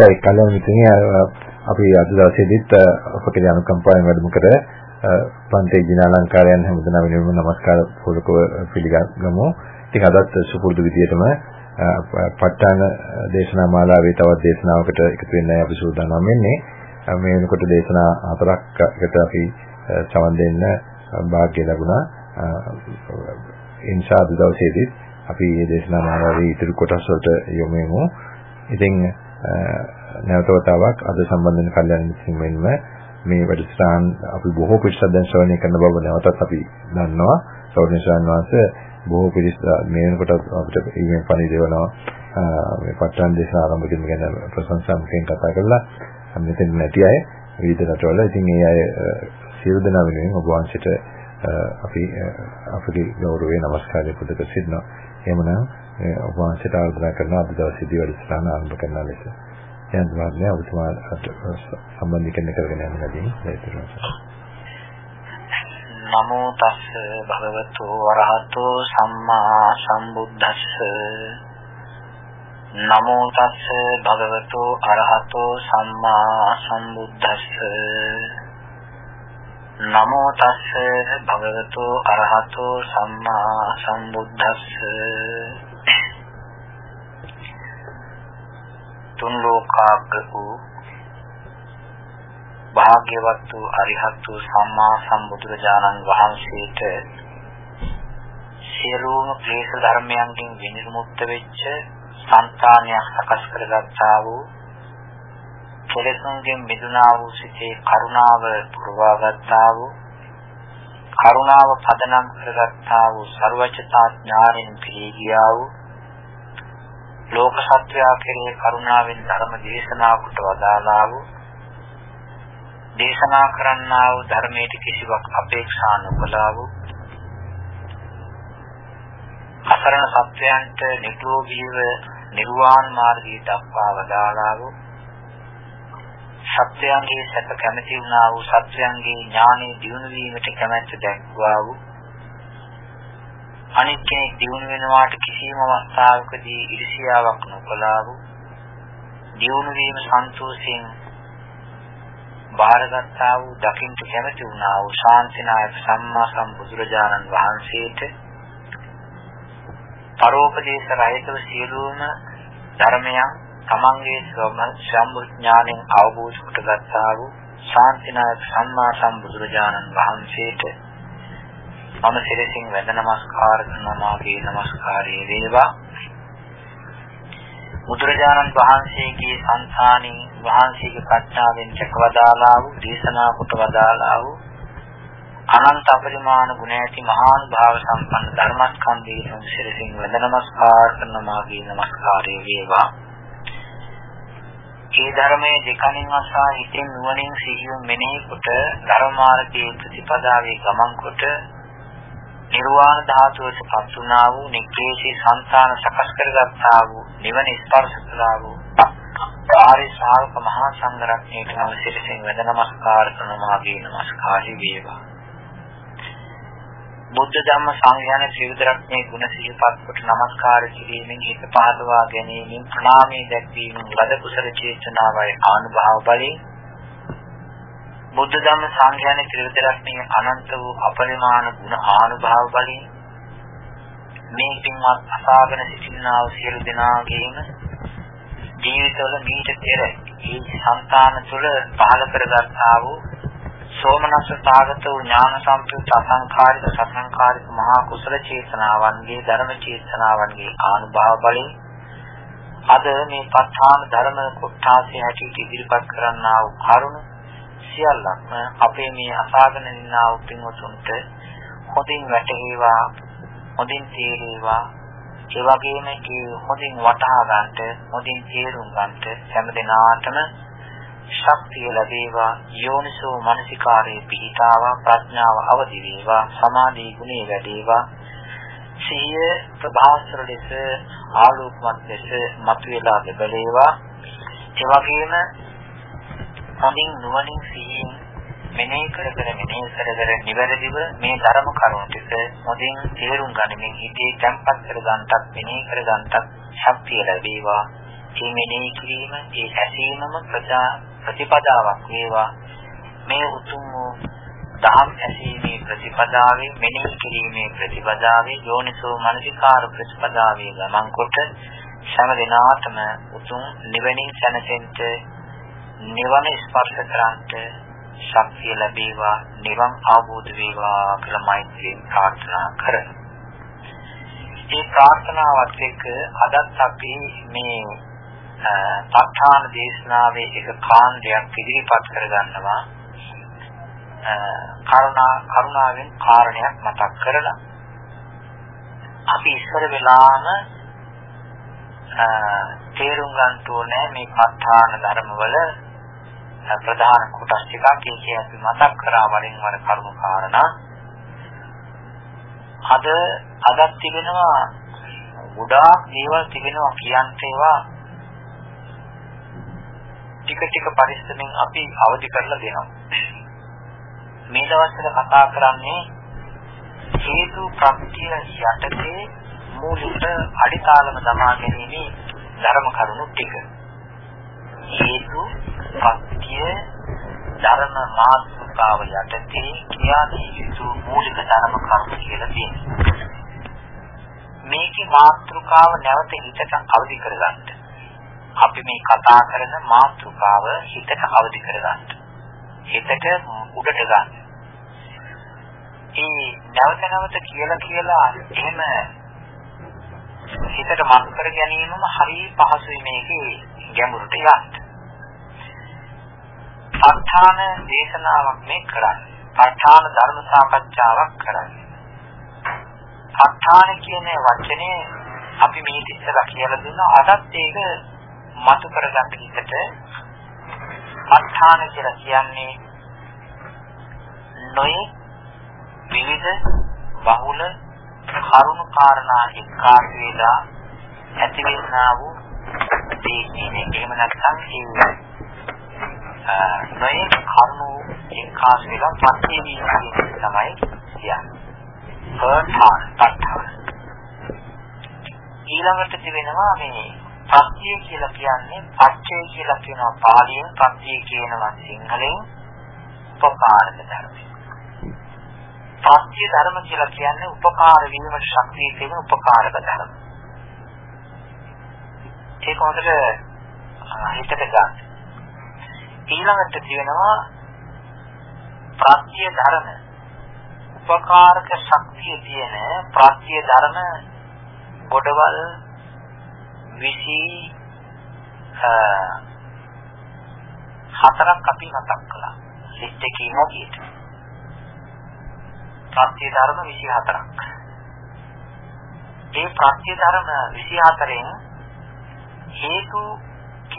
අවසරයි කලින් තුනේ අපි අද දවසේදීත් අපගේ අනුකම්පාවෙන් වැඩම කර පන්තේ දිනාලංකාරයන් හැමදෙනා වෙනුවෙන් নমස්කාර පූර්වකව පිළිගන්වමු. ඉතින් අදත් සුපුරුදු විදියටම ප ဋ ාණ දේශනා මාලාවේ තවත් දේශනාවකට එකතු වෙන්නයි අපි සූදානම් වෙන්නේ. මේ වෙනකොට දේශනා හතරක් එකට අපි සමන් දෙන්න වාග්ය ලැබුණා. ඉන්ෂා අද දවසේදීත් අපි මේ දේශනා මාලාවේ ඉතුරු කොටස් වලට යොමු වෙමු. ඉතින් නැවත වතාවක් අද සම්බන්ධ වෙන කල්යනා මිත්‍රින් මෙන්ම මේ වැඩසටහන් අපි බොහෝ පිරිසක් දැන් ශ්‍රවණය කරන බව නැවතත් අපි දන්නවා. සෞර්ණේශයන් වහන්සේ බොහෝ පිරිස මේ වෙනකොට අපිට ඊමේල් පරිදේවනවා මේ පටන් දේශන ආරම්භ කිරීම ගැන ප්‍රශංසාවෙන් කතා කරලා මෙතන නැති අය විවිධ රටවල ඉතින් ඒ අය සියලු දෙනා වෙනුවෙන් ඔබ වහන්සේට අපි අපගේ ගෞරවයේ নমස්කාරය පුදක සිටිනවා. එහෙමනම් ඔබ වහන්සේට ආරාධනා කරන අද දවසේදී වැඩසටහන ආරම්භ කරන ලෙස. යන් වාග්ය ඔබතුමාට සම්බන්ධීකරණය කරගෙන යන්න ලැබෙන ලැබෙනවා. නමෝ තස්ස භගවතු වරහතෝ සම්මා සම්බුද්දස්ස නමෝ තස්ස භගවතු අරහතෝ සම්මා සම්බුද්දස්ස නමෝ තස්ස භගවතු අරහතෝ සම්මා සම්බුද්දස්ස තුන් ලෝකාග්‍ර වූ භාග්‍යවත් වූ අරිහත් වූ සම්මා සම්බුදුරජාණන් වහන්සේට සියලුම ක්ලේශ ධර්මයන්ගෙන් විනිර්මුක්ත වෙච්ච සංකාමයක් සකස් කරගත්තා වූ කෙලෙසුන්ගෙන් මිදුණා වූ සිතේ කරුණාව පුරවා ගත්තා වූ කරුණාව පදනම් කරගත්තා වූ ਸਰවචතා ඥාණයෙන් පිළිගියා වූ ලෝක සත්‍යය කෙරෙහි කරුණාවෙන් ධර්ම දේශනා කොට වදාළා වූ දේශනා කරන්නා වූ ධර්මයට කිසිවක් අපේක්ෂා නොකළා වූ අසරණ සත්වයන්ට නිරෝගීව නිර්වාණ මාර්ගය දක්වා වදාළා වූ සත්‍යයන්ගේ සැප කැමති වුණා වූ සත්‍යයන්ගේ ඥානෙ දියුණු වීමට කැමැත්ත දැක්වා වූ අනිත් කෙනෙක් දියුණු වෙනවාට කිසිම අවස්ථාවකදී ඉරිසියාවක් නොකළා වූ දියුණු වීම සන්තෝෂයෙන් බාරගත්තා වූ දකින්න කැමති වුණා වූ ශාන්තිනායක සම්මා සම්බුදුරජාණන් වහන්සේට පරෝපදේශ රහිතව සියලුම ධර්මයන් තමන්ගේ සම්බුඥාණයෙන් අවබෝධ කරගත්තා වූ ශාන්තිනායක සම්මා සම්බුදුරජාණන් වහන්සේට මම සිරසින් වැඳ නමස්කාර කරනවා මාගේ නමස්කාරය වේවා බුදුරජාණන් වහන්සේගේ సంతානින් වහන්සේගේ ප්‍රඥාවෙන් චකවදාලා වූ දේශනා කොට වදාලා වූ අනන්ත අපරිමාණ ගුණ ඇති මහාන් භාව සම්පන්න ධර්මස්කන්ධයේ සම්සිරසින් වඳ නමස්කාර කරන මාගේ නමස්කාරය වේවා. මේ ධර්මයේ දෙකණින් අසා හිතින් නුවණින් සිහියෙන් මෙනෙහි කොට ධර්මාර්ගයේ ප්‍රතිපදාවේ ගමන් කොට නිර්වාණ ධාතුවට පත් වුණා වූ නිකේශී సంతාන සකස් කරගත්තා වූ නිවන ස්පර්ශ කළා වූ ආරි ශ්‍රාවක මහා සංඝරත්නයට නම සිරසින් වැඳ නමස්කාර කරන මාගේ නමස්කාරී වේවා. බුද්ධ ධම්ම සංඝයාන ත්‍රිවිධ රත්නයේ ගුණ සිහිපත් කොට නමස්කාර කිරීමෙන් හිත පහදවා ගැනීමෙන් ප්‍රණාමය දැක්වීමෙන් ලද කුසල චේතනාවයි ආනුභාව බලෙන් බුද්ධ ධම්ම සංඛ්‍යාන ත්‍රිවිධ අනන්ත වූ අපරිමාණ ගුණ ආනුභාව බලින් මේ පින්වත් අසාගෙන සිටිනා වූ සියලු දෙනාගේම ජීවිතවල මීට පෙර ඒ సంతාන තුළ පහළ කරගත්තා වූ සෝමනස්ස සාගත වූ ඥාන සම්ප්‍රයුක්ත අසංකාරික සසංකාරික මහා කුසල චේතනාවන්ගේ ධර්ම චේතනාවන්ගේ ආනුභාව බලින් අද මේ පස්ථාන ධර්ම කොටාසේ හැටියට ඉදිරිපත් කරන්නා වූ කරුණ සියල්ලක්ම අපේ මේ අසාගෙන ඉන්නා වූ පින්වතුන්ට හොඳින් වැටහේවා හොඳින් තේරේවා. ඒ වගේම ඒ හොඳින් වටහා ගන්නට හොඳින් තේරුම් ගන්නට හැම දිනාටම ශක්තිය ලැබේවා. යෝනිසෝ මනසිකාරයේ පිහිටාවා ප්‍රඥාව අවදි වේවා. සමාධි ගුණය වැඩේවා. සිහිය ප්‍රභාස්වර ලෙස ආලෝකමත් ලෙස මතුවලා දෙබලේවා ඒ වගේම හොඳින් නුවණින් සිහියෙන් මෙනෙහි කර කර මෙනෙහි කර කර නිවැරදිව මේ ධර්ම කරුණු ටික හොඳින් තේරුම් ගනිමින් හිතේ තැම්පත් කර ගන්නටත් මෙනෙහි කර ගන්නටත් ශක්තිය ලැබේවා ඒ මෙනෙහි කිරීම, ඒ ඇසීමම ප්‍රතිපදාවක් වේවා. මේ උතුම් වූ දහම් ඇසීමේ ප්‍රතිපදාවේ මෙනෙහි කිරීමේ ප්‍රතිපදාවේ යෝනිසෝ මනසිකාර ප්‍රතිපදාවේ ගමන් කොට සෑම දිනාටම උතුම් නිවෙනින් සැනසෙන්න නිවන ස්පර්ශ කරන්ට ශක්තිය ලැබේවා නිවන් අවබෝධ වේවා කියලා මෛත්‍රියෙන් ප්‍රාර්ථනා කරමු. මේ ප්‍රාර්ථනාවත් එක්ක අදත් අපි මේ ප ဋ ාණ දේශනාවේ එක කාණ්ඩයක් ඉදිරිපත් කරගන්නවා. කරුණා කරුණාවෙන් කාරණයක් මතක් කරලා අපි ඉස්සර වෙලාම තේරුම් ගන්න ඕනේ මේ ප ဋ ාණ ධර්මවල ප්‍රධාන කොටස් ටිකක් ඒකේ අපි මතක් කරා වලින් වල කරුණු කාරණා. අද අදත් තිබෙනවා ගොඩාක් දේවල් තිබෙනවා කියන්ට ඒවා ටික ටික පරිස්සමෙන් අපි අවදි කරලා දෙනවා. මේ දවස්වල කතා කරන්නේ හේතු ප්‍රත්‍ය යටතේ මූලික අඩිතාලම දමා ගැනීම ධර්ම කරුණු ටික. හේතු ප්‍රත්‍ය ධර්ම මාතෘකාව යටතේ කියාදී යුතු මූලික ධර්ම කරුණු කියලා තියෙනවා. මේකේ මාතෘකාව නැවත හිතට අවදි කරගන්න. අපි මේ කතා කරන මාතෘකාව හිතට අවදි කරගන්න. හිතට උඩට ගන්න. ඒ නැවත නැවත කියලා කියලා එහෙම හිතට මත් කර ගැනීමම හරිය පහසුයි මේකේ ගැඹුරට යන්න. සත්‍ථාන දේශනාවක් මේ කරන්නේ. සත්‍ථාන ධර්ම සාකච්ඡාවක් කරන්නේ. සත්‍ථාන කියන වචනේ අපි මේ ඉස්සලා කියලා දෙනවා. අදත් ඒක මතු කරගන්න හිතට සත්‍ථාන කියලා කියන්නේ නොයි විවිධ බහුල කරුණු කාරණා එක්කාර වේලා ඇතිවෙනා වූ දේ කියන්නේ. එහෙම නැත්නම් කියන්නේ නොයේ කරුණු එක්කාසු වෙලා පස්සේ වීම තමයි කියන්නේ. පර්ථාන පර්ථාන ඊළඟට තිබෙනවා මේ පස්සේ කියලා කියන්නේ පච්චේ කියලා කියනවා පාලියෙන් පස්සේ කියනවා සිංහලෙන් උපකාරක ධර්මය. පස්ය ධර්ම කියලා කියන්නේ උපකාර වීමට ශක්තිය තියෙන උපකාරක ධර්ම. ඒක හොඳට හිතට ගන්න. ඊළඟට කියනවා ප්‍රත්‍ය ධර්ම. උපකාරක ශක්තිය තියෙන ප්‍රත්‍ය ධර්ම ගොඩවල් 20 හතරක් අපි මතක් කළා. ලිස්ට් එකේ හැටියට. ප්‍රත්‍ය ධර්ම 24ක්. ඒ ප්‍රත්‍ය ධර්ම 24න් හේතු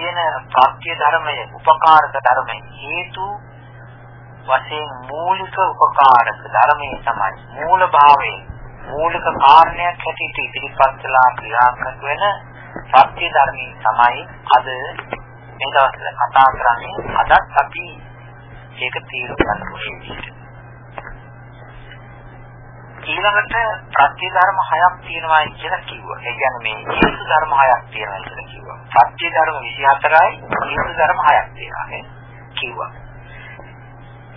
කියන ප්‍රත්‍ය ධර්මය උපකාරක ධර්මය හේතු වශයෙන් මූලික උපකාරක ධර්මයේ තමයි මූල භාවයේ මූලික කාරණයක් හැටියට ඉදිරිපත් කළා ක්‍රියාත්මක වෙන සත්‍ය ධර්මයේ තමයි අද මේ දවස්වල කතා කරන්නේ. අදත් අපි ඒක තීරු ගන්න ඕනේ ඊළඟට ප්‍රත්‍ය ධර්ම හයක් තියෙනවා කියලා කිව්වා. ඒ කියන්නේ මේ හේතු ධර්ම හයක් තියෙනවා කියලා කිව්වා. ප්‍රත්‍ය ධර්ම 24යි හේතු ධර්ම හයක් තියෙනවා නේ කිව්වා.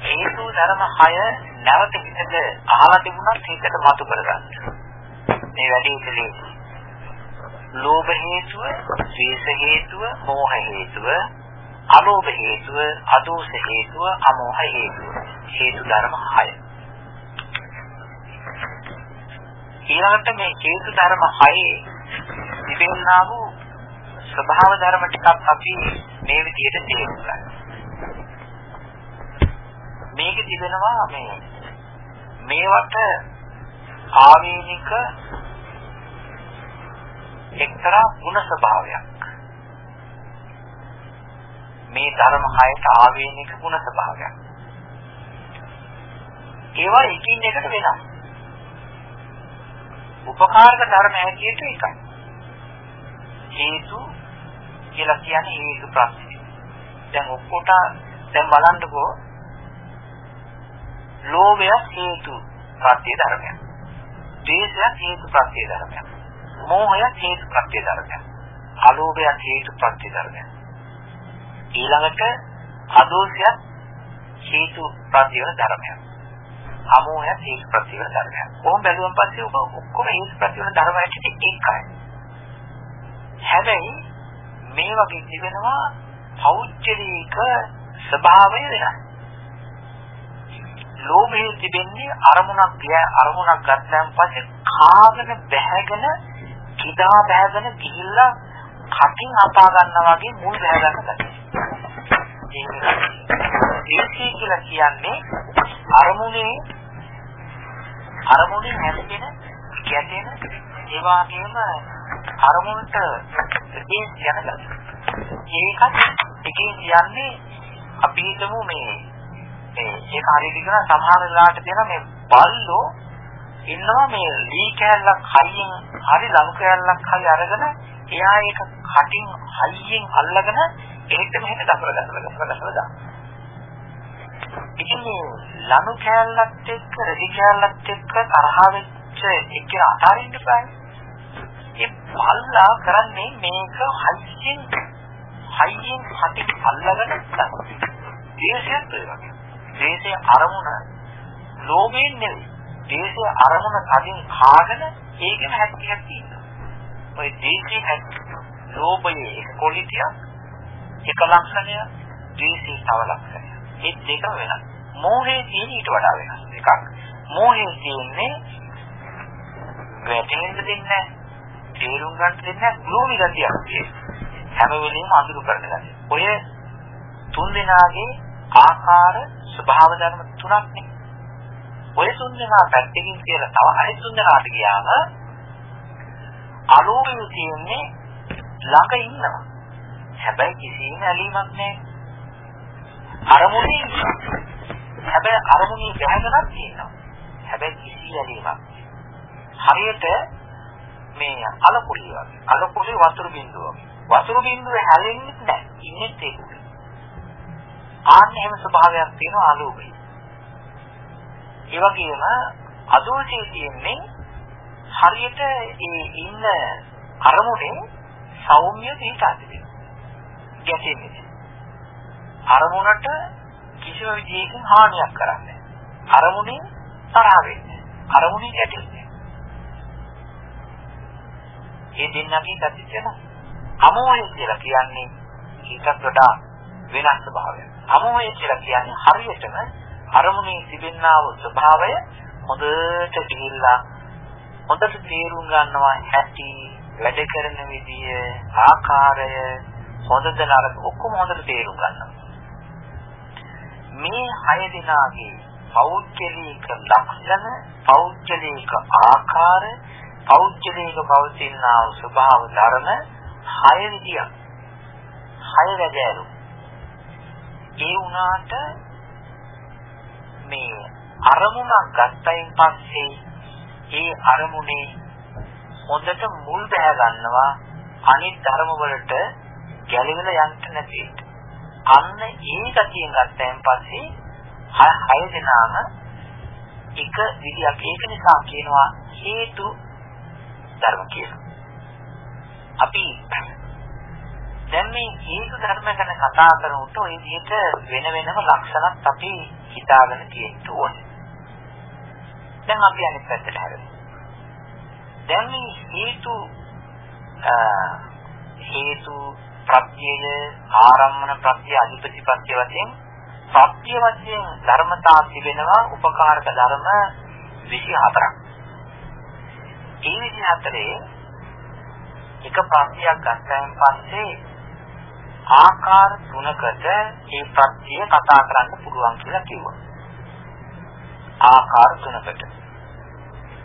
හේතු ධර්ම හය නැවත හිතට අහලා තිබුණත් හිතට මතු කරගන්න. මේ වැඩි ඉතලේ ලෝභ හේතුව, ද්වේෂ හේතුව, මෝහ හේතුව, අලෝභ හේතුව, අදෝෂ හේතුව, අමෝහ හේතුව. හේතු ධර්ම 6. ඊළඟට මේ හේතු ධර්ම හයේ තිබෙනා වූ ස්වභාව ධර්ම ටිකක් අපි මේ විදිහට තේරුම් ගන්න. මේක තිබෙනවා මේ මේවට ආවේනික එක්තරා ಗುಣ ස්වභාවයක්. මේ ධර්ම හයට ආවේනික ಗುಣ ස්වභාවයක්. ඒවා එකින් එකට වෙනස්. උපකාරක ධර්ම හැටියට එකයි. හේතු කියලා කියන්නේ හේතු ප්‍රත්‍ය. දැන් ඔක්කොට දැන් බලන්නකෝ ලෝභය හේතු ප්‍රත්‍ය ධර්මයක්. ද්වේෂය හේතු ප්‍රත්‍ය ධර්මයක්. මෝහය හේතු ප්‍රත්‍ය ධර්මයක්. අලෝභයත් හේතුප්‍රත්‍ය ධර්මයක්. ඊළඟට අදෝෂයත් හේතුප්‍රත්‍ය වෙන ධර්මයක්. අමෝහයත් හේතුප්‍රත්‍ය වෙන ධර්මයක්. කොහොම බැලුවම පස්සේ ඔබ ඔක්කොම හේතුප්‍රත්‍ය වෙන ධර්මයන්ට එකයි. හැබැයි මේ වගේ තිබෙනවා පෞද්ගලික ස්වභාවය වෙනස්. ලෝභයේ තිබෙන්නේ අරමුණක් ගියා අරමුණක් ගත්තාන් පස්සේ කාගෙන බැහැගෙන කිදා බැහැගෙන ගිහිල්ලා කටින් අපා ගන්නවා වගේ මුල් බැහැ ගන්න ගැටේ. ඒකයි කියලා කියන්නේ අරමුණේ අරමුණේ හැදෙන ගැටෙන ඒ වගේම අරමුණට ඉතින් යන ගැටේ. ඒකත් එකකින් කියන්නේ අපි හිතමු මේ ඒක හරියට කියන සමහර වෙලාවට තියෙන මේ බල්ලෝ ඉන්නවා මේ ලී කෑල්ලක් හයියෙන් හරි ලනු කෑල්ලක් හරි අරගෙන එයා ඒක කටින් හයියෙන් අල්ලගෙන එහෙට මෙහෙට දසල දසල දසල දසල දානවා. ඉතින් මේ ලනු කෑල්ලත් එක්ක රෙදි කෑල්ලත් එක්ක තරහ වෙච්ච එක අතාරින්න බෑ. ඒ බල්ලා කරන්නේ මේක හයියෙන් හයියෙන් කටින් අල්ලගෙන දානවා. දේශයත් ඒ වගේ. දේශයේ අරමුණ ලෝභයෙන් නෙවෙයි. දේශයේ අරමුණ කලින් කාගෙන ඒකම හැක්කියක් තියෙනවා. ඔය දේශයේ හැක් ලෝභයේ එක කොලිතියක් එක ලක්ෂණය දේශයේ තව ලක්ෂණය. මේ දෙක වෙනස්. මෝහයේ තියෙන ඊට වඩා වෙනස් එකක්. මෝහයේ තියෙන්නේ වැටෙන්න දෙන්නේ තේරුම් ගන්න දෙන්නේ ග්ලූමි ගතියක් තියෙනවා. හැම වෙලෙම අඳුරු කරන ගතිය. ඔය තුන් දෙනාගේ ආකාර ස්වභාව ධර්ම තුනක් නේ. ඔය තුන් දෙනා පැත්තකින් කියලා තව අනිත් තුන් දෙනාට ගියාම අලෝභය කියන්නේ ළඟ ඉන්නවා. හැබැයි කිසිම ඇලීමක් නැහැ. අරමුණේ ඉන්නවා. හැබැයි අරමුණේ ගැහගනක් තියෙනවා. හැබැයි කිසි ඇලීමක් හරියට මේ අලකොලිය වගේ. අලකොලිය වතුරු බින්දුව වගේ. වතුරු බින්දුව හැලෙන්නේ නැහැ. ඉන්නේ ඒක. ආන්න එහෙම ස්වභාවයක් තියෙනවා අලෝභය. ඒ වගේම අදෝෂයේ තියෙන්නේ හරියට ඒ ඉන්න අරමුණේ සෞම්‍ය තීතාතිය. ගැටෙන්නේ. අරමුණට කිසිම විදියකින් හානියක් කරන්නේ අරමුණේ තරහ වෙන්නේ. අරමුණේ ගැටෙන්නේ. ඒ දෙන්නගේ ගතිය අමෝහය කියලා කියන්නේ ඊටත් වඩා වෙනස් ස්වභාවයක්. අමෝහය කියලා කියන්නේ හරියටම අරමුණේ තිබෙනා වූ ස්වභාවය හොඳට ගිහිල්ලා හොඳට තේරුම් ගන්නවා ඇති වැඩ කරන විදිය ආකාරය හොඳද නරක ඔක්කොම හොඳට තේරුම් ගන්නවා මේ හය දිනාගේ පෞද්ගලික ලක්ෂණ පෞද්ගලික ආකාර පෞද්ගලික පවතිනා ස්වභාව ධර්ම හය විදියක් හය වැදෑරු ඒ වුණාට මේ අරමුණක් ගත්තයින් පස්සේ ඒ අරමුණේ හොඳට මුල් බෑ ගන්නවා අනිත් ධර්ම වලට ගැලවෙලා යන්න නැති. අන්න ඒ ගතියෙන් ගත්තයින් පස්සේ හය හය දෙනාම එක විදියක්. ඒක නිසා කියනවා හේතු ධර්ම කියලා. අපි දැන් මේ හේතු ධර්ම ගැන කතා කරනකොට ওই විදිහට වෙන වෙනම ලක්ෂණත් අපි හිතාගෙන තියෙන්න ඕනේ. දැන් අපි අනිත් පැත්තට හැරෙමු. දැන් මේ හේතු හේතු ප්‍රත්‍යය ආරම්මන ප්‍රත්‍ය අධිපති ප්‍රත්‍ය වශයෙන් ප්‍රත්‍ය වශයෙන් ධර්මතා තිබෙනවා උපකාරක ධර්ම 24ක්. ඒ 24 එක ප්‍රත්‍යක් ගන්නන් පස්සේ ආකාර තුනකට මේ ප්‍රත්‍ය කතා කරන්න පුළුවන් කියලා කිව්වා. ආකාර තුනකට.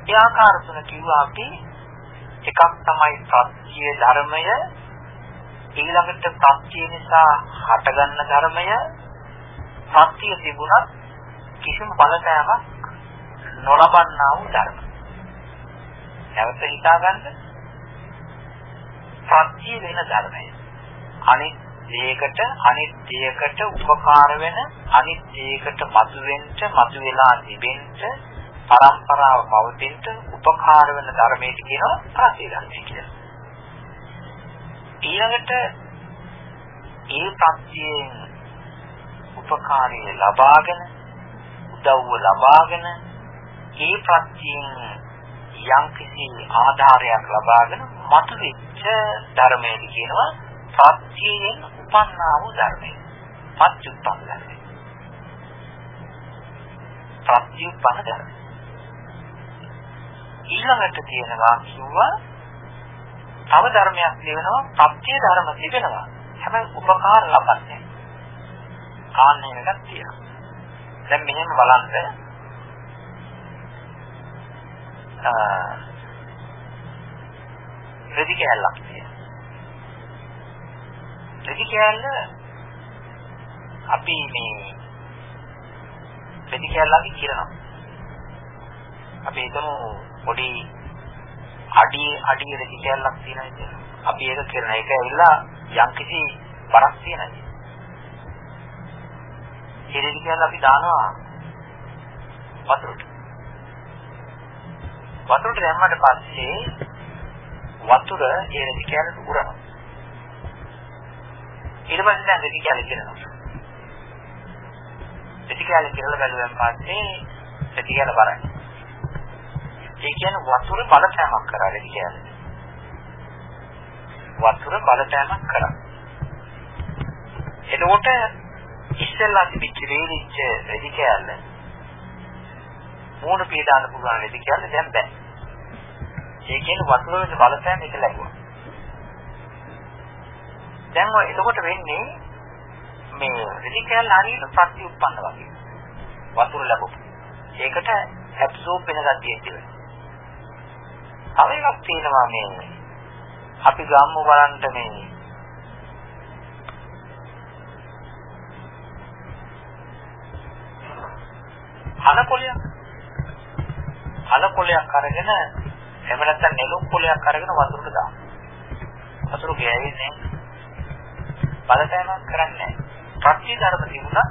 ඒ ආකාර තුන කිව්වා අපි එකක් තමයි ප්‍රත්‍ය ධර්මය ඊළඟට ප්‍රත්‍ය නිසා හටගන්න ධර්මය ප්‍රත්‍ය තිබුණත් කිසිම බලපෑමක් නොලබන්නා වූ ධර්ම. නැවත හිතාගන්න ප්‍රත්‍ය වෙන ධර්මය. අනිත් දෙයකට අනිත් දෙයකට උපකාර වෙන අනිත් දෙයකට මතුවෙන්න මතුවලා තිබෙන්න පරම්පරාව පවතින්න උපකාර වෙන ධර්මයට කියනවා ප්‍රතිධර්මය කියලා. ඊළඟට ඒ ප්‍රත්‍යයෙන් උපකාරය ලබාගෙන උදව්ව ලබාගෙන ඒ ප්‍රත්‍යයෙන් යම්කිසි ආධාරයක් ලබාගෙන මතුවෙච්ච ධර්මයද කියනවා ප්‍රත්‍යයෙන් උපන්නා වූ ධර්මය. පත්‍යුත්පන්න ධර්මය. ප්‍රත්‍යුත්පන්න ධර්මය. ඊළඟට තියෙනවා කිව්වා තව ධර්මයක් තියෙනවා ප්‍රත්‍ය ධර්ම තිබෙනවා. හැබැයි උපකාර ලබන්නේ. ආන්න එකක් තියෙනවා. දැන් මෙහෙම බලන්න රෙදි කෑල්ලක් තියෙනවා. රෙදි කෑල්ල අපි මේ රෙදි කෑල්ලක් කියනවා. අපි හිතමු පොඩි අඩි අඩි රෙදි කෑල්ලක් තියෙනවා කියලා. අපි ඒක කරන එක ඇවිල්ලා යම්කිසි බරක් තියෙනවා. ඒ රෙදි කෑල්ල අපි දානවා වතුරට. වතුරට දැම්මට පස්සේ වතුර ඒ රෙදි කැලට උරනවා. ඊට පස්සේ දැන් රෙදි කැල කියනවා. රෙදි කැල කියලා බැලුවෙන් පස්සේ රෙදි කැල බරයි. ඒ කියන්නේ වතුර බලපෑමක් කරා රෙදි කැල. වතුර බලපෑමක් කරා. එතකොට ඉස්සෙල්ලා තිබිච්ච වේලිච්ච රෙදි කැල මූණ පීඩාන්න පුළුවන් රෙදි කැල දැන් බෑ. ඒ කියන්නේ වතුර වල බලපෑම එක ලැබුවා. දැන් ඔය එතකොට වෙන්නේ මේ රෙදි කැල් හරියට ප්‍රති උත්පන්න වගේ. වතුර ලැබුවා. ඒකට ඇබ්සෝබ් වෙන ගතිය තියෙනවා. තව එකක් තියෙනවා මේ අපි ගම්මු බලන්න මේ අනකොලයක් අනකොලයක් අරගෙන එහෙම නැත්නම් නෙළුම් පොලයක් අරගෙන වතුරට දාන්න. වතුර ගෑවෙන්නේ බලපෑමක් කරන්නේ ප්‍රත්‍ය ධර්ම තිබුණා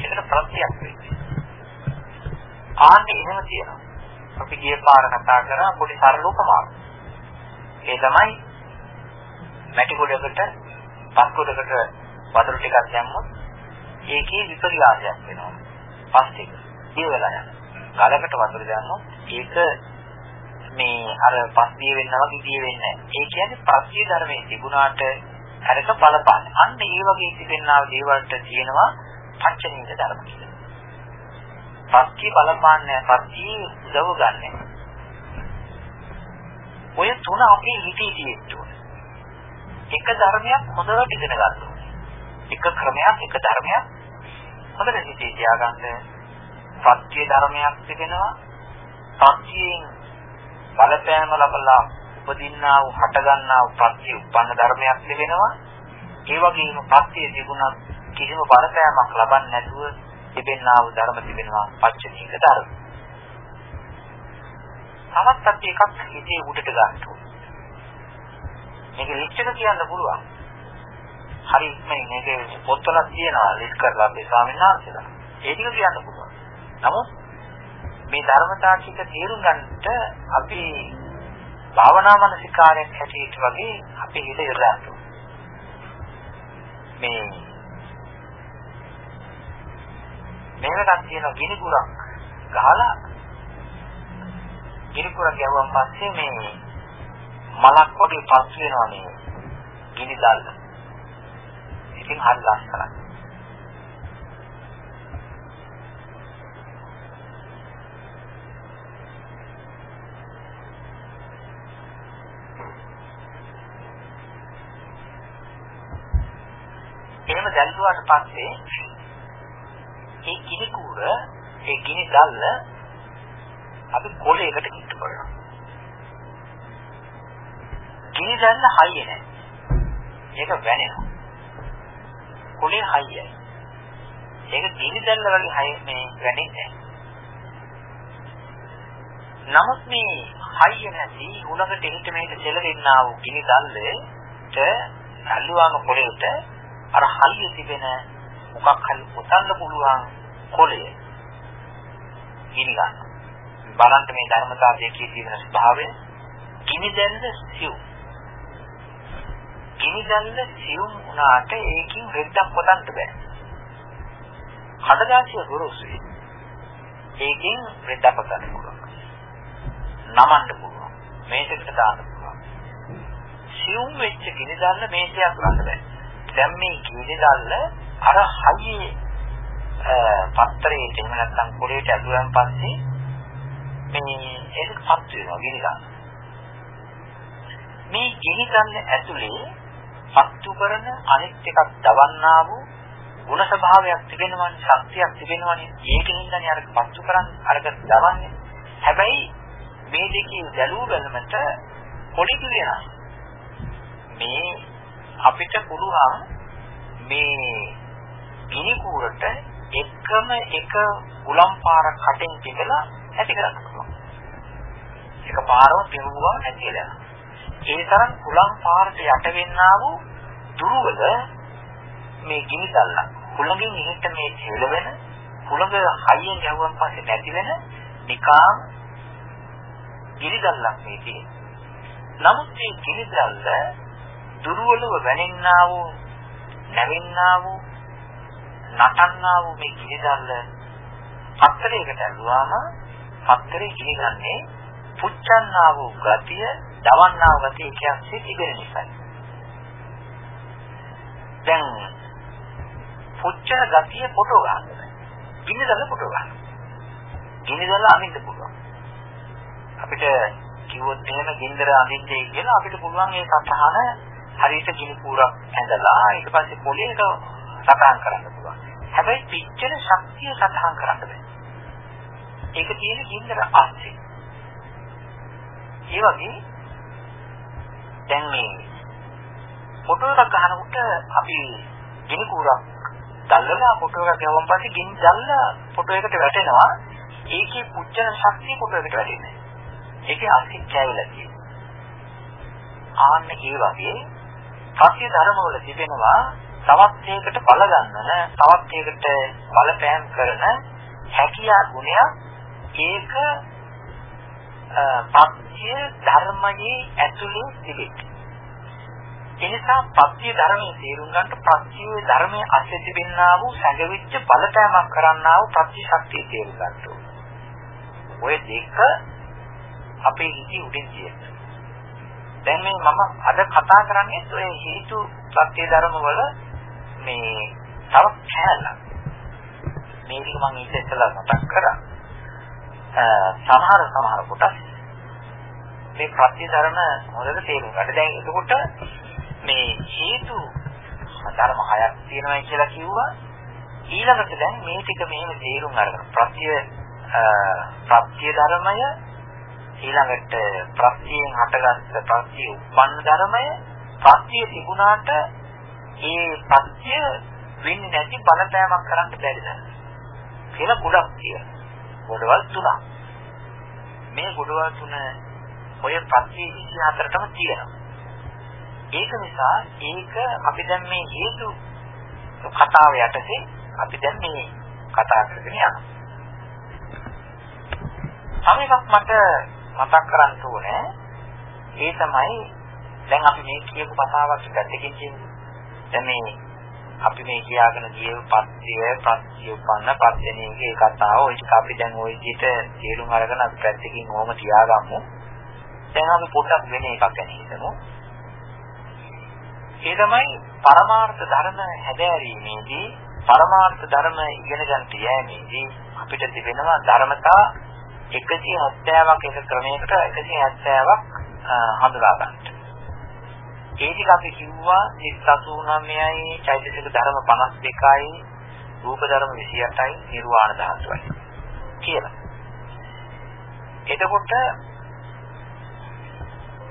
ඒකට ප්‍රත්‍යක් වෙන්නේ. ආන්නේ එහෙම තියෙනවා. අපි ගිය පාර කතා කරා පොඩි සරල උපමාවක්. ඒ තමයි මැටි ගොඩකට පස් ගොඩකට වතුර ටිකක් දැම්මොත් ඒකේ විපර්යාසයක් වෙනවා. පස් ටික. ඒ වෙලා යනවා. ගලකට වතුර දැම්මොත් ඒක මේ අර පස්තිය වෙන්නවා වගේ දිය වෙන්නේ නැහැ. ඒ කියන්නේ පස්තිය ධර්මයේ තිබුණාට අරක බලපාන්නේ. අන්න ඒ වගේ තිබෙනා දේවල්ට කියනවා පංචනීය ධර්ම කියලා. පස්තිය බලපාන්නේ පස්තිය උදව් ගන්න. ඔය තුන අපේ හිතේ තියෙන්න එක ධර්මයක් හොඳට ඉගෙන ගන්න ඕනේ. එක ක්‍රමයක් එක ධර්මයක් හොඳට හිතේ තියාගන්න. සත්‍ය ධර්මයක් තිබෙනවා. සත්‍යයෙන් බලපෑම ලබලා උපදින්නා වූ හටගන්නා වූ ප්‍රත්‍ය උපන්න ධර්මයක් ලැබෙනවා. ඒ වගේම ප්‍රත්‍ය තිබුණත් කිසිම බලපෑමක් ලබන්නේ නැතුව තිබෙන්නා වූ ධර්ම තිබෙනවා පච්චනීක ධර්ම. තවත් අපි එකක් හිතේ උඩට ගන්න ඕනේ. මේක ලිස්ට් කියන්න පුළුවන්. හරි ඉක්මනින් මේක පොත්වල තියෙනවා ලිස්ට් කරලා අපේ ස්වාමීන් වහන්සේලා. ඒ ටික කියන්න පුළුවන්. නමුත් මේ ධර්මතා ටික තේරුම් ගන්නට අපි භාවනා මනසිකාරයක් හැටියට වගේ අපි හිත යොදන්න මේ මේකට තියෙන ගිනි කුරක් ගහලා ගිනි කුරක් ගැහුවන් පස්සේ මේ මලක් වගේ පස් වෙනවා මේ ගිනි දැල්ල. ඉතින් හරි ලස්සනයි. එහෙම දැල්ුවාට පස්සේ ඒ ගිනි කූර ඒ ගිනි දැල්ල අපි කොලයකට කිට්ටු කරනවා. ගිනි දැල්ල හයිය නැහැ. ඒක වැනෙනවා. කොලේ හයියයි. ඒක ගිනි දැල්ල වගේ හයි මේ වැනෙන්නේ නමුත් මේ හයිය නැති උණකට හිට මේක සෙලවෙන්නා වූ ගිනි දැල්ලට ඇල්ලුවාම කොලේට අර හයිය තිබෙන මොකක් හරි උතන්න පුළුවන් කොළය ගිනි ගන්න. බලන්න මේ ධර්මතාවයේ කී තියෙන ස්වභාවය ගිනි දැල්ල සිව්. ගිනි දැල්ල සියුම් වුණාට ඒකින් රෙද්දක් පොතන්න බෑ. කඩදාසිය ගොරෝසුයි. ඒකෙන් රෙද්දක් පොතන්න පුළුවන්. නමන්න පුළුවන්. මේකට දාන්න පුළුවන්. සියුම් වෙච්ච ගිනි දැල්ල මේකේ අතුරන්න බෑ. දැන් මේ ගිනි දැල්ල අර හයියේ පත්තරේ එහෙම නැත්නම් පොළේට ඇදුරන් පස්සේ මේ ඒක පත් වෙනවා ගිනි දැල්ල. මේ ගිනි දැල්ල ඇතුලේ පත්තු කරන අනිත් එකක් දවන්නා වූ ගුණ ස්වභාවයක් තිබෙනවනේ ශක්තියක් තිබෙනවනේ ඒකින්දනේ අර පත්තු කරන්නේ අරක දවන්නේ. හැබැයි මේ දෙකේ ගැලූ බැලමට පොඩි කියනවා මේ අපිට පුළුවන් මේ ගිනි කූරට එකම එක උලම් පාරක් කටින් තිබලා ඇති කරන්න පුළුවන් එක පාරම පිරුවා නැතිලා ඒ තරම් කුලම් පාරට යට වෙන්නා වූ දුරවල මේ ගිනි දැල්ලක්. කුලඟින් ඉහිට මේ හෙල වෙන කුලඟ හයියෙන් යවුවන් පස්සේ නැති වෙන නිකාම් ගිනි දැල්ලක් මේ තියෙන්නේ. නමුත් මේ ගිනි දැල්ල දුරවලව වැනෙන්නා වූ නැවෙන්නා වූ නටන්නා වූ මේ ගිනි දැල්ල පත්තරයකට ඇල්ලුවාම පත්තරේ ගිනි ගන්නේ පුච්චන්නා වූ ගතිය දවන්නා ගතිය කියන්නේ තිබෙන නිසායි. දැන් පුච්චන ගතිය ෆොටෝ ගන්න. ගිනිදල ෆොටෝ ගන්න. ගිනිදල අමින්න පුළුවන්. අපිට කිව්වොත් එහෙම ගින්දර අඳින්නේ කියලා අපිට පුළුවන් ඒ සතහන හරියට ගිනි පුරක් ඇඳලා ඊට පස්සේ පොළේට සතහන් කරන්න පුළුවන්. හැබැයි පිච්චෙන ශක්තිය සතහන් කරන්න බෑ. ඒක තියෙන ගින්දර ආස්සේ. ඒ වගේ දැන් මේ ෆොටෝ එකක් ගන්නකොට අපි ගිනි කූරක් දැල්ලලා ෆොටෝ එකක් ගවම් පස්සේ ගිනි දැල්ලා ෆොටෝ එකට වැටෙනවා ඒකේ පුච්චන ශක්තිය ෆොටෝ එකට වැටෙන්නේ ඒකේ අස්සික් කැවිලා තියෙනවා ආන්න ඒ වගේ සත්‍ය ධර්මවල තිබෙනවා තවත් එකකට බල ගන්නන තවත් එකකට බලපෑම් කරන හැකියා ගුණයක් ඒක පත්‍ය ධර්මයේ ඇතුළේ තිබෙනවා එනිසා පත්‍ය ධර්මයේ තේරුම් ගන්නට පත්‍ය ධර්මයේ අස්සේ තිබෙනා වූ සංගවිච්ච බලපෑමක් කරන්නා වූ පත්‍ය ශක්තිය තේරුම් ගන්න ඔය දෙක අපේ හිතේ උඩින් තියෙන. දැන් මේ මම අද කතා කරන්නේ ඔය හේතු පත්‍ය ධර්ම වල මේ තව කැලක්. මේක මම ඊට ඉස්සෙල්ලා මතක් කරා. සමහර සමහර කොටස් මේ පත්‍ය ධර්ම හොඳට තේරුම් ගන්න. දැන් එතකොට මේ හේතු ධර්ම හයක් තියෙනවා කියලා කිව්වා ඊළඟට දැන් මේ ටික මෙහෙම තේරුම් අරගෙන ප්‍රත්‍ය ප්‍රත්‍ය ධර්මය ඊළඟට ප්‍රත්‍යයෙන් හටගත්ත ප්‍රත්‍ය උප්පන්න ධර්මය ප්‍රත්‍ය තිබුණාට ඒ ප්‍රත්‍ය වෙන්නේ නැති බලපෑමක් කරන්න බැරිද කියලා ගොඩක් තියෙනවා ගොඩවල් තුනක්. මේ ගොඩවල් තුන ඔය ප්‍රත්‍ය 24ටම තියෙනවා. ඒක නිසා ඒක අපි දැන් මේ හේතු කතාව යටතේ අපි දැන් මේ කතා කරගෙන යනවා. තව එකක් මට මතක් කරන්න ඕනේ. ඒ තමයි දැන් අපි මේ කියපු කතාවක් පැත්තකින් කියන්නේ. දැන් මේ අපි මේ කියාගෙන ගිය පත්‍ය පත්‍ය උපන්න පත්‍යණීගේ කතාව ඔය ටික අපි දැන් ওই විදිහට තේරුම් අරගෙන අපි පැත්තකින් ඕම තියාගමු. දැන් අපි පොඩ්ඩක් වෙන එකක් ගැන හිතමු. ඒ තමයි පරමාර්ථ ධර්ම හැදෑරීමේදී පරමාර්ථ ධර්ම ඉගෙන ගන්නට යෑමේදී අපිට තිබෙනවා ධර්මතා 170ක් එක ක්‍රමයකට 170ක් හඳුනා ගන්නට. ඒ ටික අපි කිව්වා 89යි චෛතසික ධර්ම 52යි රූප ධර්ම 28යි නිර්වාණ ධාතුවයි කියලා. එතකොට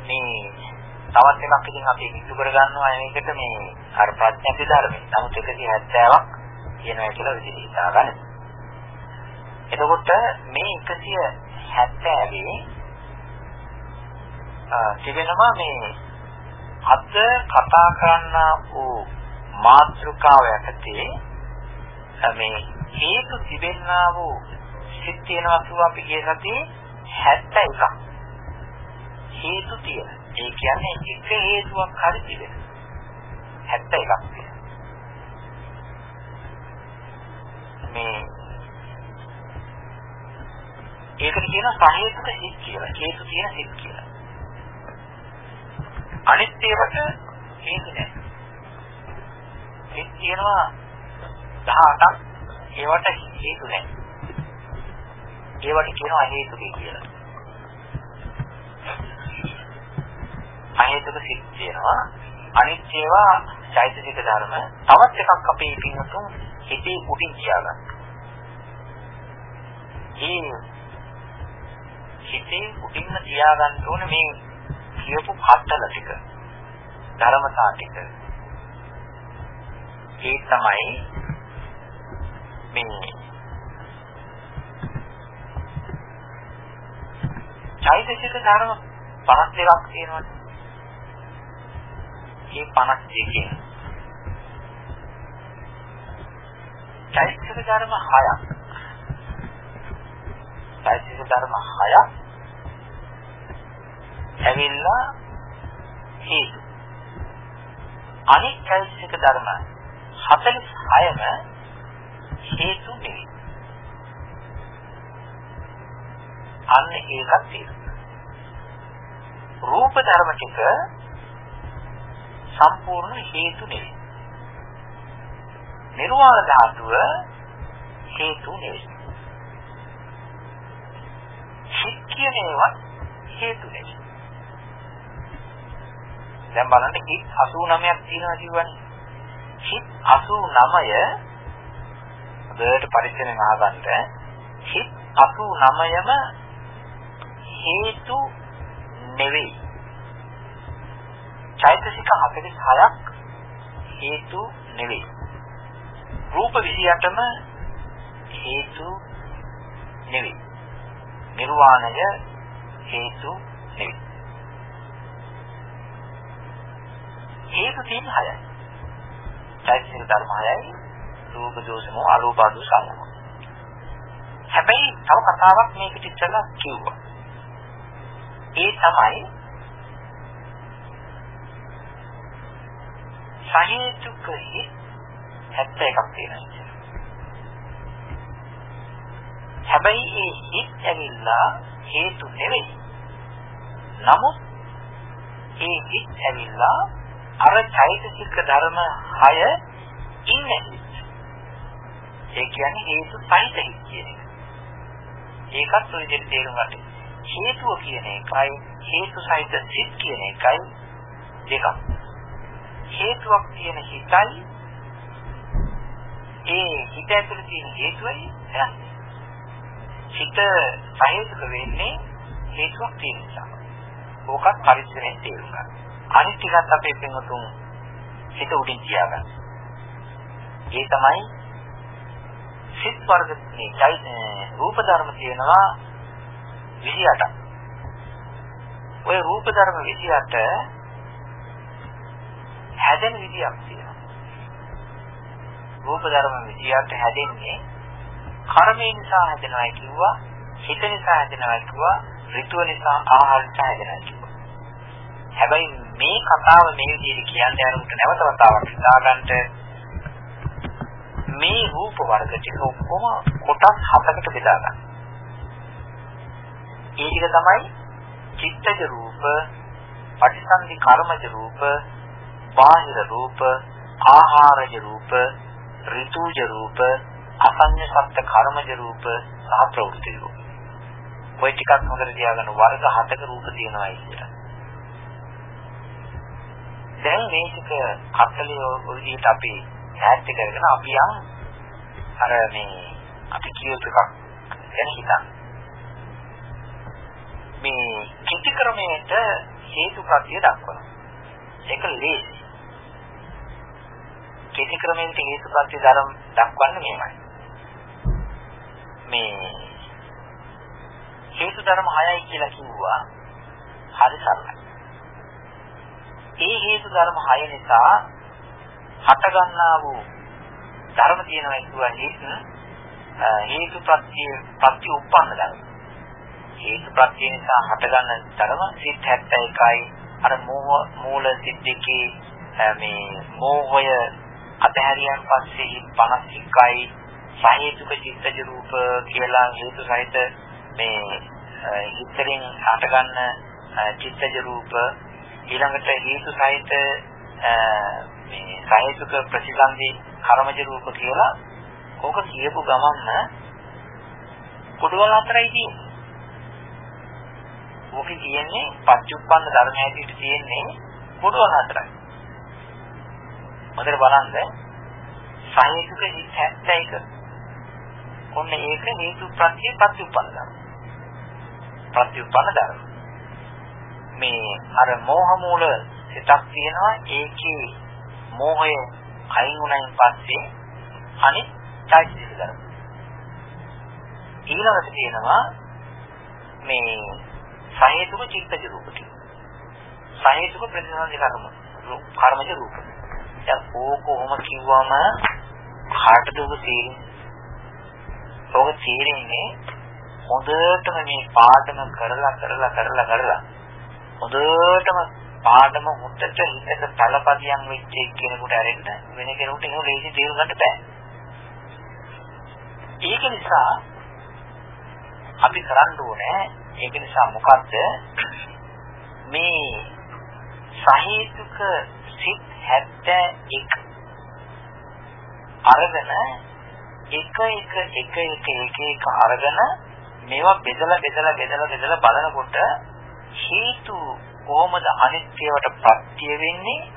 මේ තවත් එකක් ඉතින් අපි ඉක්තු කර ගන්නවා මේකට මේ අර ප්‍රඥප්ති ධර්මයි. නමුත් 170ක් කියනවා කියලා විදිහට හිතා ගන්න. එතකොට මේ 170 තිබෙනවා මේ අද කතා කරන්න වූ මාත්‍රිකාව යටතේ මේ හේතු තිබෙන්නා වූ සිත් තියෙනවා කියව අපි කිය සතියේ 71ක් හේතු තියෙනවා ඒ කියන්නේ එක හේතුවක් හරි තිබෙන. 71ක් තියෙනවා. මේ ඒකට කියනවා සහේතුක සිත් කියලා. හේතු තියෙන සිත් කියලා. අනිත් ඒවට හේතු නැහැ. සිත් තියෙනවා 18ක් ඒවට හේතු නැහැ. ඒවට කියනවා හේතුකේ කියලා. අහේතුක සිත් තියෙනවා. අනිත් ඒවා චෛතසික ධර්ම. තවත් එකක් අපේ පින්තුන් හිතේ උඩින් තියාගන්න. මේ හිතේ උඩින්ම තියාගන්න ඕන මේ කියපු කත්තල ටික. ධර්මතා ටික. ඒ තමයි මේ චෛතසික ධර්ම 52ක් තියෙනවානේ. මේ 52කින් චෛතසික ධර්ම 6ක්. චෛතසික ධර්ම 6ක් ඇවිල්ලා හේතු. අනිත් චෛතසික ධර්ම 46ම හේතු නෙවෙයි. අන්න ඒකත් තියෙනවා. රූප ධර්ම ටික සම්පූර්ණ හේතු නෙවෙයි. නිර්වාණ ධාතුව හේතු නෙවෙයි. සිත් කියන ඒවා හේතු නෙවෙයි. දැන් බලන්න කිත් 89ක් තියෙනවා කියවනේ. කිත් 89 දෙයට පරිච්ඡේදයෙන් අහගන්න. කිත් 89ම හේතු නෙවෙයි. චෛතසික 46ක් හේතු නෙවෙයි. රූප 28ම හේතු නෙවෙයි. නිර්වාණය හේතු නෙවෙයි. හේතු තියෙන හයයි. චෛතසික ධර්ම හයයි රූප දෝෂම අරූප දෝෂම. හැබැයි තව කතාවක් මේකට ඉස්සෙල්ලා කිව්වා. ඒ තමයි සහේතුක හිත් 71ක් තියෙනවා. හැබැයි ඒ හිත් ඇවිල්ලා හේතු නෙවෙයි. නමුත් ඒ හිත් ඇවිල්ලා අර චෛතසික ධර්ම 6 ඉන්නේ. ඒ කියන්නේ හේතු සහිත හිත් කියන එක. ඒකත් ඔය විදිහට තේරුම් ගන්න. හේතුව කියන එකයි හේතු සහිත සිත් කියන එකයි දෙකක්. හේතුවක් තියෙන හිතයි ඒ හිත ඇතුළේ තියෙන හේතුවයි වෙනස්. හිත සහේතුක වෙන්නේ හේතුවක් තියෙන නිසා. ඕකත් පරිස්සමෙන් තේරුම් ගන්න. අනිත් ටිකත් අපේ පින්වතුන් හිත උඩින් තියාගන්න. ඒ තමයි සිත් වර්ග මේ රූප ධර්ම තියෙනවා 28ක්. ඔය රූප ධර්ම 28 හැදෙන විදියක් තියෙනවා. රූප ධර්ම 28 හැදෙන්නේ කර්මය නිසා හැදෙනවා කිව්වා, හිත නිසා හැදෙනවා කිව්වා, ඍතුව නිසා ආහාර නිසා හැදෙනවා කිව්වා. හැබැයි මේ කතාව මේ විදිහට කියන්න යනකොට නැවත වතාවක් හිතාගන්න මේ රූප වර්ග ටික ඔක්කොම කොටස් හතකට බෙදා ගන්න. ඒ ටික තමයි චිත්තජ රූප, පටිසන්ධි කර්මජ රූප, බාහිර රූප, ආහාරජ රූප, ඍතුජ රූප, අසඤ්ඤ සත්ත්‍ය කර්මජ රූප සහ ප්‍රවෘත්ති රූප. ඔය ටිකක් හොඳට තියාගන්න වර්ග හතක රූප තියෙනවා කියලා. දැන් මේක කත්තලිය ඔය විදිහට අපි ඈත් කරගෙන අපි යම් අර මේ අපි කියපු එකක් ගැන හිතන්න. මේ කිති ක්‍රමයට හේතු ප්‍රත්‍ය දක්වනවා. ඒක ලේසි. කිති ක්‍රමයට හේතු ප්‍රත්‍ය ධර්ම දක්වන්නේ මෙහෙමයි. මේ හේතු ධර්ම 6යි කියලා කිව්වා හරි සරලයි. ඒ හේතු ධර්ම 6 නිසා හට ගන්නා වූ ධර්ම තියෙනවා කියුවා හේතු හේතු ප්‍රත්‍ය ප්‍රත්‍ය උප්පන්න ධර්ම. හේතු ප්‍රත්‍ය නිසා හට ගන්න ධර්ම සිත් 71යි අර මූල සිත් දෙකේ මේ මෝහය අතහැරියන් පස්සේ 51යි සහේතුක චිත්තජ රූප කියලා හේතු සහිත මේ හිතෙන් හටගන්න චිත්තජ රූප ඊළඟට හේතු සහිත මේ සහේතුක ප්‍රතිසන්දි කර්මජ රූප කියලා ඕක කියපු ගමන්ම කොටවල හතරයි තියෙන්නේ. ඕකේ කියන්නේ පච්චුප්පන්න ධර්ම හැටියට තියෙන්නේ කොටවල හතරයි. මොකද බලන්න සහේතුක හිත් 71. ඔන්න ඒක හේතුප්‍රත්‍ය ප්‍රතිඋපන්න ධර්ම. ප්‍රතිඋපන්න ධර්ම. මේ අර මෝහ මූල සිතක් තියෙනවා ඒකේ මෝහය අයින් වුණයින් පස්සේ අනිත් චෛතසික ධර්ම. ඊළඟට තියෙනවා මේ සහේතුක චිත්තජ රූපටි. සහේතුක ප්‍රතිසන්දි කර්ම. කර්මජ රූප. දැන් ඕක කොහොම කිව්වම කාටද ඔබ තේරෙන්නේ? ඔබ තේරෙන්නේ හොඳටම මේ පාඩම කරලා කරලා කරලා කරලා හොඳටම පාඩම හොඳට හිතට තලපදියම් වෙච්ච කෙනෙකුට අරෙන්න වෙන කෙනෙකුට එහෙම ලේසි තේරුම් ගන්න බෑ. ඒක නිසා අපි කරන්න ඕනේ ඒක නිසා මොකද්ද මේ සහේතුක සිත් 71 අරගෙන එක එක එක එක එක එක අරගෙන මේවා බෙදලා බෙදලා බෙදලා බෙදලා බලනකොට හේතු කොහොමද අනිත්‍යවට ප්‍රත්‍ය වෙන්නේ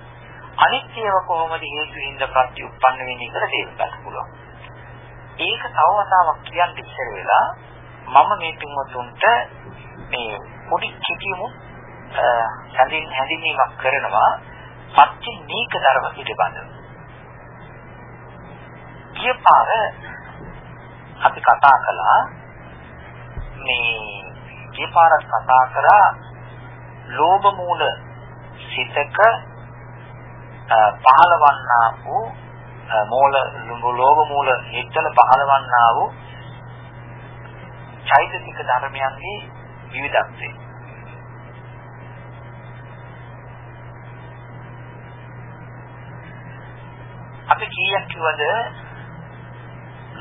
අනිත්‍යව කොහොමද හේතුින්ද ප්‍රත්‍ය උත්පන්න වෙන්නේ කියලා තේරුම් ගන්න පුළුවන්. ඒක තව වතාවක් කියන්න ඉස්සර වෙලා මම මේ පින්වතුන්ට මේ පොඩි කිටියමු හැඳින් හැඳින්වීමක් කරනවා පච්ච නීක ධර්ම පිළිබඳව. කියපාර අපි කතා කළා මේ කියපාර කතා කරා ලෝභ මූල සිතක පහළවන්නා වූ මූල ලෝභ මූල හිතල පහළවන්නා වූ චෛතසික ධර්මයන්ගේ විවිධත්වය. අපි කීයක් කිව්වද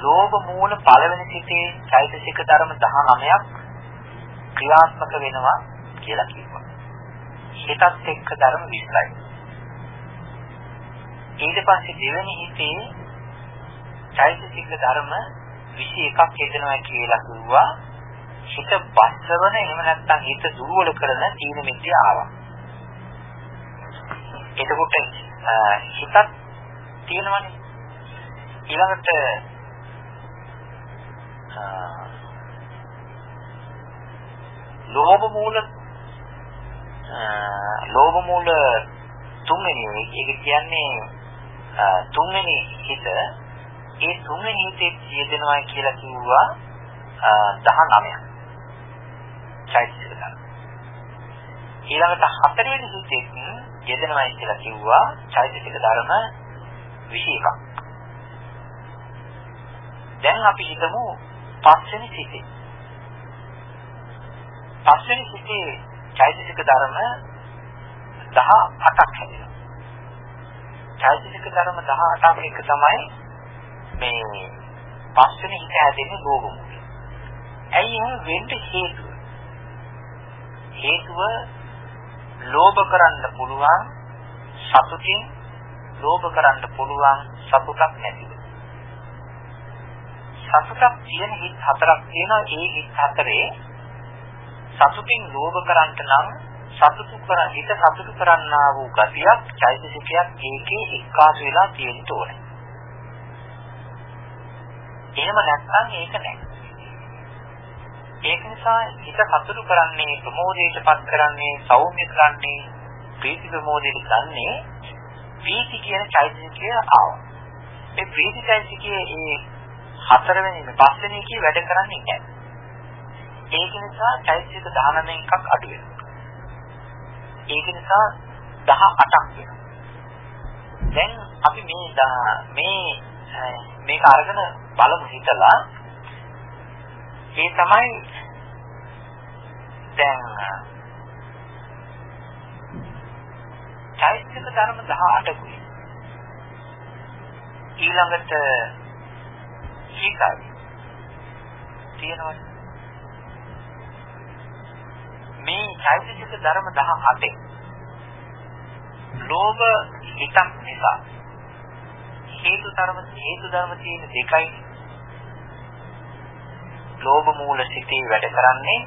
ලෝභ මූල පළවෙනි සිතේ චෛතසික ධර්ම 19ක් ක්‍රියාත්මක වෙනවා කියලා කිව්වා. හිතත් එක්ක ධර්ම 20යි. ඊට පස්සේ දෙවෙනි හිතේ චෛතසික ධර්ම 21ක් යෙදෙනවා කියලා කිව්වා. හිත බස්සවන එහෙම නැත්නම් හිත දුර්වල කරන තීන මිත්‍ය ආවා. එතකොට හිතත් තියෙනවනේ. ඊළඟට ලෝභ මූල ලෝභ මූල තුන්වෙනි ඒක කියන්නේ තුන්වෙනි හිත ඒ තුන්වෙනි හිතේ යෙදෙනවා කියලා කිව්වා 19ක්. චෛතසික ධර්ම. ඊළඟට හතරවෙනි හිතේ යෙදෙනවා කියලා කිව්වා චෛතසික ධර්ම 21ක්. දැන් අපි හිතමු පස්වෙනි සිතේ. පස්වෙනි සිතේ චෛතසික ධර්ම 18ක් හැදෙනවා. චෛතසික ධර්ම 18ක් එක තමයි මේ පස්වෙනි හිත හැදෙන්නේ ලෝභ මූලය. ඇයි එහෙම වෙන්න හේතුව? හේතුව ලෝභ කරන්න පුළුවන් සතුටින් ලෝභ කරන්න පුළුවන් සතුටක් නැතිව. සතුටක් තියෙන හිත් හතරක් තියෙනවා ඒ හිත් හතරේ සතුටින් ලෝභ කරන්ට නම් සතුටු කර හිත සතුටු කරන්නා වූ ගතියක් චෛතසිකයක් ඒකේ එක්කාසු වෙලා තියෙන්න ඕනේ. එහෙම නැත්නම් ඒක නැහැ. ඒක නිසා හිත සතුටු කරන්නේ ප්‍රමෝදයටපත් කරන්නේ සෞම්‍ය කරන්නේ ප්‍රීති ප්‍රමෝදයට ගන්නේ ප්‍රීති කියන චෛතසිකය ආවා. ඒ ප්‍රීති චෛතසිකයේ ඒ හතරවෙනි මේ පස්වෙනි එකේ වැඩ කරන්නේ නැහැ. ඒක නිසා චෛතසික 19 එකක් අඩු වෙනවා. ඒක නිසා 18ක් වෙනවා. දැන් අපි මේ මේ මේක අරගෙන බලමු හිතලා ඒ තමයි දැන් චෛතසික ධර්ම 18කුයි. ඊළඟට සීතයි. තියෙනවනේ. මේ චෛතසික ධර්ම 18 ලෝභ හිතක් නිසා හේතු ධර්ම හේතු ධර්ම තියෙන දෙකයි ලෝභ මූල සිතේ වැඩ කරන්නේ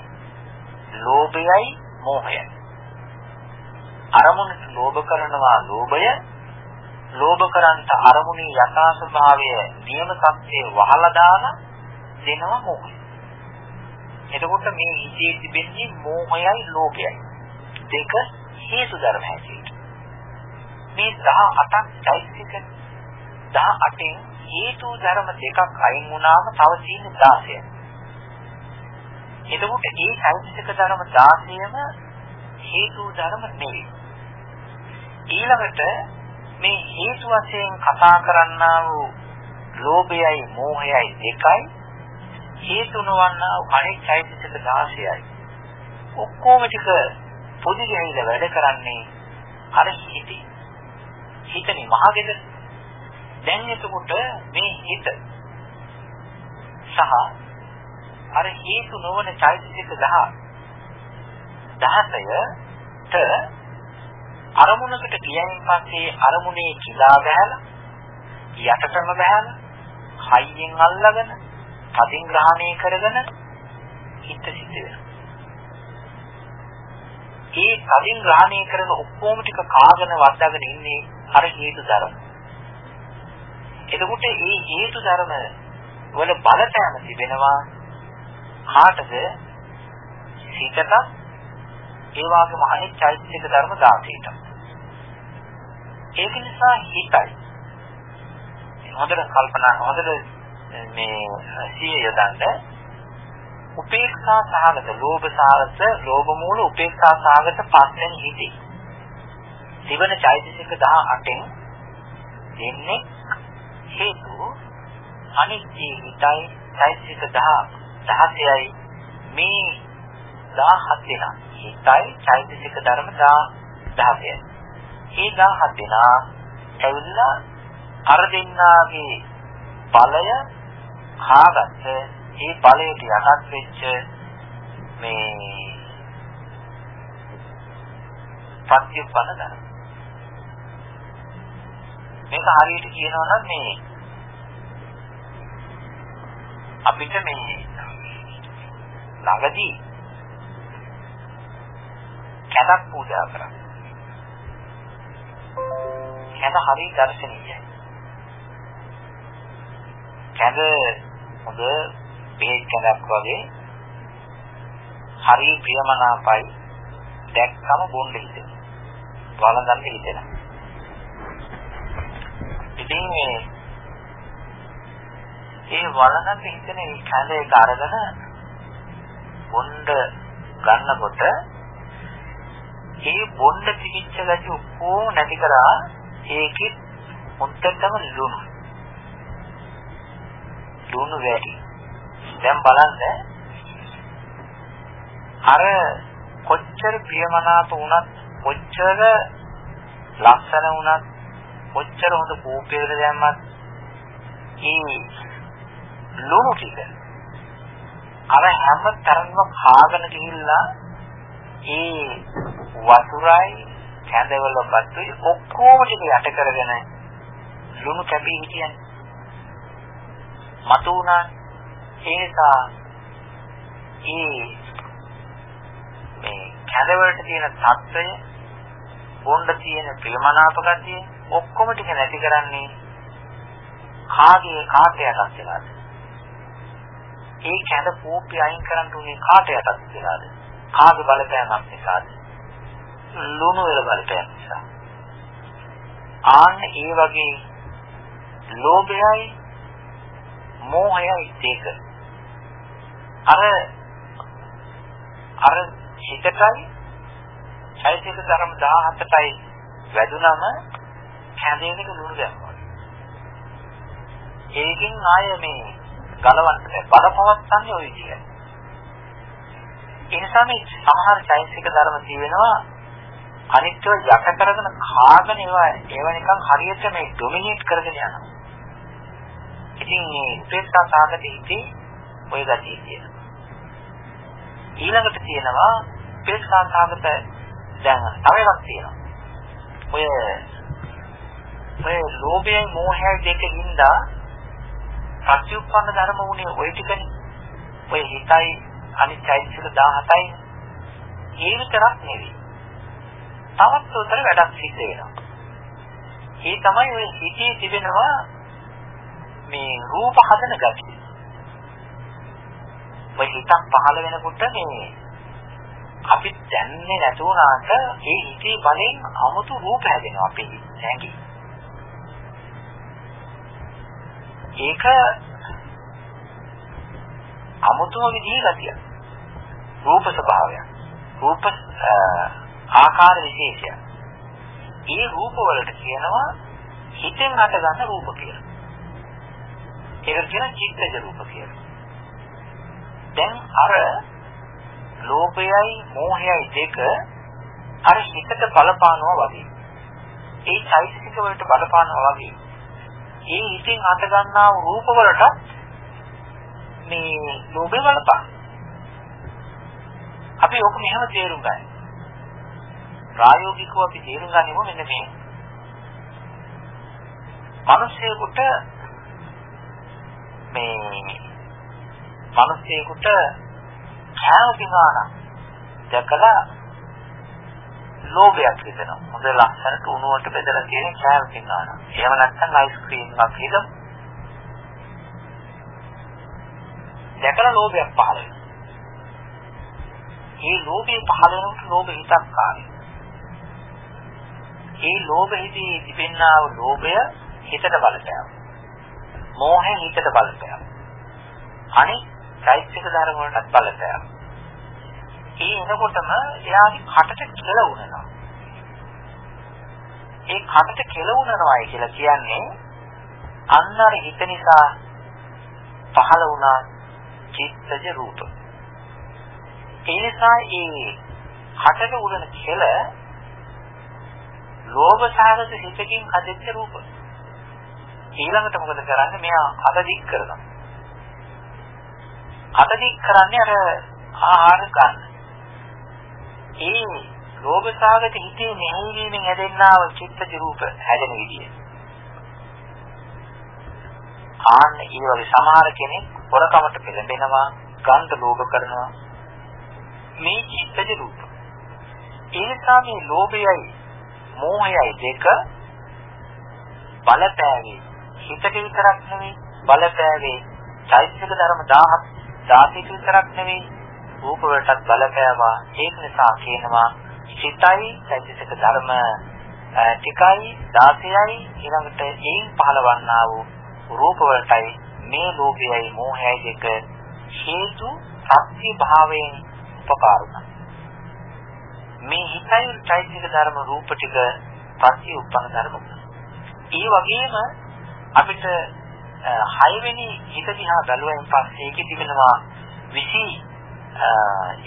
ලෝභයයි මෝහයයි අරමුණට ලෝභ කරනවා ලෝභය ලෝභ කරන්ට අරමුණේ යථා ස්වභාවය නියම සත්‍යය වහලා දාන දෙනවා මෝහය එතකොට මේ හිතේ තිබෙන්නේ මෝහයයි ලෝභයයි දෙක හේතු ධර්ම හැටියට මේ 18ක් චෛතසික 18න් හේතු ධර්ම දෙකක් අයින් වුණාම තව තියෙන්නේ 16යි. එතකොට මේ චෛතසික ධර්ම 16ම හේතු ධර්ම නෙවෙයි. ඊළඟට මේ හේතු වශයෙන් කතා කරන්නා වූ ලෝභයයි මෝහයයි දෙකයි හේතු නොවන්නා වූ අනෙක් චෛතසික 16යි. ඔක්කොම ටික පොදි ගහිලා වැඩ කරන්නේ අර හිතේ හිතනේ මහගෙදර. දැන් එතකොට මේ හිත සහ අර හේතු නොවන චෛතසික 10 16ට අරමුණකට ගියයින් පස්සේ අරමුණේ කිලා බහැලා යටටම බහැලා හයියෙන් අල්ලගෙන තදින් ග්‍රහණය කරගෙන හිත සිද්ධ වෙනවා. ඒ තදින් ග්‍රහණය කරන ඔක්කොම ටික කාගෙන වද්දාගෙන ඉන්නේ අර හේතු ධර්ම. එතකොට මේ හේතු ධර්ම වල බලපෑම තිබෙනවා කාටද? සිතට ඒ වගේම අනිත් චෛතසික ධර්ම 16ට. ඒක නිසා හිතයි. හොඳට කල්පනා හොඳට මේ සිය යොදන්න. උපේක්ෂා සහගත ලෝභ සහගත ලෝභ මූල උපේක්ෂා සහගත පස්යෙන් හිතේ. තිබෙන චෛතසික 18න් දෙන්නේ හේතු අනිත්‍ය හිතයි චෛතසික 10 16යි මේ 17 දෙනා හිතයි චෛතසික ධර්ම 16යි මේ 17 දෙනා ඇවිල්ලා අර දෙන්නාගේ ඵලය කාගත්ත ඒ ඵලයට යටත් වෙච්ච මේ පත්‍යපන ධර්ම. මේක හරියට කියනවා නම් මේ අපිට මේ ළඟදී කැඳක් පූජා කරා. කැඳ හරිය දර්ශනීයයි. කැඳ හොඳ බෙහෙත් කැඳක් වගේ හරිය ප්‍රියමනාපයි දැක්කම බොන්න හිතෙනවා. වළඳන්න හිතෙනවා. ඉතින් මේ ඒ වළඳන් හිතන ඒ කැඳ එක අරගෙන බොණ්ඩ ගන්නකොට ඒ බොණ්ඩ පිටිච්ච ගැටි ඔක්කොම නැති කරා ඒකෙ මුත්තටම ලුණු. ලුණු වැඩි. දැන් බලන්න. අර කොච්චර ප්‍රියමනාප වුණත් කොච්චර ලස්සන වුණත් කොච්චර හොඳ කෝපයකට දැම්මත් ඒ ලුණු ටික අර හැම තරම්ම කාගෙන ගිහිල්ලා ඒ වතුරයි කැඳවල බත්තුයි ඔක්කොම ටික යට කරගෙන ලුණු කැපී හිටියනේ. මතු වුණා. ඒ නිසා ඒ මේ කැඳවලට තියෙන తত্ত্বය බොණ්ඩ තියෙන ප්‍රේමනාප ගතිය ඔක්කොම ටික නැති කරන්නේ කාගේ කාටයටත් වෙලාද? ඒ කැඳ කෝපි අයින් කරන්න උනේ කාටයටත් වෙලාද? කාගේ බලපෑමක් නිසාද? ලුණු වල බලපෑම නිසා. ආන්න ඒ වගේ ලෝභයයි මෝහයයි දෙක. අර අර හිතටයි චෛතසික ධර්ම 17යි වැදුනම කැඳේකට ලුණු දැම්මා. ඒකෙන් ආය මේ ගලවන්න බලපවත්තන්නේ ওই විදිහට. ඒ නිසා මේ සමහර චෛතසික ධර්ම තියෙනවා අනිත්ව යට කරගෙන කාගෙන ඒවා ඒව නිකන් හරියට මේ ඩොමිනේට් කරගෙන යනවා. ඉතින් මේ උපේක්ෂා සාගත හිතේ ඔය ගතිය තියෙනවා. ඊළඟට තියෙනවා උපේක්ෂා සාගත දැන් තව එකක් තියෙනවා. ඔය ඔය ලෝභයයි මෝහයයි දෙකින්දා ප්‍රතිඋප්පන්න ධර්ම උනේ ඔය ටිකනේ. ඔය හිතයි අනිත්‍යයිසික 17යි. ඒ විතරක් නෙවෙයි. තවත් උතර වැඩක් සිද්ධ වෙනවා. ඒ තමයි ඔය හිතේ තිබෙනවා මේ රූප හදන ගතිය. ඔය හිතක් පහළ වෙනකොට මේ අපි දැන්නේ නැතුණාට ඒ හිතේ බලෙන් 아무තු රූප හැදෙනවා අපේ නැගී. ඒක අමුතුම විදිහේ ගතිය. රූප ස්වභාවය. රූප ආකාර විශේෂය. ඒ රූප වලට කියනවා හිතෙන් හටගන්න රූප කියලා. ඒක කියන චිත්තජ රූප කියලා. දැන් අර ලෝභයයි මෝහයයි දෙක අර හිතට බලපානවා වගේ. ඒ චෛතසික වලට බලපානවා වගේ. ඒ හිතෙන් අත ගන්නා රූප වලට මේ ලෝභය බලපාන. අපි ඔක මෙහෙම තේරුම් ගන්න. ප්‍රායෝගිකව අපි තේරුම් ගන්නෙම මෙන්න මේ. මිනිස්සෙකුට මේ මිනිස්සෙකුට කෑම පිඟාන දැකලා ලෝභයක් හිතෙනවා. හොඳ ලස්සනට උණුවට බෙදලා තියෙන කෑම පිඟාන. එහෙම නැත්නම් අයිස්ක්‍රීම් එකක් හිතමු. දැකලා ලෝභයක් පහළ වෙනවා. මේ ලෝභය පහළ වෙනකොට ලෝභ හිතක් ආවේ. මේ ලෝභ හිතේ තිබෙනා වූ ලෝභය හිතට බලපෑම. මෝහය හිතට බලපෑම. අනිත් චෛත්‍යක ධර්ම වලටත් බලපෑම. ඒ එනකොටම එයාගේ කටට කෙලවුණනවා. ඒ කටට කෙලවුණනවායි කියලා කියන්නේ අන්න අර හිත නිසා පහළ වුණා චිත්තජ රූප. ඒ නිසා ඒ කටට උඩන කෙල ලෝභ සහගත හිතකින් හදෙච්ච රූප. ඊළඟට මොකද කරන්නේ? මෙයා අත දික් කරනවා. අත දික් කරන්නේ අර ආහාර ගන්න. ඒ ලෝභ සහගත හිතේ මෙහෙයීමෙන් හැදෙන්නා වූ චිත්තජ රූප හැදෙන විදිය. ආන්න ඒ වගේ සමහර කෙනෙක් හොරකමට පෙළඹෙනවා, ගන්ධ ලෝභ කරනවා. මේ චිත්තජ රූප. ඒ නිසා මේ ලෝභයයි මෝහයයි දෙක බලපෑවේ. හිතට විතරක් නෙවෙයි බලපෑවේ. චෛතසික ධර්ම 1000 16 විතරක් නෙවෙයි රූප වලටත් බලපෑවා. ඒක නිසා කියනවා සිතයි චෛතසික ධර්ම ටිකයි 16යි ඊළඟට ඒන් පහළවන්නා වූ රූප වලටයි මේ ලෝභයයි මෝහයයි දෙක හේතු සත්‍ය භාවයෙන් උපකාර වුණා. මේ හිතයි චෛතසික ධර්ම රූප ටික පස්සේ උපන්න ධර්ම. ඒ වගේම අපිට හයවෙනි හිත දිහා බැලුවෙන් පස්සේ ඒකේ තිබෙනවා 21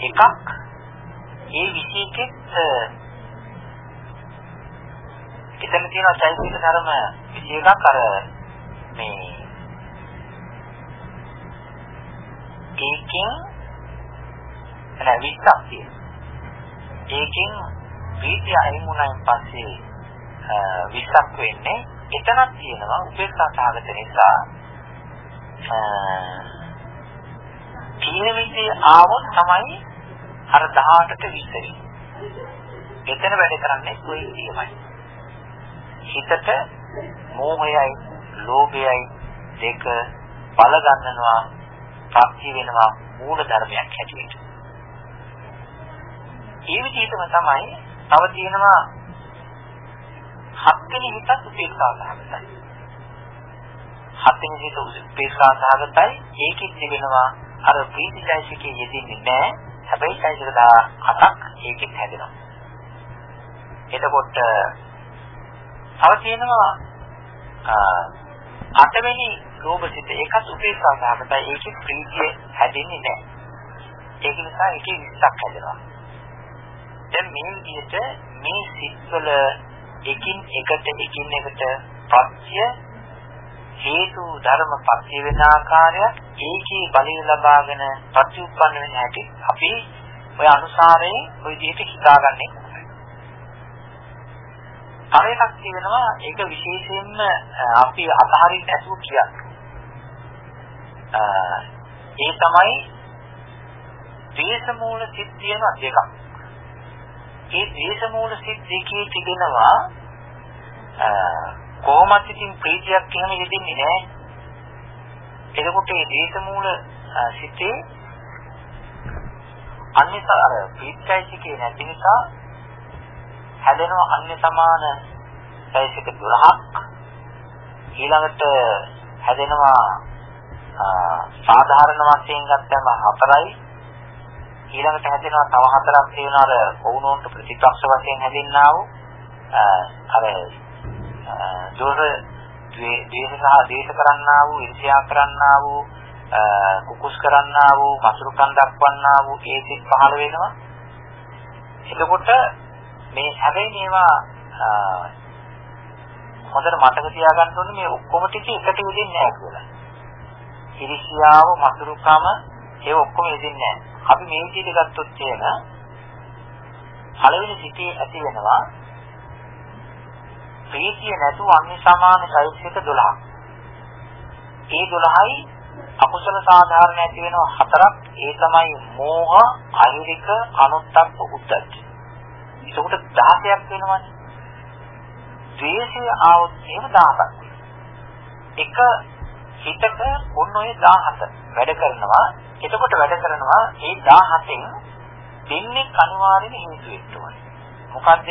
එකක් ඒ 21 එතන තියෙන චෛතසික ධර්ම 21ක් අර මේ ඒකෙන් නෑ 20ක් තියෙනවා. ඒකෙන් ප්‍රීතිය අයින් වුණායින් පස්සේ 20ක් වෙන්නේ එතනක් තියෙනවා උපේක්ෂා සාගත නිසා තීනවිතේ ආවොත් තමයි අර 18ට 20 එතන වැඩ කරන්නේ කොයි විදියමයි. හිතට මෝහයයි, ලෝභයයි දෙක බල ගන්නවා, ප්‍රත්‍ය වෙනවා මූල ධර්මයක් හැටියට. ඒ විදිහටම තමයි තව තියෙනවා හත්වෙනි හිතත් උපේක්ෂා සහගතයි. හත්වෙනි හිත උපේක්ෂා සහගතයි ඒකෙත් තිබෙනවා අර ප්‍රීතිචෛසිකයේ යෙදෙන්නේ නැහැ. හැබැයි චෛසික 18ක් ඒකෙත් හැදෙනවා. එතකොට තව තියෙනවා අටවෙනි ලෝභසිත ඒකත් උපේක්ෂා සහගතයි ඒකෙත් ප්‍රීතිය හැදෙන්නේ නැහැ. ඒක නිසා ඒකේ 20ක් හැදෙනවා. දැන් මේ විදිහට මේ සිත්වල එකින් එකට එකින් එකට පත්‍ය හේතු ධර්ම පත්‍ය වෙන ආකාරය ඒකේ බලය ලබාගෙන ප්‍රතිඋත්පන්න වෙන හැටි අපි ඔය අනුසාරයෙන් ඔය විදිහට හිතාගන්නේ තව එකක් තියෙනවා ඒක විශේෂයෙන්ම අපි අතහරින්න නැතුව කියන්නේ. ඒ තමයි දේශ මූල සිත් තියෙන දෙකක්. ඒ දේශ මූල සිත් දෙකේ තිබෙනවා කොහොමද ඉතින් ප්‍රීතියක් එහෙම යෙදෙන්නේ නැහැ. එතකොට මේ දේශ මූල සිතේ අනිසාර ප්‍රීතියිකේ නැති නිසා හැදෙනවා අන්‍ය සමාන චෛතසික 12ක් ඊළඟට හැදෙනවා සාධාරණ වශයෙන් ගත්තම හතරයි ඊළඟට හැදෙනවා තව හතරක් තියෙනවා අර වුණෝන්ට ප්‍රතිපක්ෂ වශයෙන් හැදෙන්නා වූ අර දෝෂ දේශ සහ දේශ කරන්නා වූ ඉර්ෂ්‍යා කරන්නා වූ කුකුස් කරන්නා වූ මසුරුකම් දක්වන්නා වූ ඒ සිත් පහළ වෙනවා එතකොට මේ හැබැයි මේවා හොඳට මතක තියාගන්න ඕනේ මේ ඔක්කොම ටික එකට වෙදින්නේ නැහැ කියලා. ඉරිසියාව, මසුරුකම ඒ ඔක්කොම වෙදින්නේ නැහැ. අපි මේ විදිහට ගත්තොත් එන පළවෙනි සිටේ ඇති වෙනවා ප්‍රීතිය නැතුව අන්‍ය සමාන චෛත්‍යක 12ක්. ඒ 12යි අකුසල සාධාරණ ඇති වෙනවා හතරක්. ඒ තමයි මෝහ, අහිරික, අනුත්තප්ප, උද්දච්ච. එතකොට 16ක් වෙනවනේ. ද්වේෂය ආවොත් එහෙම 17ක් එක හිතක ඔන්න ඔය 17 වැඩ කරනවා. එතකොට වැඩ කරනවා ඒ 17න් දෙන්නේ අනිවාර්යයෙන් හේතු වෙන්න ඕනේ. මොකද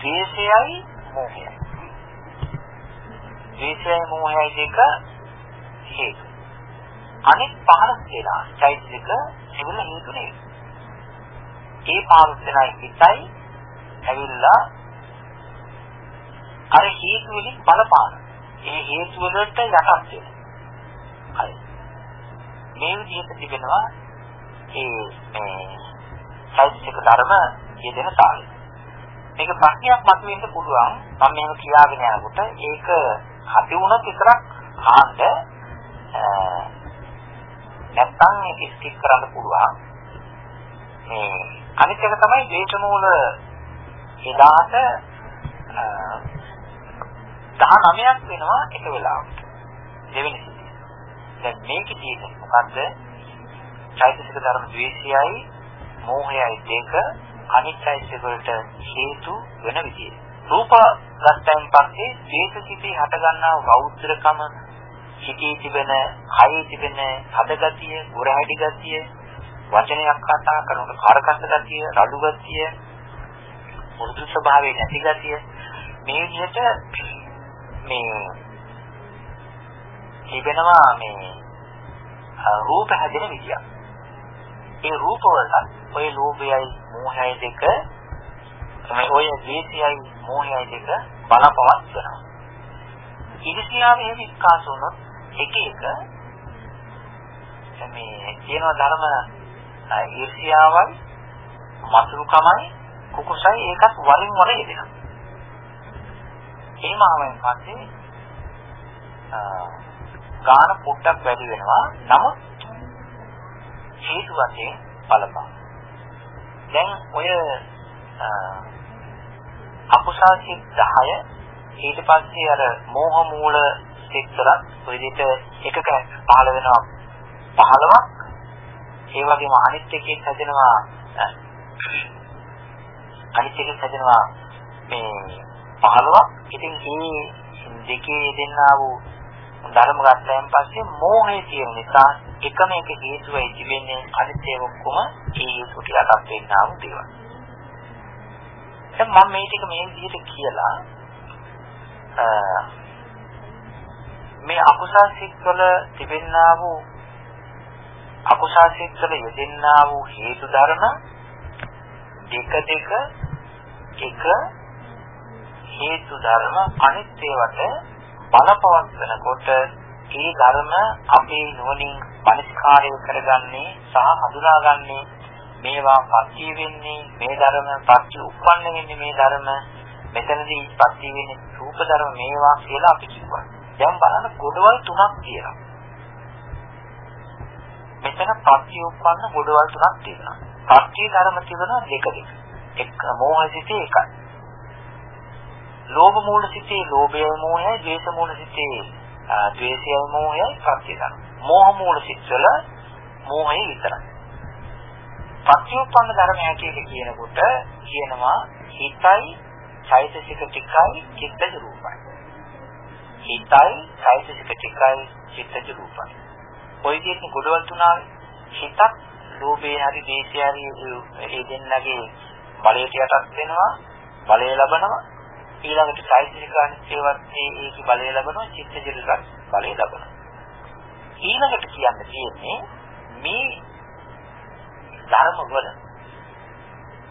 ද්වේෂයයි මෝහයයි. ද්වේෂයයි මෝහයයි දෙක හේතු. අනිත් 15 දෙනා චෛත්‍යික සිවිල හේතු නෙවෙයි. ඒ පාරුස්සනයි හිතයි ඇවිල්ලා අර හේතු වලින් බලපාන. ඒ හේතු වලට යටත් වෙනවා. හරි. මේ විදිහට තිබෙනවා ඒ මේ සෞත්‍යික ධර්ම යෙදෙන තාලය. මේක ප්‍රශ්නයක් මතුවෙන්න පුළුවන්. මම මේක කියාගෙන යනකොට ඒක හති වුණොත් විතරක් ආන්න නැත්තම් ඒක ස්කිප් කරන්න පුළුවන්. මේ අනිත් එක තමයි ද්වේෂ මූල එදාට 19ක් වෙනවා එක වෙලාවකට. දෙවෙනි සිද්ධිය. දැන් මේකේ තියෙන්නේ මොකද්ද? චෛතසික ධර්ම ද්වේෂයයි මෝහයයි දෙක අනිත් චෛතසික වලට හේතු වෙන විදිය. රූප ගත්තයින් පස්සේ ද්වේෂසිතේ හටගන්නා වෞද්‍රකම සිටී තිබෙන, කයේ තිබෙන හදගතිය, ගොරහැඩි ගතිය, වචනයක් කතා කරනකොට කාරකස්ස ගතිය, රළු ගතිය, මුරුදු ස්වභාවයේ නැති ගතිය මේ විදිහට මේ තිබෙනවා මේ රූප හැදෙන විදිය. ඒ රූප වල ඔය ලෝභයයි මෝහයයි දෙක මේ ඔය දේශයයි මෝහයයි දෙක බලපවත් වෙනවා. ඉරිසියාවේ විස්කාස වුණොත් එක එක මේ කියන ධර්ම ඊර්ෂ්‍යාවයි මසුරුකමයි කුකුසයි ඒකත් වරින් වර යෙදෙනවා. එහෙම ආවෙන් පස්සේ ගාන පොඩ්ඩක් වැඩි වෙනවා. නමුත් හේතු වශයෙන් බලපං. දැන් ඔය අකුසල් සිත් 10 ඊට පස්සේ අර මෝහ මූල සිත් වල ඔය විදිහට එකක පහළ වෙනවා 15ක් ඒ වගේම අනිත් එකෙන් හැදෙනවා අනිත් එකෙන් හැදෙනවා මේ 15ක්. ඉතින් මේ දෙකේ දෙන්නා වූ ධර්ම ගත්තයන් පස්සේ මෝහය තියෙන නිසා එකම එක හේතුවයි තිබෙන්නේ අනිත් ඒවා ඔක්කොම ඒ හේතු ටිකක් වෙන්නා වූ දේවල්. දැන් මම මේ ටික මේ විදිහට කියලා මේ අකුසල් සිත් වල තිබෙන්නා වූ අකුසල් සිත්වල යෙදෙන්නා වූ හේතු ධර්ම දෙක දෙක එක හේතු ධර්ම අනිත් ඒවාට බලපවත් වෙනකොට ඒ ධර්ම අපේ නුවණින් පරිස්කාරය කරගන්නේ සහ හඳුනාගන්නේ මේවා පත්‍ය වෙන්නේ මේ ධර්ම පත්‍ය උප්පන්න වෙන්නේ මේ ධර්ම මෙතනදී පත්‍ය වෙන්නේ රූප ධර්ම මේවා කියලා අපි කිව්වා. දැන් බලන්න ගොඩවල් තුනක් තියෙනවා. මෙතන පත්‍ය උප්පන්න ගොඩවල් තුනක් තියෙනවා. පත්‍ය ධර්ම තිබෙනවා දෙක දෙක. එක් මෝහසිතේ එකයි. ලෝභ මූල සිතේ ලෝභය මෝහයයි, ද්වේෂ මූල සිතේ ද්වේෂයයි මෝහයයි පත්‍ය ධර්ම. මෝහ මූල සිත්වල මෝහය විතරයි. පත්‍යෝපන්න ධර්මය කියලා කියනකොට කියනවා හිතයි චෛතසික ටිකයි චිත්තජ රූපයි. හිතයි චෛතසික ටිකයි චිත්තජ රූපයි. ඔය කියන ගොඩවල් තුනයි හිතක් ලෝභය හරි දේශය හරි ඒ දෙන්නගේ බලයට යටත් වෙනවා බලය ලබනවා ඊළඟට චෛතසික අනිත්‍යවත් ඒකේ බලය ලබනවා චිත්තජ රූපත් බලය ලබනවා. ඊළඟට කියන්න තියෙන්නේ මේ ධර්ම වල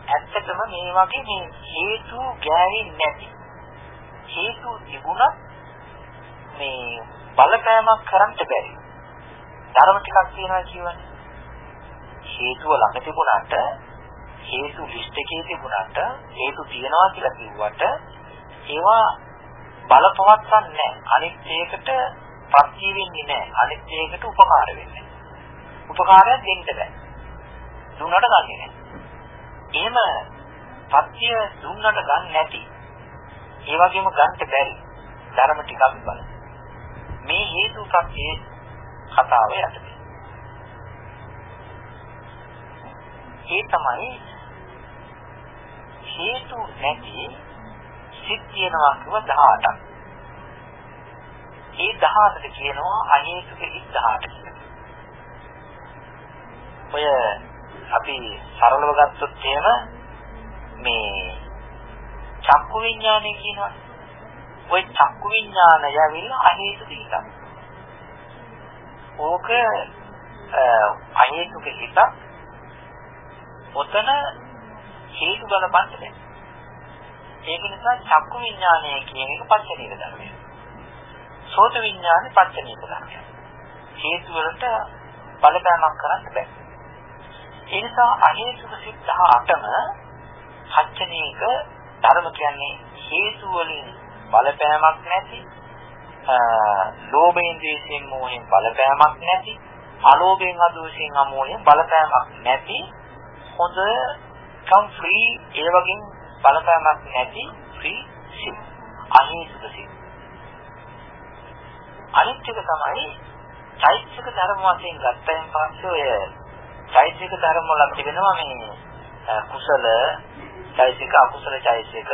ඇත්තටම මේ වගේ මේ හේතු ගෑවෙන්නේ නැති හේතු තිබුණත් මේ බලපෑමක් කරන්න බැරි ධර්ම ටිකක් තියෙනවා කියවනේ හේතුව ළඟ තිබුණාට හේතු ලිස්ට් එකේ තිබුණාට හේතු තියනවා කියලා කිව්වට ඒවා බලපවත්න්නේ නැහැ අනිත් ඒකට පත්‍ය වෙන්නේ නැහැ අනිත් ඒකට උපකාර වෙන්නේ උපකාරයක් දෙන්න බෑ දුන්නට ගන්නෙ නැහැ. එහෙම පත්‍ය දුන්නට ගන්න නැති. ඒ වගේම ගන්න බැරි ධර්ම ටිකක් බලන්න. මේ හේතු ප්‍රත්‍ය කතාව යටතේ. ඒ තමයි හේතු නැති සිත් කියනවා කිව්ව 18ක්. ඒ 18ට කියනවා අහේතුක 18 කියලා. ඔය අපි සරලව ගත්තොත් එහෙම මේ චක්කු විඥානය කියනවා. ওই චක්කු විඥානය ඇවිල්ලා අහේතුක හිතක්. ඕක අහේතුක හිතක්. ඔතන හේතු බලපන්න බෑ. ඒක නිසා චක්කු විඥානය කියන එක පච්චනීය ධර්මයක්. සෝත විඥානේ පච්චනීය ධර්මයක්. හේතු වලට බලපෑමක් කරන්න බෑ. ඒ නිසා අහේතුක සිත් 18ම හච්චනීක ධර්ම කියන්නේ හේතු වලින් බලපෑමක් නැති ලෝභයෙන් ද්වේෂයෙන් මෝහයෙන් බලපෑමක් නැති අලෝභයෙන් අදෝෂයෙන් අමෝහයෙන් බලපෑමක් නැති හොඳ කම් ෆ්‍රී ඒ වගේ බලපෑමක් නැති ෆ්‍රී සිත් අහේතුක සිත් අනිත් එක තමයි චෛත්‍යක ධර්ම වශයෙන් ගත්තයින් පස්සේ ඔය චෛතසික ධර්ම වල තිබෙනවා මේ කුසල චෛතසික අකුසල චෛතසික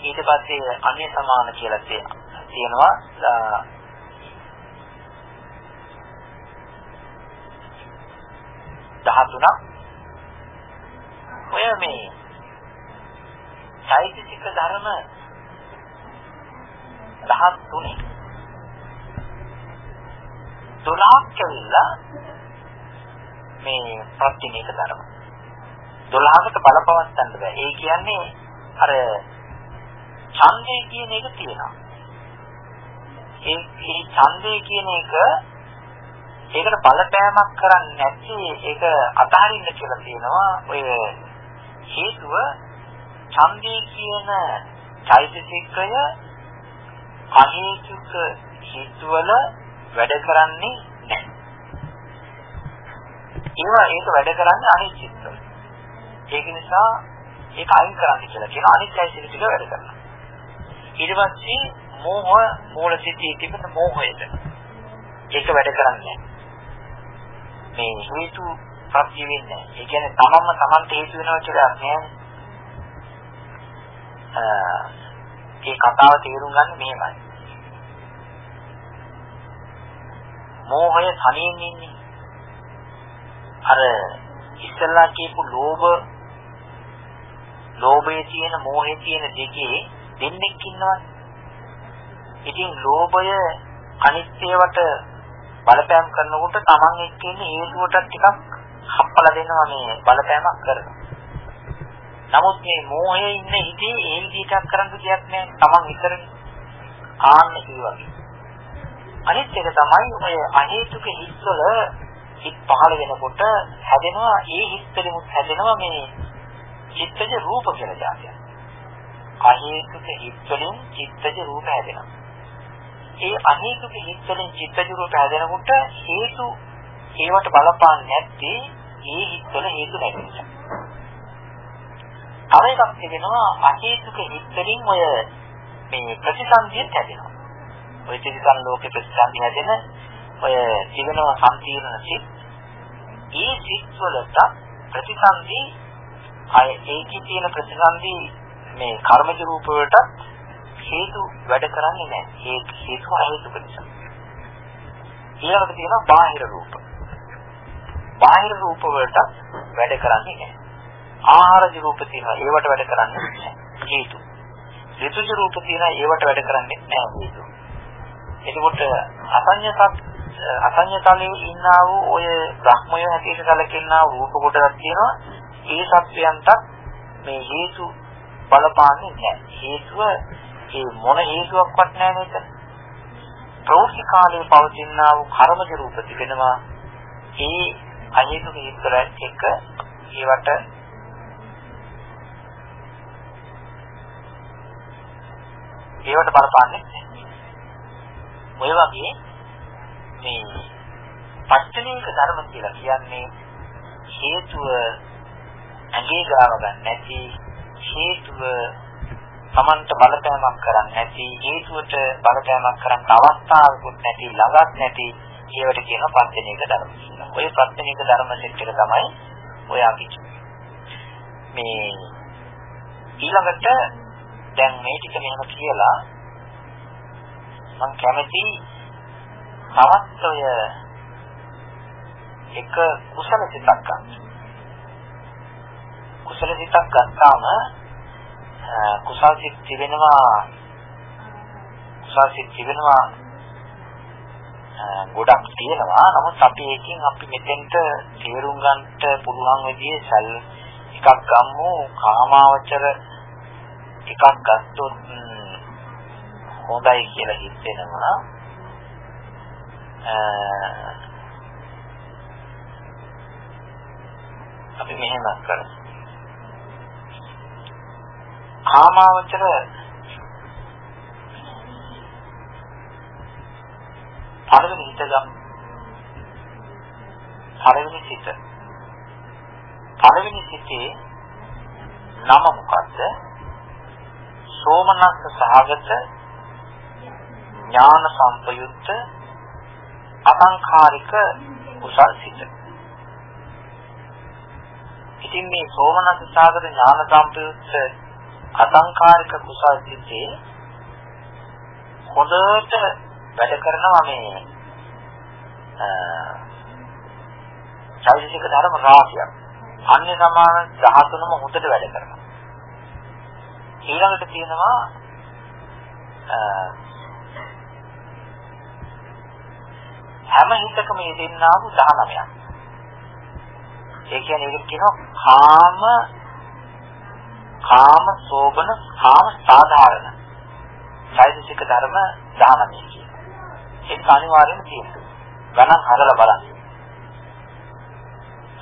ඊට පස්සේ අන්‍ය සමාන කියලා තියෙනවා දහතුනක් ඔය මේ චෛතසික ධර්ම 13 12ක් කියලා මේ ප්‍රතිනේක ධර්ම. 12කට බලපවත්තන්න බෑ. ඒ කියන්නේ අර ඡන්දේ කියන එක තියෙනවා. ඒ මේ ඡන්දේ කියන එක ඒකට බලපෑමක් කරන්නේ නැති ඒක අතහරින්න කියලා තියෙනවා. ඔය හේතුව ඡන්දේ කියන චෛතසිකය අහේතුක හේතුවල වැඩ කරන්නේ නැහැ. ඒවා ඒක වැඩ කරන්නේ අනිත් චිත්තවල. ඒක නිසා ඒක අයින් කරන්න කියලා කියන අනිත් චෛතසික ටික වැඩ කරනවා. ඊට පස්සේ මෝහ මූල සිටී තිබෙන මෝහයද ඒක වැඩ කරන්නේ මේ හේතු ප්‍රත්‍ය වෙන්නේ. ඒ කියන්නේ තමන්ම තමන්ට හේතු වෙනවා කියලා නෑ. ඒ කතාව තේරුම් ගන්න මෙහෙමයි. මෝහය තනියෙන් ඉන්නේ. අර ඉස්සල්ලා කියපු ලෝභ ලෝභයේ තියෙන මෝහයේ තියෙන දෙකේ දෙන්නෙක් ඉන්නවනේ. ඉතින් ලෝභය අනිත්‍යවට බලපෑම් කරනකොට Taman එක්ක ඉන්න හේතුවට ටිකක් හප්පලා දෙනවා මේ බලපෑමක් කරනවා. නමුත් මේ මෝහයේ ඉන්න හිතේ ඒ විදිහට කරන්න දෙයක් නෑ. Taman විතරනේ. ආන්න ඒ වගේ. අනිත් එක තමයි ඔය අහේතුක හිත්වල හිත් පහළ වෙනකොට හැදෙනවා ඒ හිත්තෙමුත් හැදෙනවා මේ චිත්තජ රූප කියලා જાතියක්. අහේතුක හිත් වලින් චිත්තජ රූප හැදෙනවා. ඒ අහේතුක හිත් වලින් චිත්තජ රූප හැදෙනකොට හේතු ඒවට බලපාන්නේ නැත්තේ ඒ හිත් වල හේතු නැති නිසා. තව එකක් තිබෙනවා අහේතුක හිත් වලින් ඔය මේ ප්‍රතිසන්දිය හැදෙනවා. ඔය ත්‍රිසන් ලෝකේ ප්‍රතිසන්දිය හැදෙන ඔය තිබෙනවා සම්පීර්ණ සිත්. ඒ සිත් වලට ප්‍රතිසන්දි අය ඒකේ තියෙන ප්‍රතිසන්දි මේ කර්මජ රූප වලට හේතු වැඩ කරන්නේ නැහැ. ඒ හේතු අහේතුක නිසා. ඊළඟට තියෙනවා බාහිර රූප. බාහිර රූප වලට වැඩ කරන්නේ නැහැ. ආහාරජ රූප තියෙනවා ඒවට වැඩ කරන්නේ නැහැ. හේතු. ඍතුජ රූප තියෙනවා ඒවට වැඩ කරන්නේ නැහැ හේතු. එතකොට අසඤ්ඤසත් අසඤ්ඤතලයේ ඉන්නා වූ ඔය බ්‍රහ්මය හැටියට සැලකෙනා රූප කොටයක් තියෙනවා. ඒ සත්‍යයන්ට මේ හේතු බලපාන්නේ නැහැ. හේතුව ඒ මොන හේතුවක්වත් නැහැ නේද? ප්‍රෞෂි කාලයේ පවතිනා වූ කර්මජ රූප තිබෙනවා. ඒ අහේතුක හේතුවල එක ඒවට ඒවට බලපාන්නේ නැහැ. ඔය වගේ මේ පස්චනීක ධර්ම කියලා කියන්නේ හේතුව ඇඟේ ගාව ගන්න නැති හේතුව Tamanට බලපෑමක් කරන්නේ නැති හේතුවට බලපෑමක් කරන්න අවස්ථාවකුත් නැති ළඟක් නැති ඒවට කියන පස්චනීක ධර්ම කියලා. ඔය පස්චනීක ධර්ම සෙට් එක තමයි ඔය අපි මේ ඊළඟට දැන් මේ ටික මෙහෙම කියලා මම කැමති තවත් ඔය එක කුසල සිතක් ගන්න. කුසල සිතක් ගත්තාම කුසල් සිත් තිබෙනවා කුසල් සිත් තිබෙනවා ගොඩක් තියෙනවා නමුත් අපි එකකින් අපි මෙතෙන්ට තේරුම් ගන්නට පුළුවන් විදිහේ සල් එකක් ගමු කාමාවචර එකක් ගත්තොත් හොඳයි කියලා හිතෙනවා අපි මෙහෙම කරමු. කාමාවචර පළවෙනි හිත ගම් පළවෙනි සිත පළවෙනි සිතේ නම මොකද්ද? සෝමනස්ස සහගත ඥාන සම්පයුක්ත අසංඛාරික කුසල් සිත. ඉතින් මේ සෝමනස්ස සාගර ඥාන සම්පයුක්ත අසංඛාරික කුසල් සිතේ හොඳට වැඩ කරනවා මේ චෛතසික ධර්ම රාශියක්. අන්‍ය සමාන 13ම හොඳට වැඩ කරනවා. ඊළඟට තියෙනවා හැම හිතකම යෙදෙන්නා වූ 19ක්. ඒ කියන්නේ ඒකට කියනවා කාම කාම සෝබන කාම සාධාරණ. චෛතසික ධර්ම 19 කියනවා. ඒක අනිවාර්යයෙන්ම තියෙනවා. ගණන් හදලා බලන්න.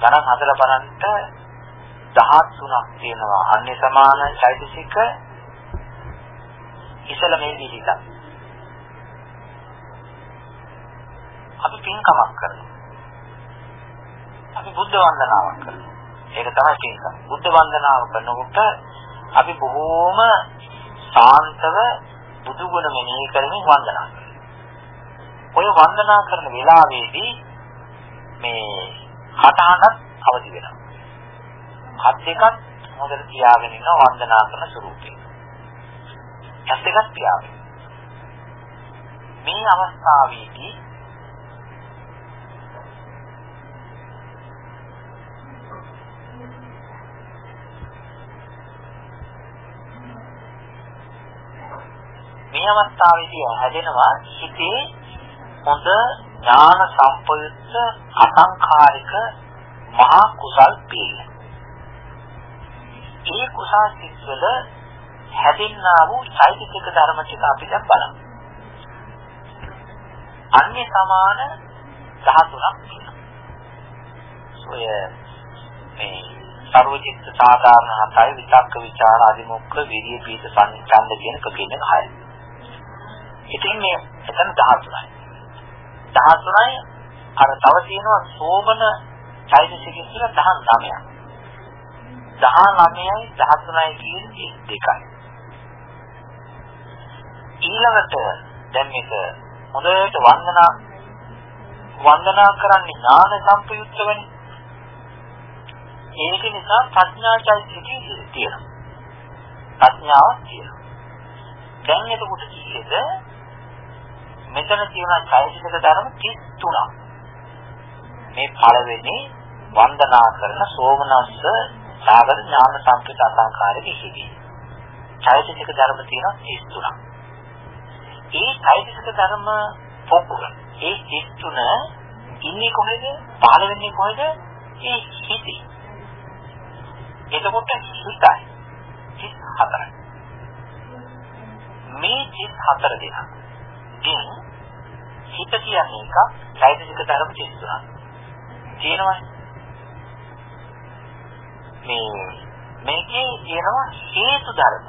ගණන් හදලා බලන්නට 13ක් තියෙනවා. අන්‍ය සමාන චෛතසික ඉසල මේ විදිහට. අපි පින්කමක් කරනවා. අපි බුද්ධ වන්දනාවක් කරනවා. ඒක තමයි පින්කම. බුද්ධ වන්දනාව කරනකොට අපි බොහෝම සාන්තව බුදු ගුණ මෙනෙහි කරමින් වන්දනා කරනවා. ඔය වන්දනා කරන වෙලාවේදී මේ කටහඬක් අවදි වෙනවා. හත් දෙකක් හොඳට තියාගෙන ඉන්න වන්දනා කරන ස්වරූපේ. ඇස් දෙකක් තියාගෙන. මේ අවස්ථාවේදී මේ අවස්ථාවේදී හැදෙනවා හිතේ හොඳ ඥාන සම්පයුක්ත අසංඛාරික මහා කුසල් පිළ. ඒ කුසල් සිත්වල හැදෙන්නා වූ චෛතසික ධර්ම ටික අපි දැන් බලමු. අන්‍ය සමාන 13ක් තියෙනවා. ඔය මේ සර්වචිත්ත සාධාරණ හතයි විතක්ක ਵਿਚාර අදිමුක්ඛ විරිය පීත සංචන්ද කියන කකෙන හයයි. ඉතින් මේ එතන 13යි. 13යි අර තව තියෙනවා සෝමන චෛතසික කියලා 19ක්. 19යි 13යි කියන්නේ දෙකයි. ඊළඟට දැන් මේක හොඳට වන්දනා වන්දනා කරන්නේ ඥාන සම්පයුක්ත වෙන්නේ. ඒක නිසා ප්‍රඥා චෛතසිකය තියෙනවා. ප්‍රඥාවක් තියෙනවා. දැන් එතකොට කීයද? මෙතන තියෙන චෛතසික ධර්ම 33ක්. මේ පළවෙනි වන්දනා කරන සෝමනස්ස සාගර ඥාන සංකේත අසංකාරික හිදී. චෛතසික ධර්ම තියෙනවා 33ක්. ඒ චෛතසික ධර්ම පොකුර. ඒ 33 ඉන්නේ කොහෙද? පහළ වෙන්නේ කොහෙද? ඒ හිතේ. එතකොට හිතයි. හිත හතරයි. මේ හිත හතර දෙනා. ඉතින් හිත කියන්නේ එක චෛතසික ධර්ම 33ක්. තියෙනවනේ. මේ මේකේ තියෙනවා හේතු ධර්ම.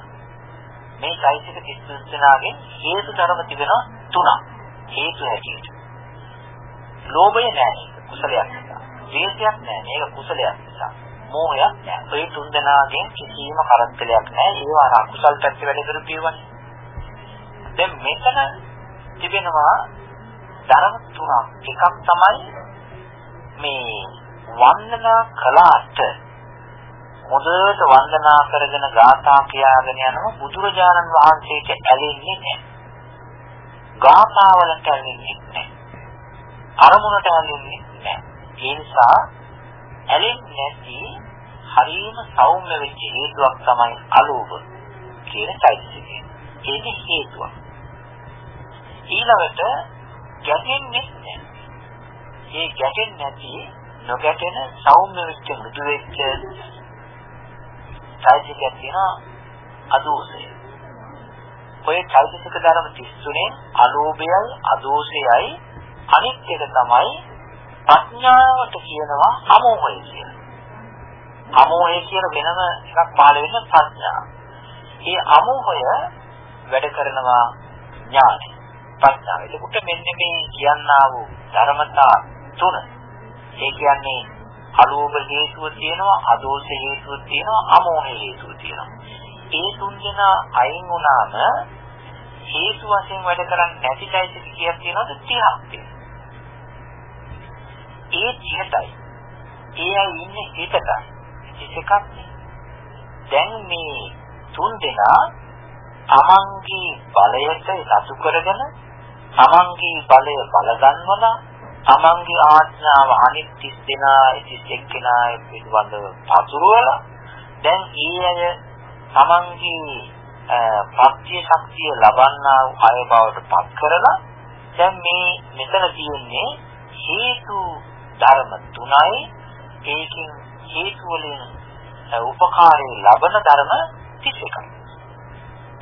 මේ චෛතසික 33 දෙනාගෙන් හේතු ධර්ම තිබෙනවා තුනක්. හේතු හැටියට. ලෝභය නැහැ කුසලයක් නිසා. ද්වේෂයක් නැහැ මේක කුසලයක් නිසා. මෝහයක් නැහැ. ඒ තුන් දෙනාගෙන් කිසිම කරත්තලයක් නැහැ. ඒවා අර අකුසල් පැත්තේ වැඩ කරු පියවන්නේ. දැන් මෙතන තිබෙනවා ධර්ම තුනක්. එකක් තමයි මේ වන්දනා කළාට හොඳට වන්දනා කරගෙන ගාථා කියාගෙන යනවා බුදුරජාණන් වහන්සේට ඇලෙන්නේ නැහැ. ගාථාවලට ඇලෙන්නේ නැහැ. අරමුණට ඇලෙන්නේ නැහැ. ඒ නිසා ඇලෙන්නේ නැති හරියම සෞම්‍ය වෙච්ච හේතුවක් තමයි අලෝභ කියන চৈতසිකය. ඒක හේතුවක්. ඊළඟට ගැටෙන්නේ නැහැ. ඒ ගැටෙන්නේ නැති නොගැටෙන සෞම්‍ය වෙච්ච මෘදු වෙච්ච চৈতසිකයක් තියෙනවා අදෝසය. ඔය චෛතසික ධර්ම 33 අලෝභයයි අදෝෂයයි අනිත් එක තමයි ප්‍රඥාවට කියනවා අමෝහය කියලා. අමෝහය කියන වෙනම එකක් පහළ වෙන ප්‍රඥා. මේ අමෝහය වැඩ කරනවා ඥානය. ප්‍රඥාව. එතකොට මෙන්න මේ කියන්නා වූ ධර්මතා තුන. ඒ කියන්නේ අලෝභ හේතුව තියෙනවා, අදෝෂ හේතුව තියෙනවා, අමෝහ හේතුව තියෙනවා. ඒ තුන් දෙනා අයින් වුණාම හේතු වශයෙන් වැඩ කරන්නේ නැති চৈতසික කියක් තියෙනවද 30ක් තියෙනවා. ඒ 30යි. ඒ අය ඉන්නේ හිතටයි. 31ක් දැන් මේ තුන් දෙනා තමන්ගේ බලයට නතු කරගෙන තමන්ගේ බලය බලගන්වලා තමන්ගේ ආඥාව අනිත් 30 දෙනා 31 කෙනා පිළිබඳව පතුරවලා දැන් ඊය තමන්ගේ ප්‍රත්‍ය ශක්තිය ලබන්නා වූ අය බවට පත් කරලා දැන් මේ මෙතන තියෙන්නේ හේතු ධර්ම තුනයි. ඒකින් හේතු වලින් උපකාරී ලබන ධර්ම 31යි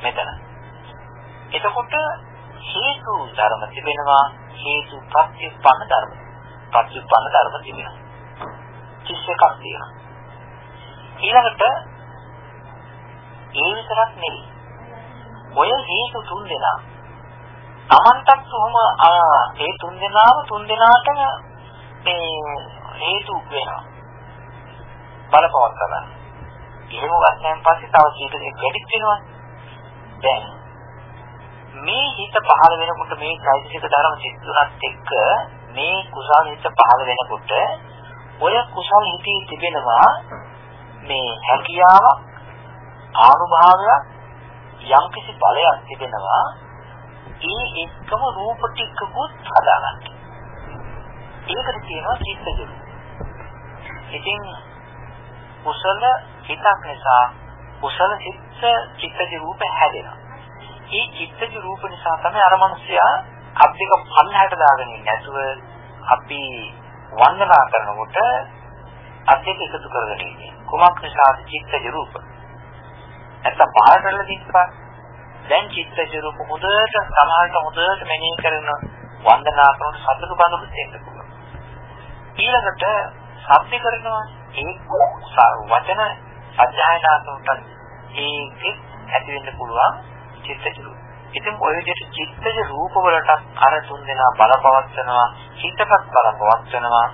මෙතන. එතකොට හේතු ධර්ම තිබෙනවා හේතු ප්‍රත්‍යස්පන්න ධර්ම ප්‍රත්‍යස්පන්න ධර්ම තිබෙනවා 31ක් තියෙනවා ඊළඟට ඒ විතරක් නෙවෙයි. ඔය හේතු තුන් දෙනා Tamanටත් කොහොම ඒ තුන් දෙනාම තුන් දෙනාටම මේ හේතු වෙනවා. බලපවත්තන. එහෙම ගත්තන් පස්සේ තව කීයකට ක්‍රෙඩිට් වෙනවා. දැන් මේ හිත පහළ වෙනකොට මේ চৈতසික ධර්ම සිත්තුනත් එක්ක මේ කුසල හිත පහළ වෙනකොට ඔය කුසල හිතේ තිබෙනවා මේ හැකියාවක් ආනුභාවයක් යම්කිසි බලයක් තිබෙනවා ඒ එක්කම රූප ටිකකුත් හදාගන්න. ඒකට කියනවා චිත්තජ ඉතින් කුසල හිතක් නිසා කුසල චිත්ත චිත්තජ රූප හැදෙනවා. මේ චිත්තජ රූප නිසා තමයි අර මිනිස්සයා අත් දෙක පල්ලහැට දාගෙන ඉන්නේ නැතුව අපි වන්දනා කරනකොට අත් දෙක එකතු කරගෙන ඉන්නේ. කුමක් නිසාද චිත්තජ රූප? නැත්තම් පහල කරලා තිස්පා. දැන් චිත්තජ රූප හොඳට සමාහලට හොඳට මෙනෙහි කරන වන්දනා කරන සතුටු බඳුත් එන්න පුළුවන්. ඊළඟට සත්‍ය කරනවා ඒ වචන සත්‍යයනාතුන්ට ඒකෙත් ඇති වෙන්න පුළුවන් චිත්තජ රූප. ඉතින් ඔය විදිහට චිත්තජ රූප වලට අර තුන් දෙනා බලපවත්නවා හිතපත් බලපවත්නවා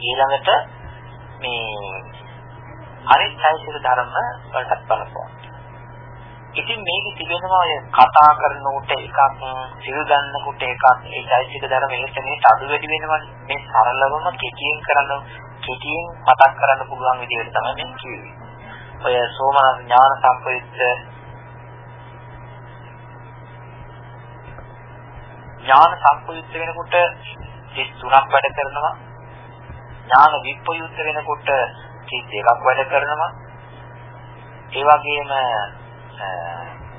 ඊළඟට මේ අනිත් චෛතසික ධර්ම වලට බලපවත්නවා. ඉතින් මේක තිබෙනවා ඔය කතා කරනකොට එකක් සිල් ගන්නකොට එකක් ඒ චෛතසික ධර්ම එතනේ අඩු වැඩි වෙනවනේ මේ සරලවම කෙටියෙන් කරන කෙටියෙන් මතක් කරන්න පුළුවන් විදිහට තමයි මේ කියන්නේ. ඔය සෝමනස් ඥාන සම්ප්‍රයුක්ත ඥාන සම්ප්‍රයුක්ත වෙනකොට සිත් තුනක් වැඩ කරනවා. ඥාන විප්‍රයුක්ත වෙනකොට සිත් දෙකක් වැඩ කරනවා. ඒ වගේම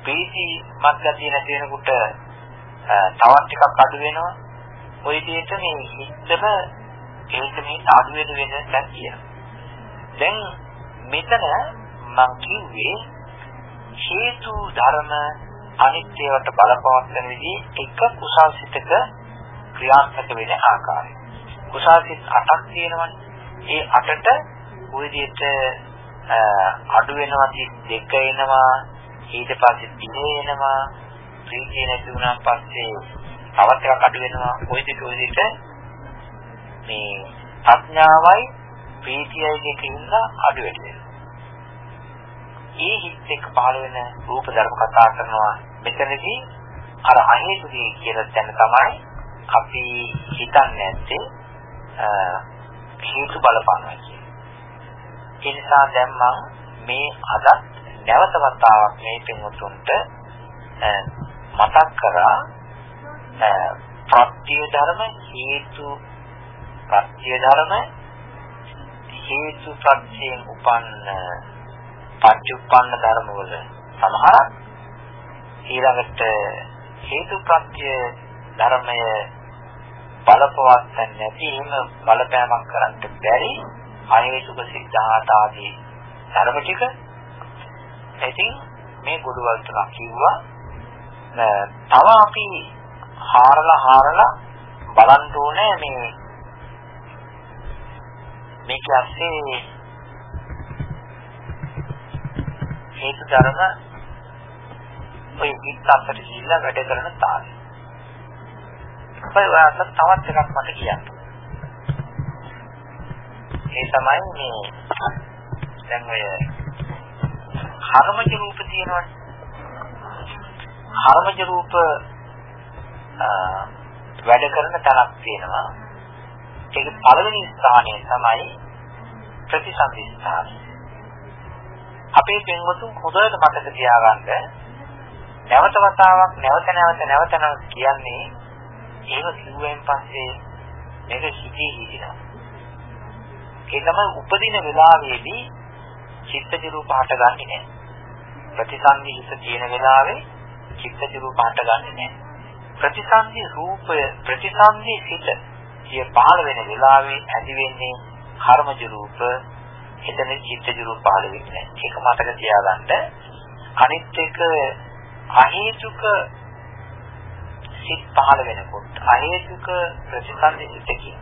ප්‍රීති මත්ගතිය නැති වෙනකොට තවත් ටිකක් අඩු වෙනවා. ඔය විදිහට මේ හිතම ඒක මේ අඩු වෙන වෙන දැන් කියනවා. දැන් මෙතන මම කිව්වේ හේතු ධර්ම අනිත්‍යවට බලපවත්වන විදිහ එක කුසල්සිතක ක්‍රියාත්මක වෙන ආකාරය. කුසල්සිත අටක් තියෙනවනේ. ඒ අටට ওই විදිහට අඩු වෙනවා දෙක එනවා ඊට පස්සේ දිනේ එනවා ප්‍රීතිය නැති වුණාන් පස්සේ තවත් එකක් අඩු වෙනවා ওই දෙක ওই විදිහට මේ ප්‍රඥාවයි ප්‍රීතියයි දෙකින් අඩු වෙනවා ඒ හිත් එක්ක පහළ වෙන රූප ධර්ම කතා කරනවා මෙතනදී අර අහේතුදී කියලා දැන තමයි අපි හිතන්නේ නැත්තේ හේතු බලපානවා කියන්නේ. ඒ නිසා දැන් මම මේ අදත් නැවත වතාවක් මේ පින්වතුන්ට මතක් කරා ප්‍රත්‍ය ධර්ම හේතු ප්‍රත්‍ය ධර්ම හේතු ප්‍රත්‍යයෙන් උපන්න පටිඋප්පන්න ධර්ම වල. සමහරක් ඊළඟට හේතුප්‍රත්‍ය ධර්මය බලපවත්තන් නැති එහෙම බලපෑමක් කරන්න බැරි අහේතුක සිද්ධාත ආදී ධර්ම ටික. ඉතින් මේ ගොඩවල් තුනක් කිව්වා තව අපි හාරලා හාරලා බලන්න ඕනේ මේ මේක ඇස්සේ හේතු ධර්ම ඔය විත් අතර ගිහිල්ලා වැඩ කරන තාලෙ. අපේ වාස තවත් එකක් මට කියන්න. ඒ තමයි මේ දැන් ඔය කර්මජ රූප තියෙනවනේ. කර්මජ රූප වැඩ කරන තැනක් තියෙනවා. ඒක පළවෙනි ස්ථානය තමයි ප්‍රතිසන්දි ස්ථානය. අපේ පින්වතුන් හොඳට මතක තියාගන්න නැවත වතාවක් නැවත නැවත නැවත නැවත කියන්නේ ඒක කිව්වෙන් පස්සේ මේක හිතේ හිතිනවා. ඒ තමයි උපදින වෙලාවේදී චිත්තජ රූප හටගන්නේ නැහැ. ප්‍රතිසන්දි හිත තියෙන වෙලාවේ චිත්තජ රූප හටගන්නේ නැහැ. ප්‍රතිසන්දි රූපය ප්‍රතිසන්දි හිත කිය පහළ වෙන වෙලාවේ ඇති වෙන්නේ කර්මජ රූප එතන චිත්තජ රූප පහළ වෙන්නේ නැහැ. ඒක මතක තියාගන්න. අනිත් එක අහේතුක සිත් පහළ වෙනකොට අහේතුක ප්‍රතිසන්දි සිතකින්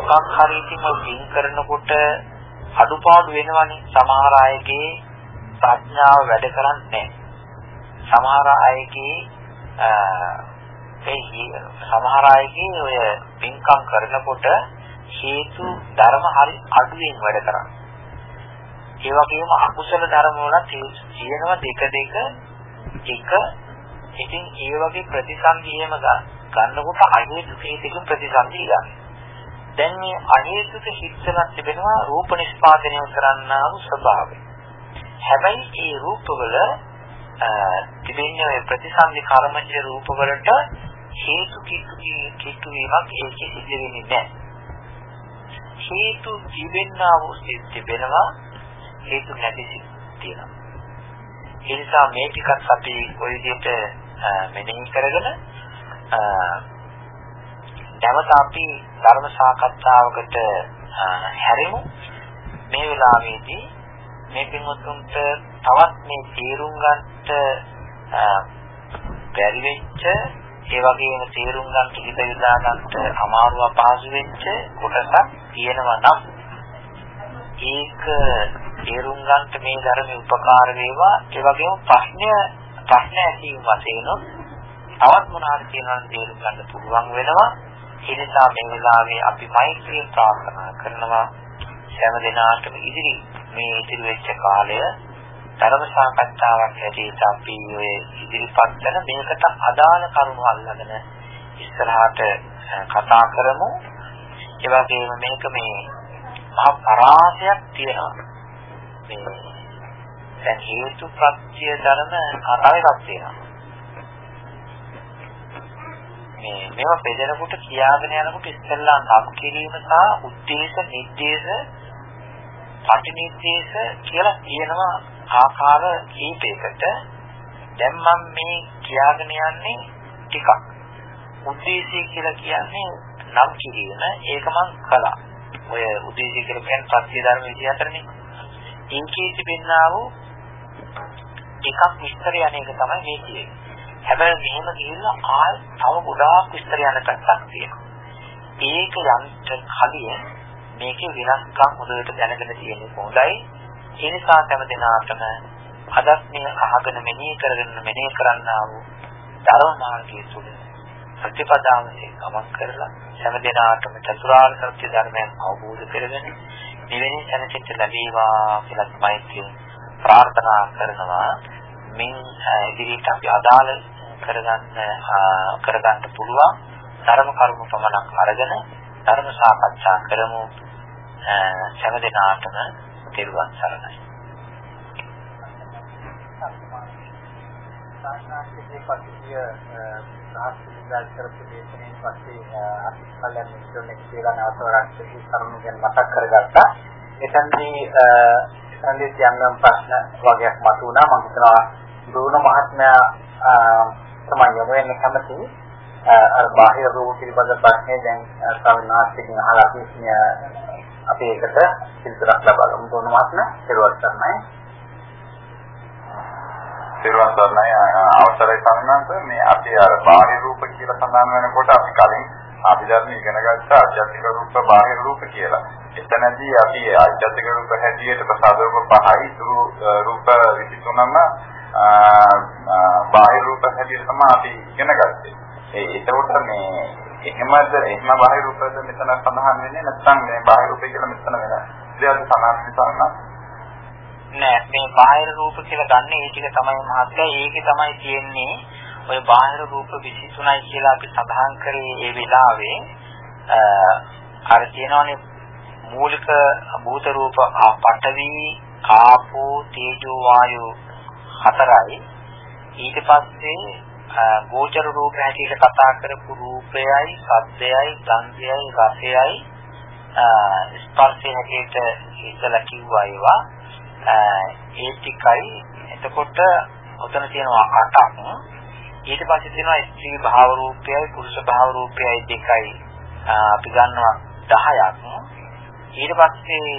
මොකක් හරි ඉතින් ඔය පින් කරනකොට අඩුපාඩු වෙනවනේ සමහර අයගේ ප්‍රඥාව වැඩ කරන්නේ සමහර අයගේ ඒ සමහර අයගේ ඔය පින්කම් කරනකොට හේතු ධර්ම හරි අඩුවෙන් වැඩ කරන්නේ. ඒ වගේම අකුසල ධර්ම වලත් තියෙනවා දෙක දෙක එක ඉතින් ඒ වගේ ප්‍රතිසන්දි එහෙම ගන්නකොට අහේතුක හේතුක ප්‍රතිසන්දි ගන්න. දැන් මේ අහේතුක හිතලා තිබෙනවා රූප නිෂ්පාදනය කරන්නා වූ ස්වභාවය. හැබැයි ඒ රූපවල තිබෙන ප්‍රතිසන්දි කර්මජ රූපවලට හේතු කිතු කිතු වීමක් ඒකෙ සිද්ධ වෙන්නේ නැහැ. හේතු ජීවෙන්නා වූ සිත් තිබෙනවා හේතු නැති සිත් තියෙනවා. ඒ නිසා මේ ටිකත් අපි ওই විදිහට මෙනෙහි කරගෙන නැවත අපි ධර්ම සාකච්ඡාවකට හැරෙමු. මේ වෙලාවේදී මේ පින්වත්තුන්ට තවත් මේ තීරුම් ගන්නට බැරි වෙච්ච ඒ වගේම තේරුම් ගන්න හිත යොදා ගන්නට අමාරු අපහසු වෙච්ච කොටසක් තියෙනවා නම් ඒක තේරුම් ගන්නට මේ ධර්මයේ උපකාර වේවා. ඒ වගේම ප්‍රශ්නය ප්‍රශ්න ඇසීම වශයෙන් තවත් මොනවාද කියනවා තේරුම් ගන්න පුළුවන් වෙනවා. ඒ නිසා මේ වෙලාවේ අපි මෛත්‍රිය ප්‍රාර්ථනා කරනවා. හැම දිනාටම ඉදිරි මේ ඉදිරි වෙච්ච කාලය ධර්ම සාකච්ඡාවක් හැටියට අපි ඔය ඉදිරිපත් කරන මේකට අදාළ කරුණු අල්ලගෙන ඉස්සරහට කතා කරමු. ඒ වගේම මේක මේ මහ පරාසයක් තියෙනවා. මේ දැන් හේතු ප්‍රත්‍ය ධර්ම අරායයක් තියෙනවා. මේ මේවා බෙදෙනකොට කියාගෙන යනකොට ඉස්සෙල්ලා නම් කිරීම සහ උද්දේශ නිर्देश ප්‍රතිනිर्देश කියලා කියනවා ආකාර කීපයකට දැන් මම මේ කියාගෙන යන්නේ ටිකක්. උද්දේශය කියලා කියන්නේ නම් කිරීම. ඒක මම කළා. ඔය උද්දේශය කියලා කියන්නේ සත්‍ය ධර්ම 24නේ ඉන්කී තිබෙනා වූ එකක් විස්තර යන්නේක තමයි මේ කියන්නේ. හැබැයි මෙහෙම ගිහිල්ලා ආල් තව ගොඩාක් විස්තර යන පැත්තක් තියෙනවා. ඒක යන්න කලින් මේකේ වෙනස්කම් හොඳට දැනගෙන තියෙන්නේ හොඳයි. ඒ නිසා හැම දිනාටම අදත් මේ අහගෙන මෙනෙහි කරගෙන මෙනෙහි කරන්නා වූ ධර්ම මාර්ගයේ තුල ප්‍රතිපදාවෙන් ගමන් කරලා හැම දිනාටම චතුරාර්ය සත්‍ය ධර්මයන් අවබෝධ කරගෙන නිවෙන සැනසෙන්න ලැබේවා කියලා මෛත්‍රියෙන් ප්‍රාර්ථනා කරනවා. මින් ඉදිරියට අපි අදාළ කරගන්න කරගන්න පුළුවන් ධර්ම කරුණු පමණක් අරගෙන ධර්ම සාකච්ඡා කරමු හැම දිනාටම තෙරුවන් සරණයි. සාස්ත්‍රීය පද්ධතිය සාස්ත්‍රීය කරපු දේශනෙන් පස්සේ අපි කලින් ඉන්ටර්නෙට් කියලා නවතරක් කරුණු ගැන මතක් කරගත්තා. එතනදී එතනදී යම් ප්‍රශ්න වගේක් මතුවුණා. මම හිතනවා දුරුණ මහත්මයා තමයි යොමු වෙන්න කැමති. අර බාහිර රූප පිළිබඳ ප්‍රශ්නේ දැන් සවිනාශකින් අහලා තියෙන අපි ඒකට පිළිතුරක් ලබා ගමු තෝන මාත්න පෙරවත් කරනයි පෙරවත් කරනයි අවසරයි සම්මානත මේ අපි අර බාහිර රූප කියලා සඳහන් වෙනකොට අපි කලින් අභිධර්ම ඉගෙන ගත්ත ආධ්‍යාත්මික රූප බාහිර රූප කියලා. එතනදී අපි ආධ්‍යාත්මික රූප හැටියට ප්‍රසාද රූප පහයි ඉතුරු රූප 23ම බාහිර රූප හැටියට තමයි අපි ඉගෙන ගත්තේ. ඒ එතකොට මේ එහෙමද එහෙම බාහිර රූපද මෙතන සඳහන් වෙන්නේ නැත්නම් මේ බාහිර රූපය කියලා මෙතන වෙන දෙයක් සඳහන් වෙනවා නෑ මේ බාහිර රූප කියලා ගන්න ඒ ටික තමයි මහත්ය ඒකේ තමයි තියෙන්නේ ඔය බාහිර රූප 23යි කියලා අපි සඳහන් කරේ ඒ වෙලාවේ. අර තියෙනවානේ මූලික භූත රූප පඨවි ආපෝ තේජෝ වායෝ හතරයි. ඊට පස්සේ ගෝචර රූප හැටියට කතා කරපු රූපයයි, ශබ්දයයි, ගන්ධයයි, රසයයි ස්පර්ශය හැටියට ඉස්සලා කිව්වා ඒවා. ඒ ටිකයි එතකොට ඔතන තියෙනවා අටක්. ඊට පස්සේ තියෙනවා ස්ත්‍රී භාව රූපයයි, පුරුෂ භාව රූපයයි දෙකයි අපි ගන්නවා 10ක්. ඊට පස්සේ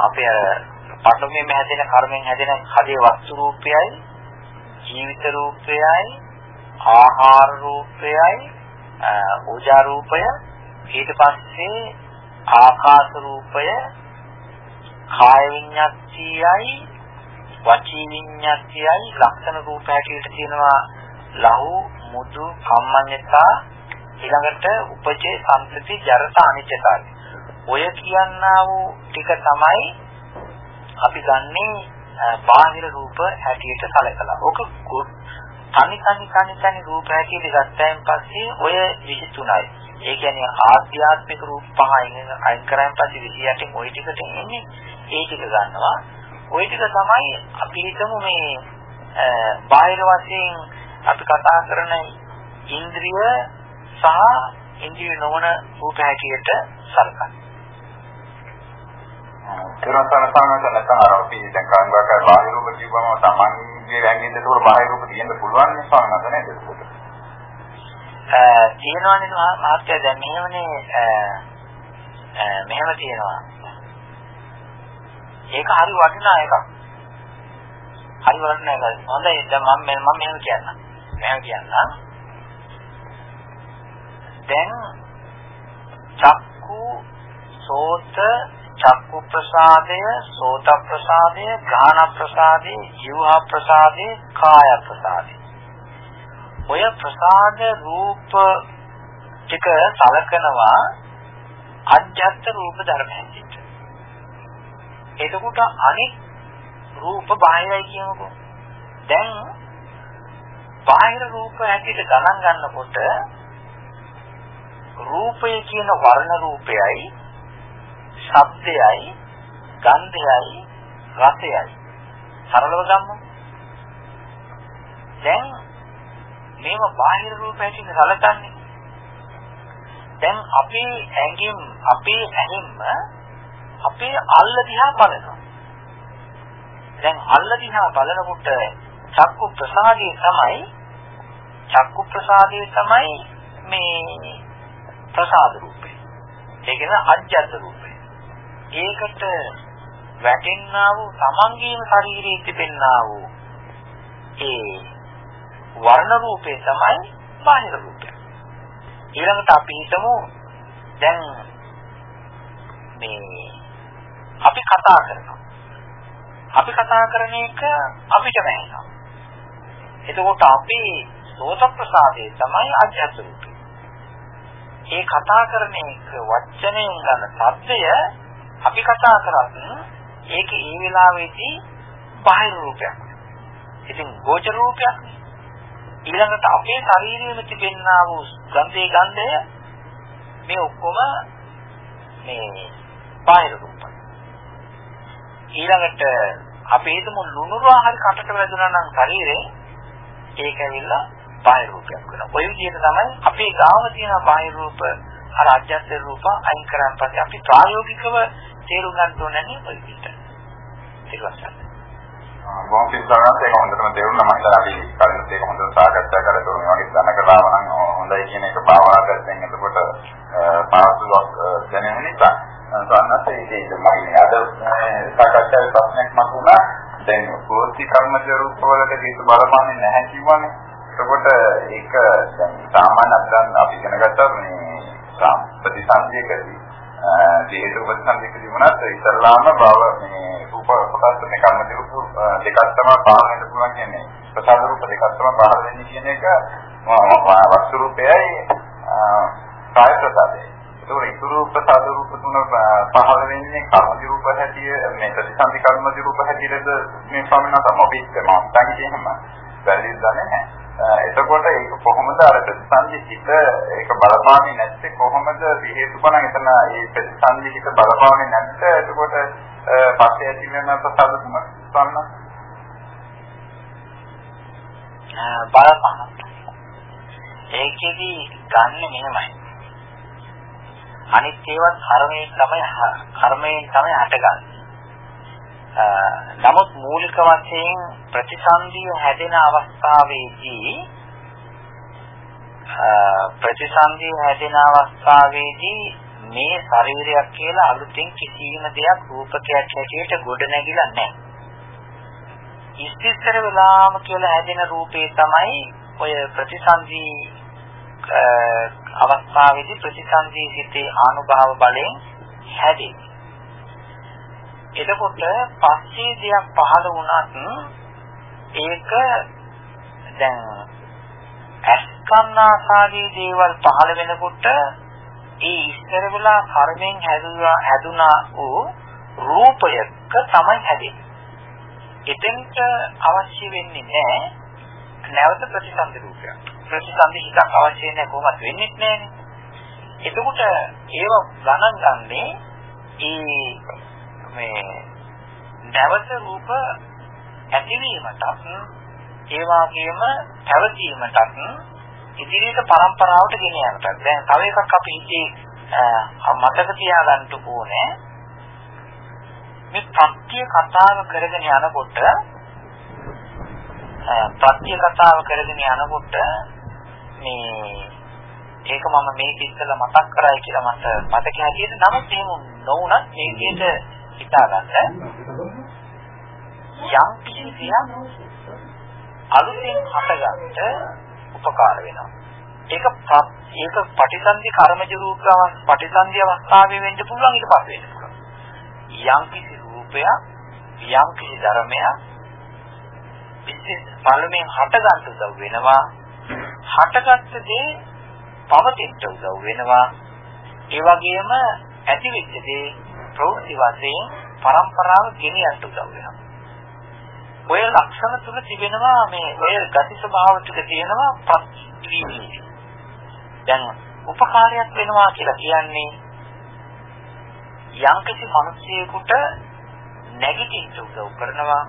අපේ පඨමයෙන් හැදෙන කර්මෙන් හැදෙන කඩේ වස්තු රූපයයි ජීවිත රූපයයි ආහාර රූපයයි ඕජා රූපය. ඊට පස්සේ ආකාශ රූපය කාය විඤ්ඤාතියයි වචී විඤ්ඤාතියයි ලක්ෂණ රූප හැටියට තියෙනවා ලහු මුදු කම්මඤ්ඤතා ඊළඟට උපජේ සම්පති ජරත අනිච්චතාවය ඔය කියනා වූ ටික තමයි අපි ගන්නේ බාහිර රූප හැටියට සැලකලා. ඕක තනි තනි තනි තනි රූප හැටියට ගත්තයින් පස්සේ ඔය 23යි. ඒ කියන්නේ ආධ්‍යාත්මික රූප පහයින් අයින් කරාන් පස්සේ 28න් ওই ටිකට එන්නේ. ඒ ටික ගන්නවා. ওই ටික තමයි අපි හිතමු මේ බාහිර වශයෙන් අපි කතා කරන ඉන්ද්‍රිය සහ ඉන්ද්‍රිය නොවන රූප හැටියට සලකන්නේ. තිරසන සානස නැත්නම් අර අපි දැන් කාංගාකාර බාහිර රූප කියවම තමන්ගේ ඇඟින්ද ඒක බාහිර රූප තියෙන්න පුළුවන් නේ සානස නේද ඒක? තියෙනවනේ මහත්ය දැන් මෙහෙමනේ මෙහෙම තියෙනවා. ඒක හරි වටිනා එකක්. හරි වටිනා එකක්. හොඳයි දැන් මම මම මෙහෙම කියන්නම්. මම කියන්නම්. දැන් චක්කු සෝත චක්කු ප්‍රසාදය සෝත ප්‍රසාදය ගාන ප්‍රසාදය ජීව ප්‍රසාදය කාය ප්‍රසාදය ඔය ප්‍රසාද රූප ටික සලකනවා අජ්ජත් රූප ධර්ම හැටියට. එතකොට අනිත් රූප බාහිරයි කියනකො. දැන් බාහිර රූප හැටියට ගණන් ගන්නකොට රූපය කියන වර්ණ රූපයයි ශබ්දයයි ගන්ධයයි රසයයි සරලව ගමු. දැන් මේව බාහිර රූප හැටියට සලකන්නේ දැන් අපේ ඇඟින් අපේ ඇහින්ම අපේ අල්ල දිහා බලනවා. දැන් අල්ල දිහා බලනකොට චක්කු ප්‍රසාදයේ තමයි චක්කු ප්‍රසාදයේ තමයි මේ ප්‍රසාද රූපේ. ඒ කියන්නේ අජ්ජත් රූපේ. ඒකට වැටෙන්නා වූ තමන්ගේම ශරීරයේ තිබෙන්නා වූ ඒ වර්ණ රූපේ තමයි බාහිර රූපය. ඊළඟට අපි හිතමු දැන් මේ අපි කතා කරනවා. අපි කතා කරන එක අපිට වැහෙනවා. එතකොට අපි සෝත ප්‍රසාදයේ තමයි අධ්‍යාත්ම රූපය. ඒ කතා කරන එක වචනයෙන් ගන්න සත්‍යය අපි කතා කරත් ඒක ඒ වෙලාවේදී බාහිර රූපයක්. ඉතින් ගෝචර රූපයක් නේ. ඊළඟට අපේ ශරීරයේ තිබෙනා වූ ගන්ධේ ගන්ධය මේ ඔක්කොම මේ බාහිර රූප. ඊළඟට අපි හිතමු ලුණු ආහාර කටට වැදුනා නම් ශරීරේ ඒක ඇවිල්ලා බාහිර රූපයක් වෙනවා. ඔය විදිහට තමයි අපේ ගාව තියෙන බාහිර රූප අර අධ්‍යාත්ම රූප අයින් කරන් පස්සේ අපි ප්‍රායෝගිකව තේරුම් ගන්න ඕනේ නේ ඔය විදිහට. ඒක වශයෙන්. බොහොම පිස්සාරන්ත ඒක හොඳටම තේරුණා. මම හිතලා අපි කලින් ඒක හොඳට සාකච්ඡා කරලා තුරු මේ වගේ දැන කලාව නම් හොඳයි කියන එක භාවනා කරගෙන එතකොට පාසුවක් දැනෙන නිසා. සන්නත් ඒක මගේ අද සාකච්ඡාවේ ප්‍රශ්නයක් මතුණා. දැන් පෝස්ති කර්මජ රූපවලට ඒක බලපන්නේ නැහැ කිව්වනේ. එතකොට ඒක දැන් සාමාන්‍ය අත්දැන් අපි ඉගෙන ගත්තා මේ ප්‍රතිසන්දියකදී හේතු ප්‍රතිසන්දියකදී වුණත් ඉස්සල්ලාම බව මේ රූප කොටස් මේ කර්ම රූප දෙකක් තමයි පහළ වෙන්න පුළුවන් කියන්නේ. ප්‍රසාද රූප දෙකක් තමයි පහළ වෙන්නේ කියන එක වස්තු රූපයයි කාය ප්‍රසාදයයි. ඒතකොට ඉතුරු ප්‍රසාද රූප තුන පහළ වෙන්නේ කර්ම රූප හැටිය මේ ප්‍රතිසන්දි කර්ම රූප හැටියද මේ ස්වාමීන් වහන්සේ මොබිත් මම හිතන්නේ එහෙම. වැරදි දන්නේ නැහැ. එතකොට ඒක කොහොමද අර ප්‍රතිසන්දි හිත ඒක බලපාන්නේ නැත්තේ කොහොමද හේතුඵල එතන ඒ ප්‍රතිසන්දි හිත බලපාන්නේ නැත්te? එතකොට පස්සේ ඇති වෙන ප්‍රසාද තුන ගන්න බලපහන ඒකෙදි ගන්න මෙහෙමයි. අනිත් ඒවත් කර්මයෙන් තමයි කර්මයෙන් තමයි හටගන්නේ නමුත් මූලික වශයෙන් ප්‍රතිසන්දිය හැදෙන අවස්ථාවේදී ප්‍රතිසන්දිය හැදෙන අවස්ථාවේදී මේ ශරීරයක් කියලා අලුතෙන් කිසිම දෙයක් රූපකයක් හැටියට ගොඩ නැගිලා නැහැ. ඉස්තිස්තර වෙලාම කියලා හැදෙන රූපේ තමයි ඔය ප්‍රතිසන්දි අවස්ථාවේදී ප්‍රතිසන්දි සිතේ ආනුභාව බලයෙන් හැදෙන්නේ. එතකොට පස්සේ දෙයක් පහළ වුණත් ඒක දැන් අස්කන්නාසාදී දේවල් පහළ වෙනකොට ඒ ඉස්සර වෙලා කර්මෙන් හැදුනා හැදුනා වූ රූපයක තමයි හැදෙන්නේ. එතෙන්ට අවශ්‍ය වෙන්නේ නැහැ නැවත ප්‍රතිසන්දි රූපයක්. ප්‍රතිසන්දි හිතක් අවශ්‍ය නැහැ කොහොමද වෙන්නේ නැහැනේ. එතකොට ඒව ගණන් ගන්නේ ඒ මේ නැවත රූප ඇතිවීමටත් ඒ වගේම පැවතීමටත් ඉදිරියට પરම්පරාවට ගෙන යනට. දැන් තව එකක් අපි හිතේ මතක තියාගන්න ඕනේ. මේ ප්‍රත්‍ය කතාව කරගෙන යනකොට ප්‍රත්‍ය කතාව කරගෙන යනකොට මේ ඒක මම මේක ඉස්සෙල්ලා මතක් කරයි කියලා මට මතක හැටියට නමුත් එහෙම නොවුනත් මේ විදිහට හිතාගන්න යම් කිසි දෙයක් අලුතෙන් හටගත්ත උපකාර වෙනවා. ඒක ඒක පටිසන්ධි කර්මජ රූපව පටිසන්ධි අවස්ථාවේ වෙන්න පුළුවන් ඊට පස්සේ වෙන්න පුළුවන්. යම් කිසි රූපයක් යම් කිසි ධර්මයක් විශේෂ පළමෙන් හටගන්න උදව් වෙනවා. හටගත්ත දේ පවතින්න උදව් වෙනවා. ඒ වගේම ඇතිවෙච්ච දේ ප්‍රවෘත්ති වශයෙන් પરම්පරාව ගෙනියන්න උදව් වෙනවා. ඔය ලක්ෂණ තුන තිබෙනවා මේ ඔය ගති ස්වභාව ටික තියෙනවා ප්‍රතිවීමේ. දැන් උපකාරයක් වෙනවා කියලා කියන්නේ යම්කිසි මිනිසියෙකුට නැගිටින්න උදව් කරනවා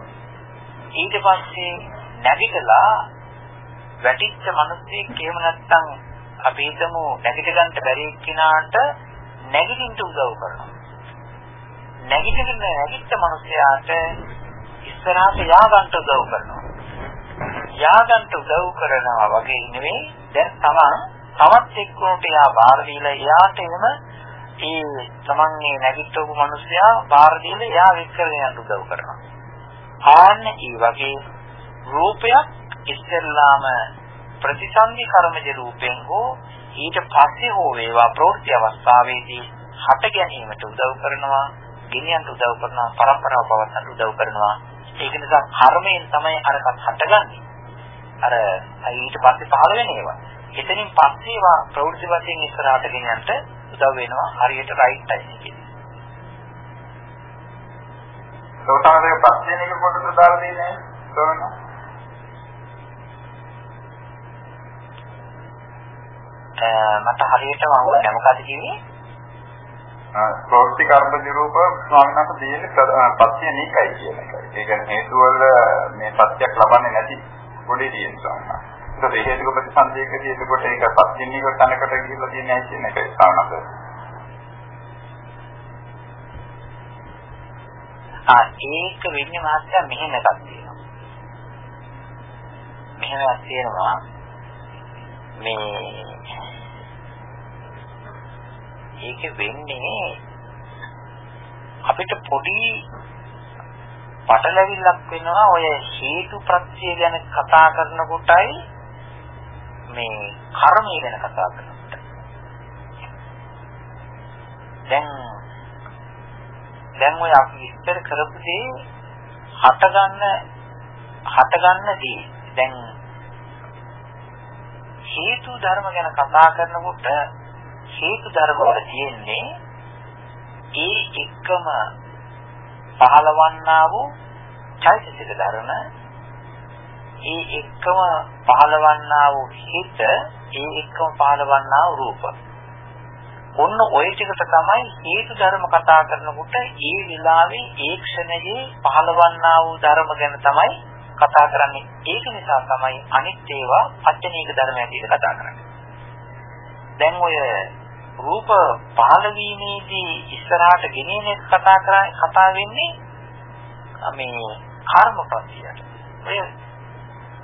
ඊට පස්සේ නැගිටලා වැටිච්ච මිනිස්සෙක් එහෙම නැත්නම් අපි හිතමු නැගිට ගන්න බැරි කෙනාට නැගිටින්න උදව් කරනවා. නැගිටින්න නැගිට්ට මිනිසයාට ඉස්සරහට යා ගන්න උදව් කරනවා. යා ගන්න උදව් කරනවා වගේ නෙවෙයි දැන් තමන් තවත් එක්කනට යා බාර දීලා යාට එනම ඒ තමන්ගේ නැගිටවපු මිනිසයා බාර දීලා යා වික් කරගෙන උදව් කරනවා. ආන්න ඒ වගේ රූපයක් ඉස්සෙල්ලාම ප්‍රතිසන්දි කර්මජ රූපෙන් හෝ ඊට පස්සේ හෝ වේවා ප්‍රවෘත්ති අවස්ථාවේදී හට ගැනීමට උදව් කරනවා, ගෙනියන්න උදව් කරනවා, පරම්පරාව පවත්වන්න උදව් කරනවා. ඒක නිසා කර්මයෙන් තමයි අරකට හටගන්නේ. අර ඊට පස්සේ පහළ වෙන ඒවා. එතනින් පස්සේ ඒවා ප්‍රවෘත්ති වශයෙන් ඉස්සරහට ගෙනියන්න උදව් වෙනවා. හරියට රයිට් ටයිම් එකේ. සෝතාවදේ පස්සේ එක කොටස දාලා දෙන්නේ සෝන මට හරියටම අහුන්නේ මොකද කිව්වේ? ප්‍රෝක්ති කර්ම නිරූප ස්වාමීන් වහන්සේ දෙන්නේ පස්සේ නිකයි කියන එකයි. ඒ කියන්නේ හේතු වල මේ සත්‍යයක් ලබන්නේ නැති පොඩි තියෙන ස්වාමීන් වහන්සේ. ඒක හේතුක ප්‍රතිසන්දේකදී එතකොට ඒක පස්සේ නික තැනකට ගිහිල්ලා තියෙන්නේ නැහැ කියන එකයි ස්වාමීන් වහන්සේ. ආ ඒක වෙන්නේ මාත්‍යා මෙහෙම එකක් තියෙනවා. මෙහෙම එකක් තියෙනවා මේ ඒක වෙන්නේ අපිට පොඩි පටලැවිල්ලක් වෙනවා ඔය හේතු ප්‍රත්‍ය ගැන කතා කරනකොටයි මේ කර්මය ගැන කතා කරනකොට. දැන් දැන් ඔය අපි විස්තර කරපු දේ හටගන්න හටගන්න දේ දැන් හේතු ධර්ම ගැන කතා කරනකොට හේතු ධර්ම වල තියෙන්නේ ඒ එක්කම පහළවන්නා වූ චෛතසික ධර්ම ඒ එක්කම පහළවන්නා වූ හිත ඒ එක්කම පහළවන්නා වූ රූප ඔන්න ওই ටිකට තමයි හේතු ධර්ම කතා කරනකොට ඒ විලාවේ ඒ ක්ෂණයේ පහළවන්නා වූ ධර්ම ගැන තමයි කතා කරන්නේ. ඒක නිසා තමයි අනිත් ඒවා අත්‍යනීක ධර්ම ඇටියට කතා කරන්නේ. දැන් ඔය රූප පහළ වීමේදී ඉස්සරහට ගෙනෙන එක කතා කරන්නේ කතා වෙන්නේ මේ කර්මපතියට. ඔය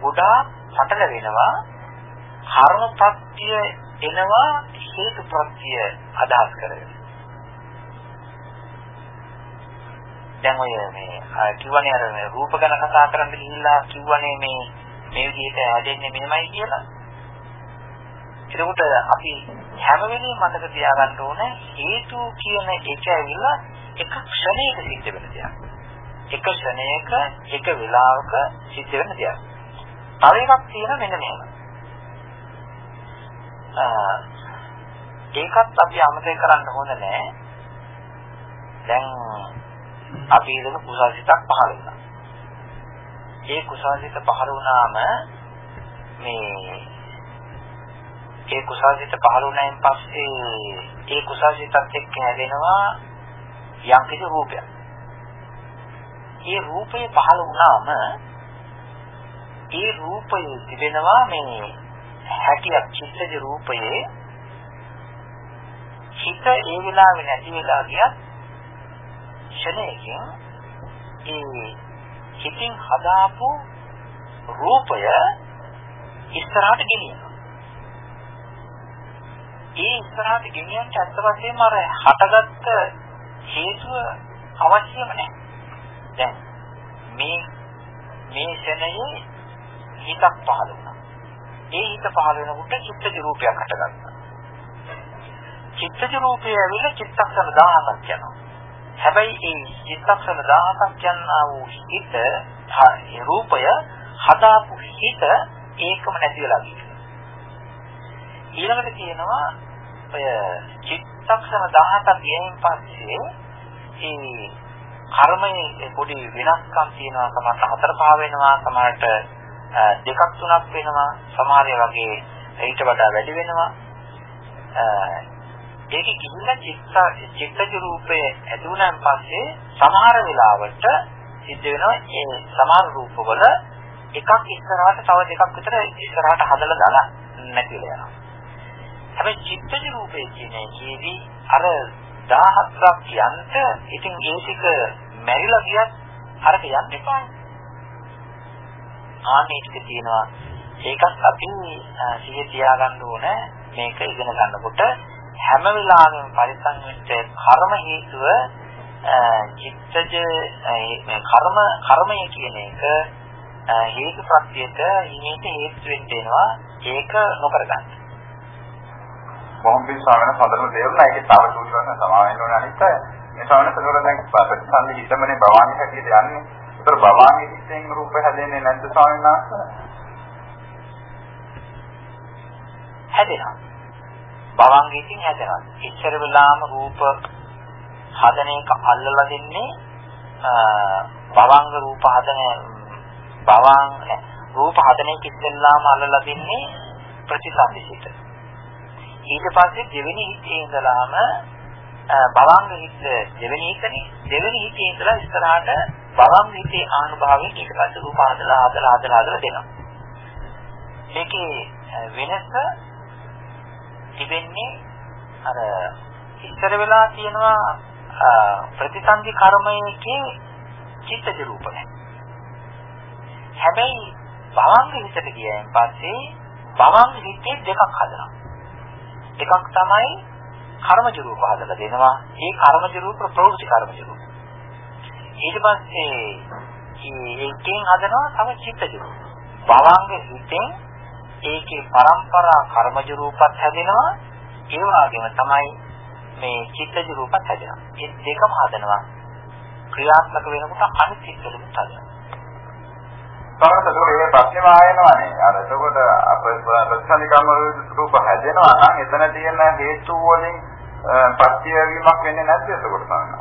ගොඩාක් පටල වෙනවා කර්මපත්‍ය එනවා හේතු ප්‍රත්‍ය අදහස් කරගෙන. දැන් ඔය මේ කිව්වනේ අර මේ රූප ගැන කතා කරන්න ගිහිල්ලා කිව්වනේ මේ මේ විදිහට හැදෙන්නේ මෙහෙමයි කියලා. එතකොට අපි හැම වෙලෙම මතක තියාගන්න ඕනේ හේතු කියන එක ඇවිල්ලා එක ක්ෂණයක සිද්ධ වෙන දෙයක්. එක ක්ෂණයක එක වෙලාවක සිද්ධ වෙන දෙයක්. තව එකක් තියෙන මෙන්න මෙහෙම. ඒකත් අපි අමතක කරන්න හොඳ නෑ. දැන් අපි හිතමු කුසල් සිතක් පහළ වුණා. ඒ කුසල් සිත පහළ වුණාම මේ ඒ කුසල් සිත පහළ වුණායින් පස්සේ ඒ කුසල් සිතත් එක්ක හැදෙනවා යම් කිසි රූපයක්. ඒ රූපය පහළ වුණාම ඒ රූපය තිබෙනවා මේ හැටියක් චිත්තජ රූපයේ හිත ඒ වෙලාවේ නැති වෙලා ගියත් ක්ෂණයකින් ඒ හිතින් හදාපු රූපය ඉස්සරහට ගෙනියනවා. ඒ ඉස්සරහට ගෙනියන්න ඇත්ත වශයෙන්ම අර හටගත්ත හේතුව අවශ්‍යම නැහැ. දැන් මේ මේ ක්ෂණයේ හිතක් පහළ වුණා. ඒ හිත පහළ වෙනකොට චිත්තජ රූපයක් හටගන්නවා. චිත්තජ රූපය ඇවිල්ලා චිත්තක්ෂණ 17ක් යනවා. හැබැයි ඒ චිත්තක්ෂණ 17ක් යනා වූ හිත ඒ රූපය හදාපු හිත ඒකම නැති වෙලා ගිහින්. ඊළඟට කියනවා ඔය චිත්තක්ෂණ 17ක් ගියයින් පස්සේ ඒ කර්මයේ පොඩි වෙනස්කම් තියෙනවා. සමහරට හතර පහ වෙනවා සමහරට දෙකක් තුනක් වෙනවා. සමහර වගේ ඊට වඩා වැඩි වෙනවා. ඒක කිහිල්ල චිත්ත චිත්තජ රූපයේ ඇති වුණාන් පස්සේ සමහර වෙලාවට සිද්ධ වෙනවා ඒ සමහර රූපවල එකක් ඉස්සරහට තව දෙකක් විතර ඉස්සරහට හදලා දාලා නැතිලා යනවා. හැබැයි චිත්තජ රූපයේ කියන එකේදී අර 17ක් යන්ට ඉතින් ඒ ටික මැරිලා ගියත් අරක යන්න එපා. ආන්නේ ටික තියෙනවා. ඒකත් අපි සිහිය තියාගන්න ඕන මේක ඉගෙන ගන්නකොට හැම වෙලාවෙම පරිසං වෙච්ච කර්ම හේතුව චිත්තජ මේ කර්ම කර්මය කියන එක හේතු ප්‍රත්‍යයට ඉමේට හේතු වෙන්න වෙනවා ඒක නොකර ගන්න. බොහොම පිස්සාවෙන සඳරන දේවල් ඒකේ තව දුරන සමාවෙන්න ඕන අනිත් අය. මේ සමන සතර දැන් ප්‍රතිසන්දි හිතමනේ භවාංග හැටියට යන්නේ. ඒතර භවාංග හිතෙන් රූප හැදෙන්නේ නැද්ද ස්වාමීන් වහන්සේ? හැදෙනවා. භවංගයෙන් හැදෙනවා. ඉච්ඡර වෙලාම රූප හදන එක අල්ලලා දෙන්නේ භවංග රූප හදන භවං රූප හදන එක ඉස්සෙල්ලාම අල්ලලා දෙන්නේ ප්‍රතිසන්දිසිත. ඊට පස්සේ දෙවෙනි හිතේ ඉඳලාම භවංග හිත දෙවෙනි හිතනේ දෙවෙනි හිතේ ඉඳලා ඉස්සරහට භවංග හිතේ ආනුභාවයෙන් ඊට පස්සේ රූප හදලා හදලා හදලා හදලා දෙනවා. ඒකේ වෙනස තිබෙන්නේ අර ඉස්සර වෙලා තියෙනවා ප්‍රතිසන්දි කර්මයේ චිත්තජ රූප නැහැ. හැබැයි භවංග හිතට ගියයින් පස්සේ භවංග හිතේ දෙකක් හදනවා. එකක් තමයි කර්මජ රූප හදලා දෙනවා. ඒ කර්මජ රූප ප්‍රවෘත්ති කර්මජ රූප. ඊට පස්සේ ඒකෙන් හදනවා තව චිත්තජ රූප. භවංග හිතෙන් ඒකේ પરම්පරා කර්මජ රූපත් හැදෙනවා. ඒ වගේම තමයි මේ චිත්තජ රූපත් හැදෙනවා. මේ දෙකම හදනවා. ක්‍රියාත්මක වෙනකොට අනිත් චිත්තජ හදනවා. බලන්න ඒක ප්‍රශ්නේ ආයෙනවනේ. අර එතකොට කර්ම රූප හැදෙනවා නම් එතන තියෙන හේතු වලින් පත්‍ය වීමක් වෙන්නේ නැද්ද එතකොට තමයි.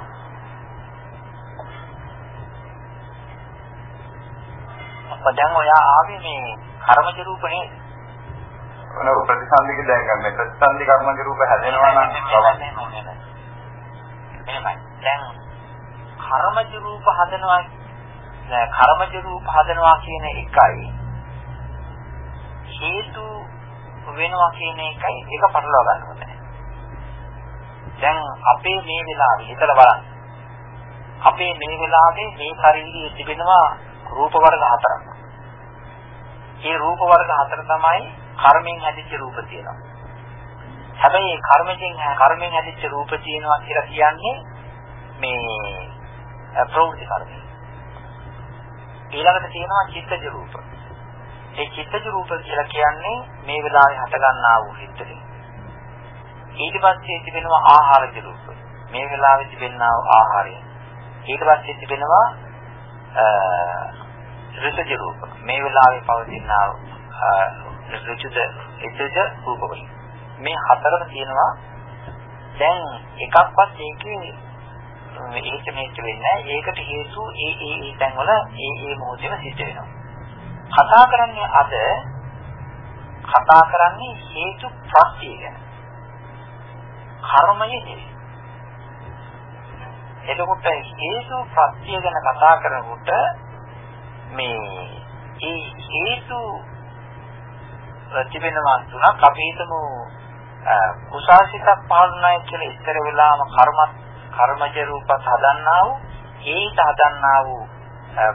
දැන් ඔයා ආවේ මේ කර්මජ රූප නේද? ඔන ප්‍රතිසන්දික දැන් ගන්න ප්‍රතිසන්දි කර්මජ රූප හැදෙනවා නම් එහෙමයි. දැන් කර්මජ රූප හදනවා කර්මජ රූප හදනවා කියන එකයි හේතු වෙනවා කියන එකයි එක පටලවා ගන්න ඕනේ. දැන් අපේ මේ වෙලාවේ හිතලා බලන්න. අපේ මේ වෙලාවේ මේ ශරීරයේ තිබෙනවා රූප වර්ග හතරක්. මේ රූප වර්ග හතර තමයි කර්මෙන් හැදිච්ච රූප තියෙනවා. හැබැයි මේ කර්මයෙන් කර්මෙන් හැදිච්ච රූප තියෙනවා කියලා කියන්නේ මේ ප්‍රවෘත්ති කර්මය. ඊළඟට තියෙනවා චිත්තජ රූප. ඒ චිත්තජ රූප කියලා කියන්නේ මේ වෙලාවේ හට ගන්නා වූ හිතේ. ඊට පස්සේ තිබෙනවා ආහාරජ රූප. මේ වෙලාවේ තිබෙනා වූ ආහාරය. ඊට පස්සේ තිබෙනවා ඍතජ රූප. මේ වෙලාවේ පවතිනා ඍතුජ ඍතුජ රූප වලින්. මේ හතරම තියෙනවා දැන් එකක්වත් ඒකේ ඒක මේක වෙන්නේ ඒකට හේතු ඒ ඒ ඒ තැන්වල ඒ ඒ මොහොතේම සිද්ධ වෙනවා. කතා කරන්නේ අද කතා කරන්නේ හේතු ප්‍රත්‍ය ගැන. කර්මය නෙවෙයි. එතකොට හේතු ප්‍රත්‍ය ගැන කතා කරනකොට මේ ඒ හේතු ප්‍රතිබිනවා තුනක් අපි හිතමු කුසාසිතක් පාලනය කියලා ඉස්සර වෙලාම කර්මත් කර්මජ රූපත් හදන්නා වූ ඒට හදන්නා වූ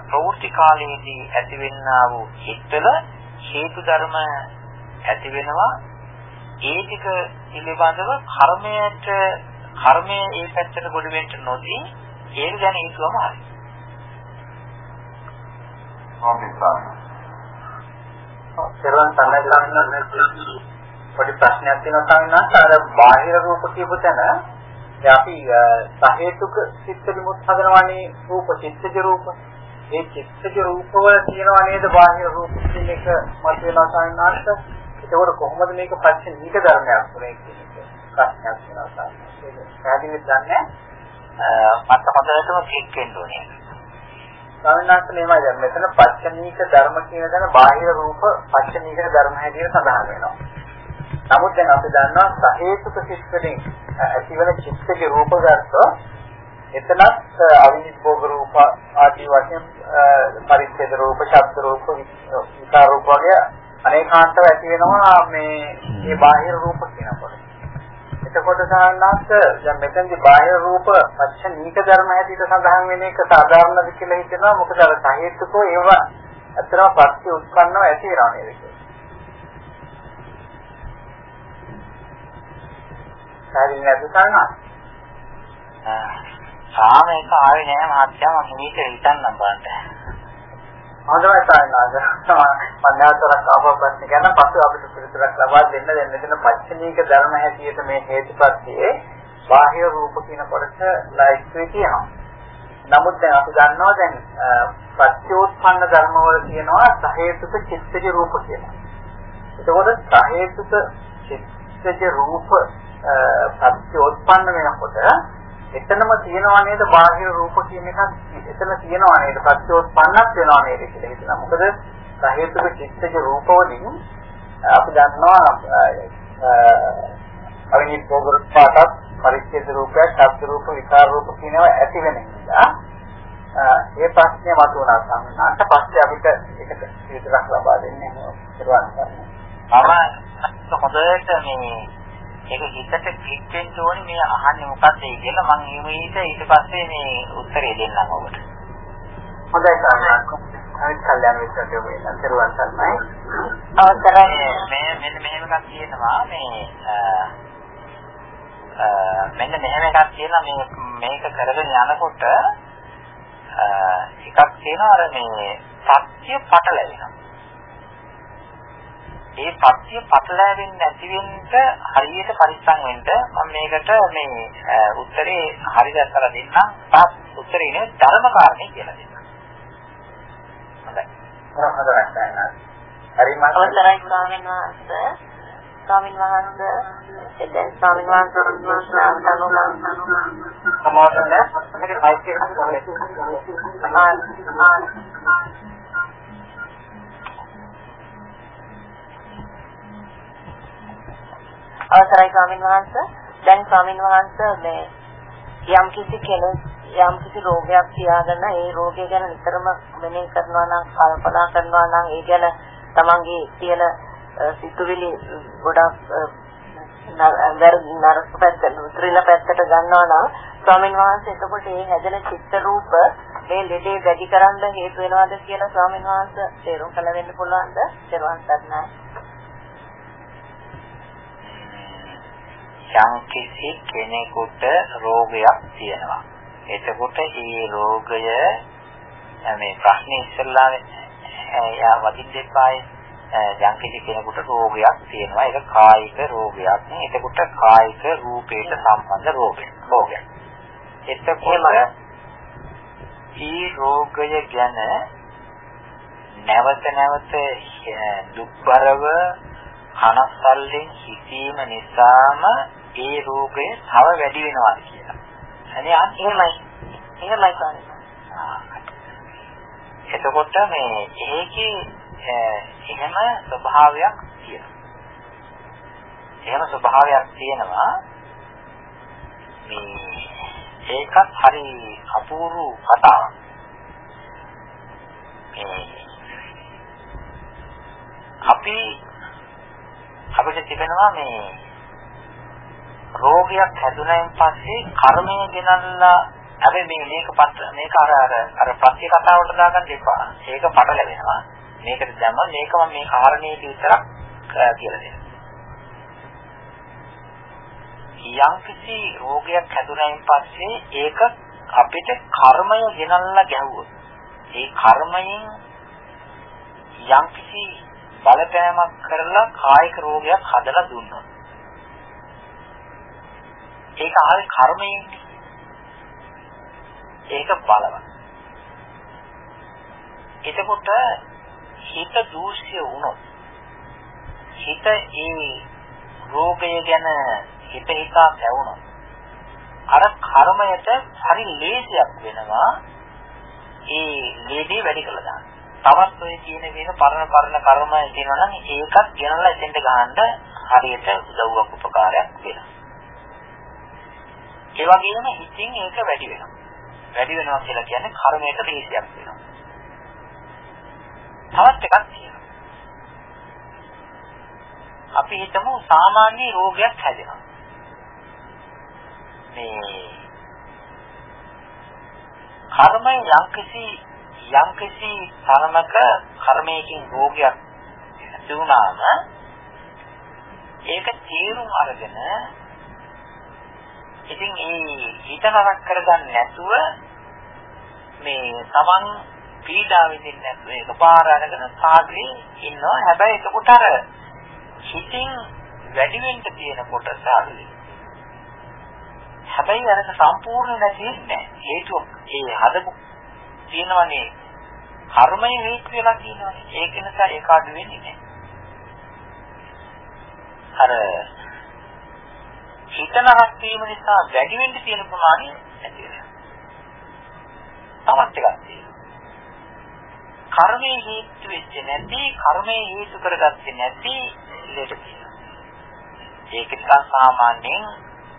ප්‍රවෘත්ති කාලයේදී ඇතිවෙන්නා වූ හිතවල හේතු ධර්ම ඇති වෙනවා ඒ ටික පිළිබඳව කර්මයට කර්මය ඒ පැත්තට ගොඩ වෙන්න නොදී ඒක ගැන හිතුවම හරි. පෙරවන් සම්මතන පොඩි ප්‍රශ්නයක් තියෙනවා. ස්වාමීන් අර බාහිර රූප කියපු තැන අපි සහේතුක චිත්ත විමුත් හදනවානේ රූප චිත්තජ රූප. ඒ චිත්තජ රූපවල තියෙනවා නේද බාහිර රූප කියන එක මත වෙනවා ස්වාමීන් වහන්සේ. ඒකවල කොහොමද මේක පස්සේ නික ධර්මයක් වුනේ කියන එක ප්‍රශ්නයක් වෙනවා. ඒක පැහැදිලිව දන්නේ මට හොඳටම ක්ලික් වෙන්න ඕනේ. ස්වාමීන් වහන්සේ මේවා දැන් මෙතන පච්චනීක ධර්ම කියන දන බාහිර රූප පච්චනීක ධර්ම හැටියට සඳහන් වෙනවා. නමුත් දැන් අපි දන්නවා සහේතුක සිත් වලින් ඇතිවන චිත්තගේ රූප ගත්තොත් එතනත් අවිනිභෝග රූප ආදී වශයෙන් පරිච්ඡේද රූප, ශබ්ද රූප, විකාර රූප වගේ අනේකාන්තව ඇති වෙනවා මේ මේ බාහිර රූප කියනකොට. එතකොට සාහනස්ස දැන් මෙතනදි බාහිර රූප පච්ච නීක ධර්ම හැටියට සඳහන් වෙන එක සාධාරණද කියලා හිතෙනවා මොකද අර සහේතුකෝ ඒවා අතරම පස්සේ උත්පන්නව ඇති වෙනවා නේද පැහැදිලි නැද්ද සාහනස්ස? සාම එක ආවේ නෑ මහත්තයා මම මේක හිතන්නම් බලන්න. හොඳයි. මම නැවතත් ආපහු ප්‍රශ්න කරන පස්සේ අපිට පිළිතුරක් ලබා දෙන්න දැන් මෙතන පච්චනීක ධර්ම හැටියට මේ හේතුපත්යේ බාහිර රූප කියන කොටස ලයිස්ට්වේ තියෙනවා. නමුත් දැන් අපි දන්නවා දැන් ප්‍රත්‍යෝත්පන්න ධර්මවල තියෙනවා සහේතුක චිත්තජ රූප කියලා. එතකොට සහේතුක චිත්තජ රූප ප්‍රත්‍යෝත්පන්න වෙනකොට එතනම තියෙනවා නේද බාහිර රූප කියන එකක් එතන තියෙනවා නේද ප්‍රත්‍යෝත්පන්නක් වෙනවා නේද කියලා හිතනවා. මොකද සහේතුක චිත්තජ රූපවලින් අපි දන්නවා අවිනිත් භෝගරපාතක් පරිච්ඡේද රූපය, ශබ්ද රූප, විකාර රූප කියනවා ඇති වෙන නිසා ඒ ප්‍රශ්නේ මතුවනා සම්මානට පස්සේ අපිට ඒකට පිළිතුරක් ලබා දෙන්නේ මොකක්ද? මම හොඳට මේ ඒක හිතට ක්ලික් වෙන්න ඕනේ මේ අහන්නේ මොකක්ද කියලා මම ඊට ඊට පස්සේ මේ උත්තරේ දෙන්නම් ඔබට. හොඳයි මේ මෙන්න මෙහෙම එකක් තියෙනවා. මේ මෙන්න මෙහෙම එකක් තියෙනවා. මේ මේක කරගෙන යනකොට එකක් තියෙනවා. අර මේ සත්‍ය පටලැවෙනවා. ඒ සත්‍ය පටලැවෙන්නේ නැති වෙන්න හරියට පරිස්සම් වෙන්න මම මේකට මේ උත්තරේ හරි දැක්කලා දෙන්නම්. තාත් උත්තරේ නේ ධර්ම කාරණේ කියලා දෙන්නම්. හොඳයි. හොඳයි. හරි මම අවසරයි ස්වාමීන් වහන්සේ. ස්වාමීන් වහන්සේ දැන් ස්වාමීන් වහන්සේ දේශනා කරනවා සමාදන්න මේක මයික් එක කොහොමද? ආ ආ අවසරයි ස්වාමීන් වහන්සේ දැන් ස්වාමීන් වහන්සේ මේ යම් කිසි කෙනෙක් යම් කිසි රෝගයක් තියාගෙන ඒ රෝගය ගැන නිතරම මෙනෙහි කරනවා නම් කල්පනා කරනවා නම් ඒ ගැන තමන්ගේ තියෙන සිතුවිලි ගොඩක් නරක පැත්ත නුත්‍රින පැත්තට ගන්නවා නම් ස්වාමීන් වහන්සේ එතකොට මේ හැදෙන චිත්ත රූප මේ ලෙඩේ වැඩි කරන්න හේතු වෙනවද කියලා ස්වාමීන් වහන්සේ තේරුම් කළ වෙන්න පුළුවන්ද? ඊළඟ සත්‍යයි. යම් කිසි කෙනෙකුට රෝගයක් තියෙනවා. එතකොට ඒ රෝගය මේ ප්‍රශ්නේ ඉස්සල්ලානේ එයා වදින්න එපායි. යම් කිසි කෙනෙකුට රෝගයක් තියෙනවා. ඒක කායික රෝගයක්. එතකොට කායික රූපයට සම්බන්ධ රෝගයක්. රෝගයක්. එතකොට මේ රෝගය ගැන නැවත නැවත දුක්බරව කනස්සල්ලෙන් හිතීම නිසාම ඒ රෝගය තව වැඩි වෙනවා කියලා. අනේ අත් එහෙමයි. එහෙමයි කියන්නේ. එතකොට මේ ඒකේ එහෙම ස්වභාවයක් තියෙනවා. එහෙම ස්වභාවයක් තියෙනවා. මේ ඒකත් හරි අපූර්ව කතාවක්. අපි අපිට තිබෙනවා මේ රෝගයක් හැදුනයින් පස්සේ කර්මය ගෙනල්ලා හැබැයි මේ මේක පත් මේක අර අර අර ප්‍රත්‍ය කතාවට දාගන්න එපා. ඒක පටලැවෙනවා. මේකට දැම්ම මේක මම මේ කාරණේ විතරක් කියලා දෙනවා. යම් කිසි රෝගයක් හැදුනයින් පස්සේ ඒක අපිට කර්මය ගෙනල්ලා ගැහුවොත් ඒ කර්මයෙන් යම් කිසි බලපෑමක් කරලා කායික රෝගයක් හදලා දුන්නොත් ඒක ආවේ කර්මයෙන් ඒක බලවත් එතකොට හිත දූෂ්‍ය වුණොත් හිත ඒ රෝගය ගැන හිත හිතා පැවුණොත් අර කර්මයට හරි ලේසියක් වෙනවා ඒ ලේදී වැඩි කළා දාන්න. තවත් ඔය කියන වෙන පරණ පරණ කර්ම තියෙනවා නම් ඒකත් ගෙනලා එතෙන්ට ගහන්න හරියට උදව්වක් උපකාරයක් වෙනවා. ඒ වගේම හිතින් ඒක වැඩි වෙනවා. වැඩි වෙනවා කියලා කියන්නේ කර්මයට ලේසියක් වෙනවා. තවත් එකක් තියෙනවා. අපි හිතමු සාමාන්‍ය රෝගයක් හැදෙනවා. මේ කර්මය යම්කිසි යම්කිසි තරමක කර්මයකින් රෝගයක් ඇති වුණාම ඒක තීරුම් අරගෙන ඉතින් ඒ හිත නරක කරගන්න නැතුව මේ තමන් පීඩා විඳින්න නැතුව එකපාර අරගෙන සාගලේ ඉන්නවා. හැබැයි එතකොට අර හිතින් වැඩි වෙන්න තියෙන කොටස අඩුයි. හැබැයි අරක සම්පූර්ණ නැති නෑ හේතුව ඒ හදපු තියෙනවනේ. කර්මය හේතු වෙලා තියෙනවනේ. ඒක නිසා ඒක අඩු වෙන්නේ නෑ අර හිතනහක් වීම නිසා වැඩි වෙන්න තියෙන ප්‍රමාණය නැති වෙනවා තවත් එකක් තියෙනවා කර්මයේ හේතු වෙච්ච නැති කර්මයේ හේතු කරගත්තේ නැති ලෙඩ තියෙනවා ඒක නිසා සාමාන්‍යයෙන්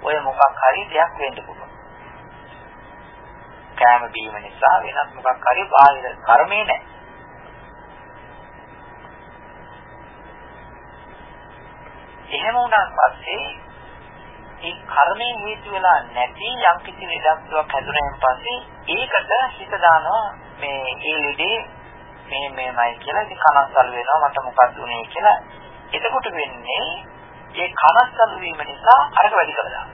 ඔය මොකක් හරි දෙයක් වෙන්න පුළුවන්. කෑම බීම නිසා වෙනත් මොකක් හරි බාහිර කර්මේ නැහැ. එහෙම වුණාට පස්සේ ඒ කර්මයෙන් හේතු වෙලා නැති යම් කිසි ලෙඩක් හැදුනයින් පස්සේ ඒකට හිත දානවා මේ ඒ ලෙඩේ මේ මේමයි කියලා ඉතින් කනස්සල් වෙනවා මට මොකක්ද උනේ කියලා. එතකොට වෙන්නේ ඒ කනස්සල් වීම නිසා අරක වැඩි කරලා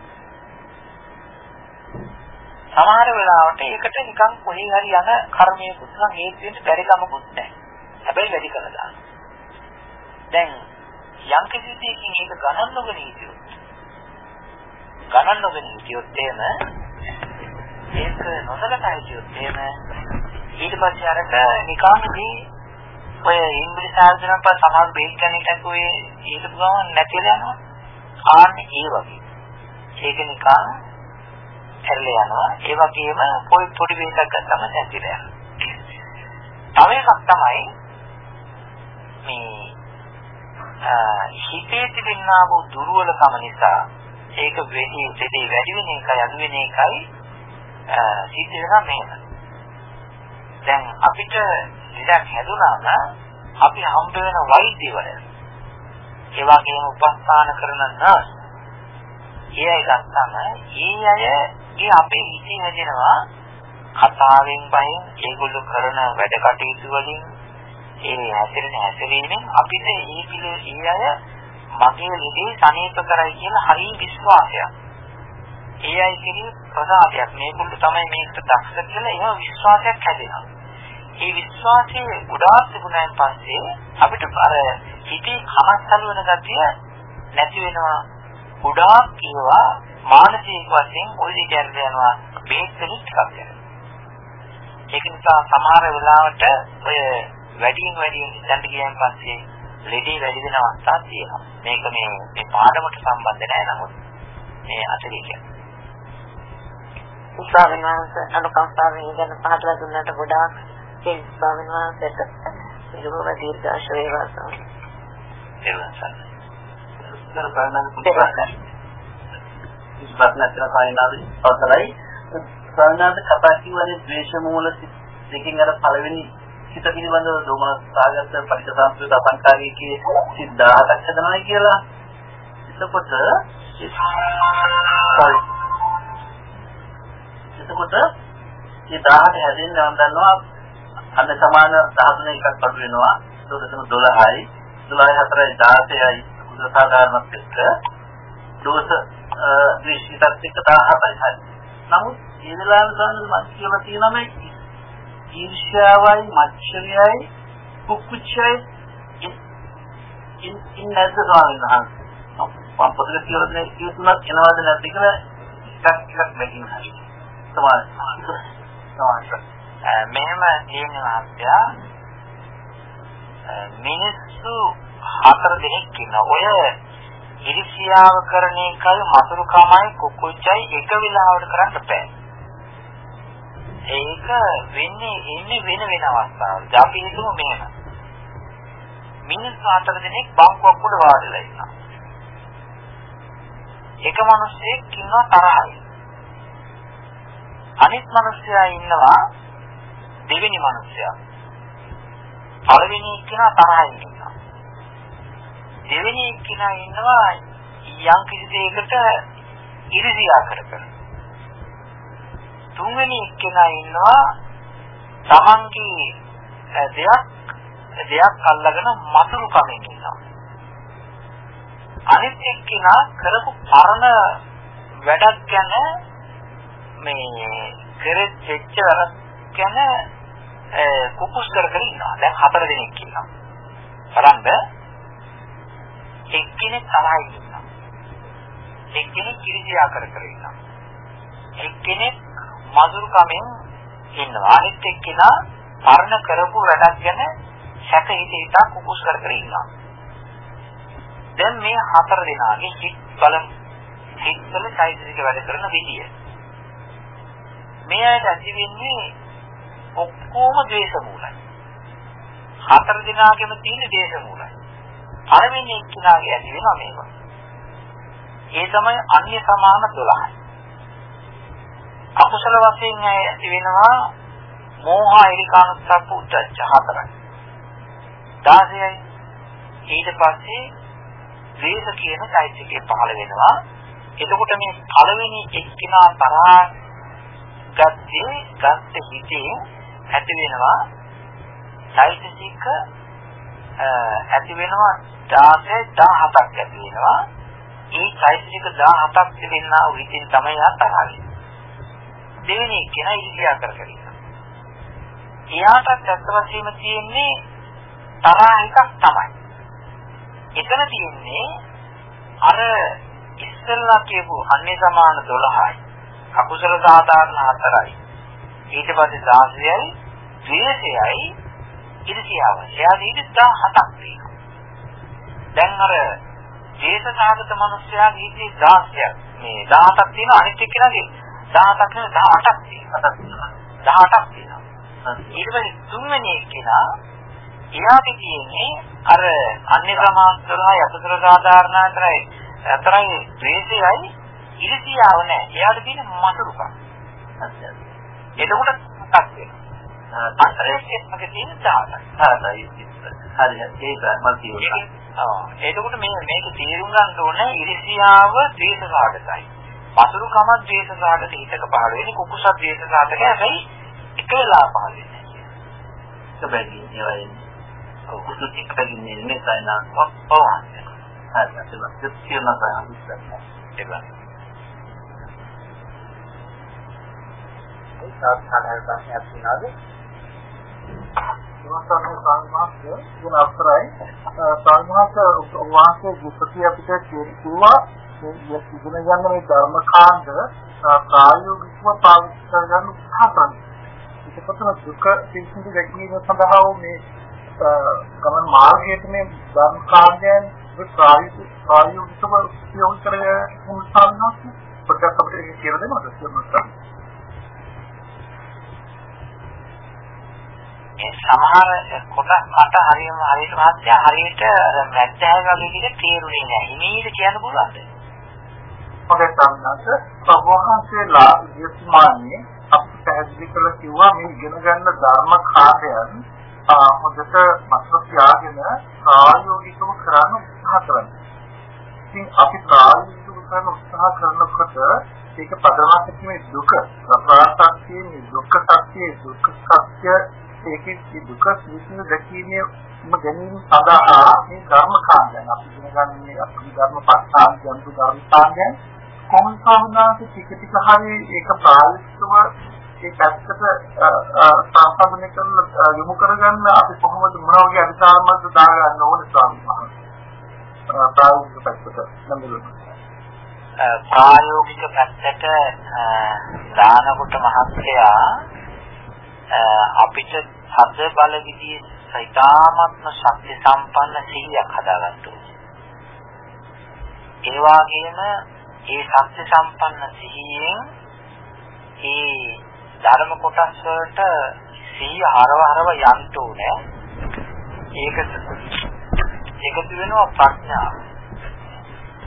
සමහර වෙලාවට ඒකට නිකන් කොහේ හරි යන කර්මයේ කුසල හේතු වෙන්න බැරි කමකුත් නැහැ. හැබැයි වැඩි කරලා දැන් යම් කිසි දෙයකින් ඒක ගණන් නොගෙන හිටියොත් ගණන් නොගෙන හිටියොත් එහෙම ඒක නොසලකා හිටියොත් එහෙම ඊට පස්සේ අරක නිකන් මේ ඔය ඉංග්‍රීසි සාධනයක් පස්ස සමහර බේස් කෙනෙක් අකුවේ ඒක ගමන් නැතිලා යනවා. ආන්නේ ඒ වගේ. ඒක නිකන් හැරලා යනවා. ඒ වගේම පොයි පොඩි වේසක් ගත්තම නැතිලා යනවා. තව එකක් තමයි මේ හිතේ තිබෙනා වූ දුර්වලකම නිසා ඒක වෙඩි දෙදේ වැඩි වෙන එකයි අඩු වෙන එකයි. සිද්ධ වෙනා මේක. දැන් අපිට ලෙඩක් හැදුනාම අපි හම්බ වෙන වෛද්‍යවරය. ඒ වගේම උපස්ථාන කරන නර්ස් ඒ අය ගත්තම ඒ අයගේ අපේ හිතේ හැදෙනවා කතාවෙන් බයෙන් ඒගොල්ලෝ කරන වැඩ කටයුතු වලින් ඒ හැසිරෙන හැසිරීමෙන් අපිට ඒ පිළ ඒ අය මගේ ලෙඩේ සනීප කරයි කියලා හරි විශ්වාසයක්. ඒ අය කෙරෙහි ප්‍රසාදයක් මේගොල්ලෝ තමයි මේකට දක්ෂ කියලා එහෙම විශ්වාසයක් හැදෙනවා. ඒ විශ්වාසයේ ගොඩාක් තිබුණාන් පස්සේ අපිට අර හිතේ කමස්සල් වෙන ගතිය නැති වෙනවා. ගොඩාක් ඒවා මානසික වශයෙන් ඔය විදිහට යනවා බේස් වලින් ටිකක් යනවා. ඒක නිසා සමහර වෙලාවට ඔය වැඩියෙන් වැඩියෙන් ඉඳන් ගියන් පස්සේ ලෙඩේ වැඩි වෙන අවස්ථා තියෙනවා. මේක මේ මේ පාඩමට සම්බන්ධ නැහැ නමුත් මේ අතේ කියන්නේ. ස්වාමීන් වහන්සේ අනුකම්පාවෙන් ගැන පහදලා දුන්නට ගොඩාක් ඒ ස්වාමීන් වහන්සේට නිරෝධ දීර්ඝාෂ වේවා ඉස්පස්නතර සායනාවේ අවසරයි සායනාවේ කතා කිව්වනේ ද්වේෂ මූල දෙකකින් අර පළවෙනි සිත පිළිබඳව දෝමනස් සාගත පරිසංස්කෘත අසංකාරී කිය සිද්ධාහක් හදනවා කියලා. එතකොට එතකොට මේ 10ට හැදෙන්න නම් දන්නවා අන්න සමාන 13 එකක් අඩු වෙනවා. 12යි 12යි 4යි 16යි කුසල සාධාරණත් එක්ක. දෝෂ ද්වේෂිතත් එක්ක 17යි හරි. නමුත් ඒ වෙලාවට මම කියලා තියෙනවා මේ ඊර්ෂ්‍යාවයි මච්චරියයි කුක්කුච්චයි ඉන්නේ නැද්ද ස්වාමීන් වහන්සේ? මම පොතේ කියලා දෙන්නේ කියතුනක් එනවද නැද්ද කියලා එකක් එකක් මෙකින් හරි. සමාන සමාන මෙහෙම තියෙන මහත්තයා මිනිස්සු හතර දෙනෙක් ඉන්නවා. ඔය ඉරිසියාව කරන එකයි මතුරුකමයි කුකුච්චයි එක වෙලාවට කරන්න බෑ. ඒක වෙන්නේ ඉන්නේ වෙන වෙන අවස්ථාවල. අපි හිතමු මෙහෙම. මිනිස්සු හතර දෙනෙක් බංකුවක් උඩ වාඩිලා ඉන්නවා. එක මිනිහෙක් ඉන්නවා තරහයි. අනිත් මිනිස්සයා ඉන්නවා දෙවෙනි මිනිස්සයා. පළවෙනි එක්කෙනා තරහින් ඉන්නවා. දෙවෙනි එක්කෙනා ඉන්නවා යම් කිසි දෙයකට ඉරිසියා කර කර. තුන්වෙනි එක්කෙනා ඉන්නවා තමන්ගේ දෙයක් දෙයක් අල්ලගෙන මතුරු කමින් ඉන්නවා. අනිත් එක්කෙනා කරපු පරණ වැඩක් ගැන මේ කරෙච්ච වැඩක් ගැන කුකුස් කර කර ඉන්නවා. දැන් හතර දෙනෙක් ඉන්නවා. බලන්න එක්කෙනෙක් තරහින් ඉන්නවා. එක්කෙනෙක් කිරිසියා කර කර ඉන්නවා. එක්කෙනෙක් මధుරකමෙන් ඉන්නවා. අනිත් එක්කෙනා පරණ කරපු වැඩක් ගැන සැක හිත හිත කුකුස් කර කර ඉන්නවා. දැන් මේ හතර දෙනාගේ හිත් බලම් හිත්වල චෛතසික වැඩ කරන විදිය. මේ අයට ඇති වෙන්නේ ඔක්කොම ද්වේෂ මූලයි. හතර දිනාගෙම තියෙන දේශ මූලයි. පළවෙනි එක්කෙනාගේ ඇති වෙනවා මේවා. ඒ තමයි අන්‍ය සමාන 12යි. අකුසල වශයෙන් ඇති වෙනවා මෝහ ඒකානුස්සප්ප උද්දච්ච හතරයි. 16යි. ඊට පස්සේ ද්වේෂ කියන চৈতසිකය පහළ වෙනවා. එතකොට මේ පළවෙනි එක්කිනා තරහා ගත්තේ ගත්ත හිතේ ඇති වෙනවා চৈতසික ඇති වෙනවා 16 17ක් ඇති වෙනවා. ඒ চৈতසික 17ක් තිබෙනා වූ හිතින් තමයි ආතරහන්නේ. දෙවෙනි කෙනා ඉලියා කරගෙන එයාටත් ඇත්ත වශයෙන්ම තියෙන්නේ තරහ එකක් තමයි. එතන තියෙන්නේ අර ඉස්සෙල්ලා කියපු අන්නේ සමාන 12යි අකුසල සාධාරණ 4යි ඊට පස්සේ 16යි ද්වේෂයයි ඉරිසියාව. එයාට ඊට 17ක් තියෙනවා. දැන් අර ද්වේෂ සාගත මිනිස්යාගේ ඊටේ 16ක් මේ 17ක් තියෙනවා අනිත් එක්කෙනාගේ 17ක් නෙවෙයි 18ක් තියෙනවා. 18ක් තියෙනවා. පස්සේ තුන්වෙනි එක්කෙනා එයාගේ තියෙන්නේ අර අන්‍ය සමාන්තරයි අසතර සාධාරණ අතරයි ද්වේෂයයි ඉරිසියාව නැහැ. එයාට තියෙන මතුරුකම්. එතකොට මොකක්ද වෙනවා? අන්තරයේ මගේ තියෙන 10ක්. හරි හරි ඒක මම කියනවා. ආ එතකොට මේ මේක තේරුම් ගන්න ඕනේ ඉරිසියාව ද්වේෂ සාගතයි. මසුරුකම ද්වේෂ සාගත හිතක පහළ වෙන්නේ කුකුසක් ද්වේෂ සාගතක හැබැයි එක වෙලා පහළ වෙන්නේ. ඒක බැරි ඒවයි. ඔව් කුකුසක් එක බැරින්නේ නේ සයිනා. ඔව්. හරි ඒක කියනවා තමයි. ඒක. සාධාරණ ප්‍රශ්නයක් තියෙනවද? නමස්කාර ස්වාමීන් වහන්සේ අවසරයි ස්වාමීන් වහන්සේ ගුපති අපිට කිව්වා මේ ඉගෙන ගන්න මේ ධර්මකාණ්ඩ ප්‍රායෝගිකව පාවිච්චි කරගන්න උත්සාහ කරන්න. ඒකපතන දුක පිළිසිඳ දැකීම සඳහා මේ ගමන් මාර්ගයේ මේ ධර්මකාණ්ඩයන් ප්‍රායෝගිකව උපයෝග කරගෙන උත්සාහ කරනවා පොඩ්ඩක් අපිට කියලා දෙන්නද? සමහර කොටස් මට හරියම හරියට මාත්‍ය හරියට මැද්දෑ වගේ විදිහට තේරුනේ නැහැ. ඉමේජ් කියන්න පුළුවන්ද? හොඳයි සම්මාස සබෝහන්සේලා යස්මාන්නේ අපිට පැහැදිලි කරලා කිව්වා මේ ඉගෙන ගන්න ධර්ම කාර්යයන් හොඳට මතක තියාගෙන ප්‍රායෝගිකව කරන්න උත්සාහ කරන්න. ඉතින් අපි ප්‍රායෝගිකව කරන උත්සාහ කරනකොට ඒක පදනමක් මේ දුක ප්‍රාසක්තියේ දුක්ඛ සත්‍යයේ දුක්ඛ සත්‍ය ඒකේ දුක විසින දැකීමේ ගැනීම සඳහා මේ ධර්ම කාණ්ඩයන් අපි ඉගෙනගන්නේ අපි ධර්ම පස්තාන් ජන්තු ධර්ම කාණ්ඩයන් කොහොමද සාමාන්‍යයෙන් ටික ටික හරි ඒක ප්‍රායෝගිකව ඒ පැත්තට සම්පූර්ණ කරන යොමු කරගන්න අපි කොහොමද මොන වගේ අධිකාරමත් දාගන්න ඕනේ ස්වාමීන් වහන්සේ ප්‍රායෝගික පැත්තට නමුත් ප්‍රායෝගික පැත්තට දානකොට මහත්තයා අපිට හද බල විදිහේ ඉතාමත්ම ශක්ති සම්පන්න සිහියක් හදාගන්න ඕනේ. ඒ වගේම ඒ ශක්ති සම්පන්න සිහියෙන් ඒ ධර්ම කොටස් වලට සිහිය හරව හරව යන්න ඕනේ. ඒකට එකතු වෙනවා ප්‍රඥාව.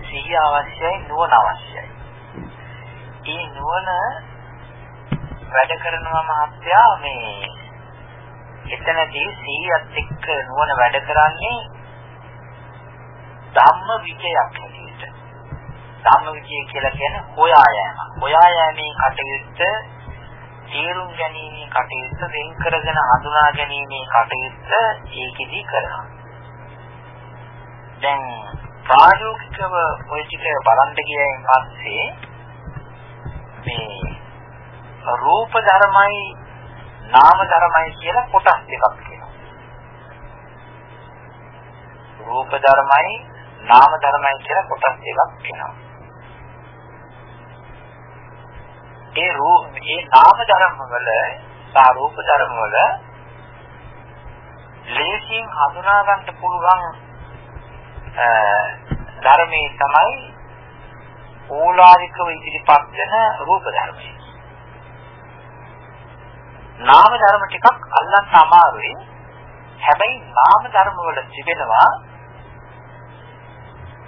සිහිය අවශ්‍යයි නුවණ අවශ්‍යයි. ඒ නුවණ වැඩ කරනවා මහත්තයා මේ එතනදී සිහියත් එක්ක නුවණ වැඩ කරන්නේ ධම්ම විජයක් හැටියට. ධම්ම විජය කියලා කියන්නේ හොයා යෑම. හොයා යෑමේ කටයුත්ත තේරුම් ගැනීමේ කටයුත්ත වෙන් කරගෙන හඳුනා ගැනීමේ කටයුත්ත ඒකෙදි කරනවා. දැන් ප්‍රායෝගිකව ඔය ටික බලන්න ගියයින් පස්සේ මේ රූප ධර්මයි නාම ධර්මයි කියලා කොටස් දෙකක් තියෙනවා. රූප ධර්මයි නාම ධර්මයි කියලා කොටස් දෙකක් තියෙනවා. ඒ රූප ඒ නාම ධර්ම වල සහ රූප ධර්ම වල ලේසියෙන් හඳුනා ගන්න පුළුවන් ධර්මයේ තමයි ඕලාරිකව ඉදිරිපත් වෙන රූප ධර්මය. නාම ධර්ම ටිකක් අල්ලන්න අමාරුයි. හැබැයි නාම ධර්ම වල තිබෙනවා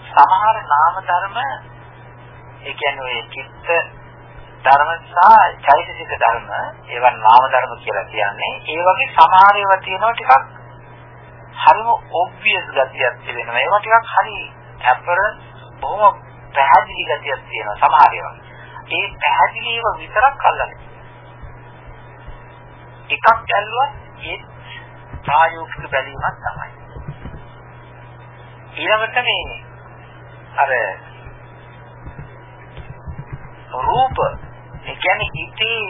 සමහර නාම ධර්ම ඒ කියන්නේ ඔය චිත්ත ධර්ම සහ චෛතසික ධර්ම ඒවා නාම ධර්ම කියලා කියන්නේ ඒ වගේ සමහර ඒවා තියෙනවා ටිකක් හරිම ඔබ්වියස් ගතියක් තිබෙනවා ඒවා ටිකක් හරි ඇපරන්ස් බොහොම පැහැදිලි ගතියක් තියෙනවා සමහර ඒවා. ඒ පැහැදිලිව විතරක් අල්ලන්නේ. එකක් ඇල්ලුවත් ඒ ප්‍රායෝගික බැලීමක් තමයි. ඊළඟට මේ අර රූප ඒ කියන්නේ හිතේ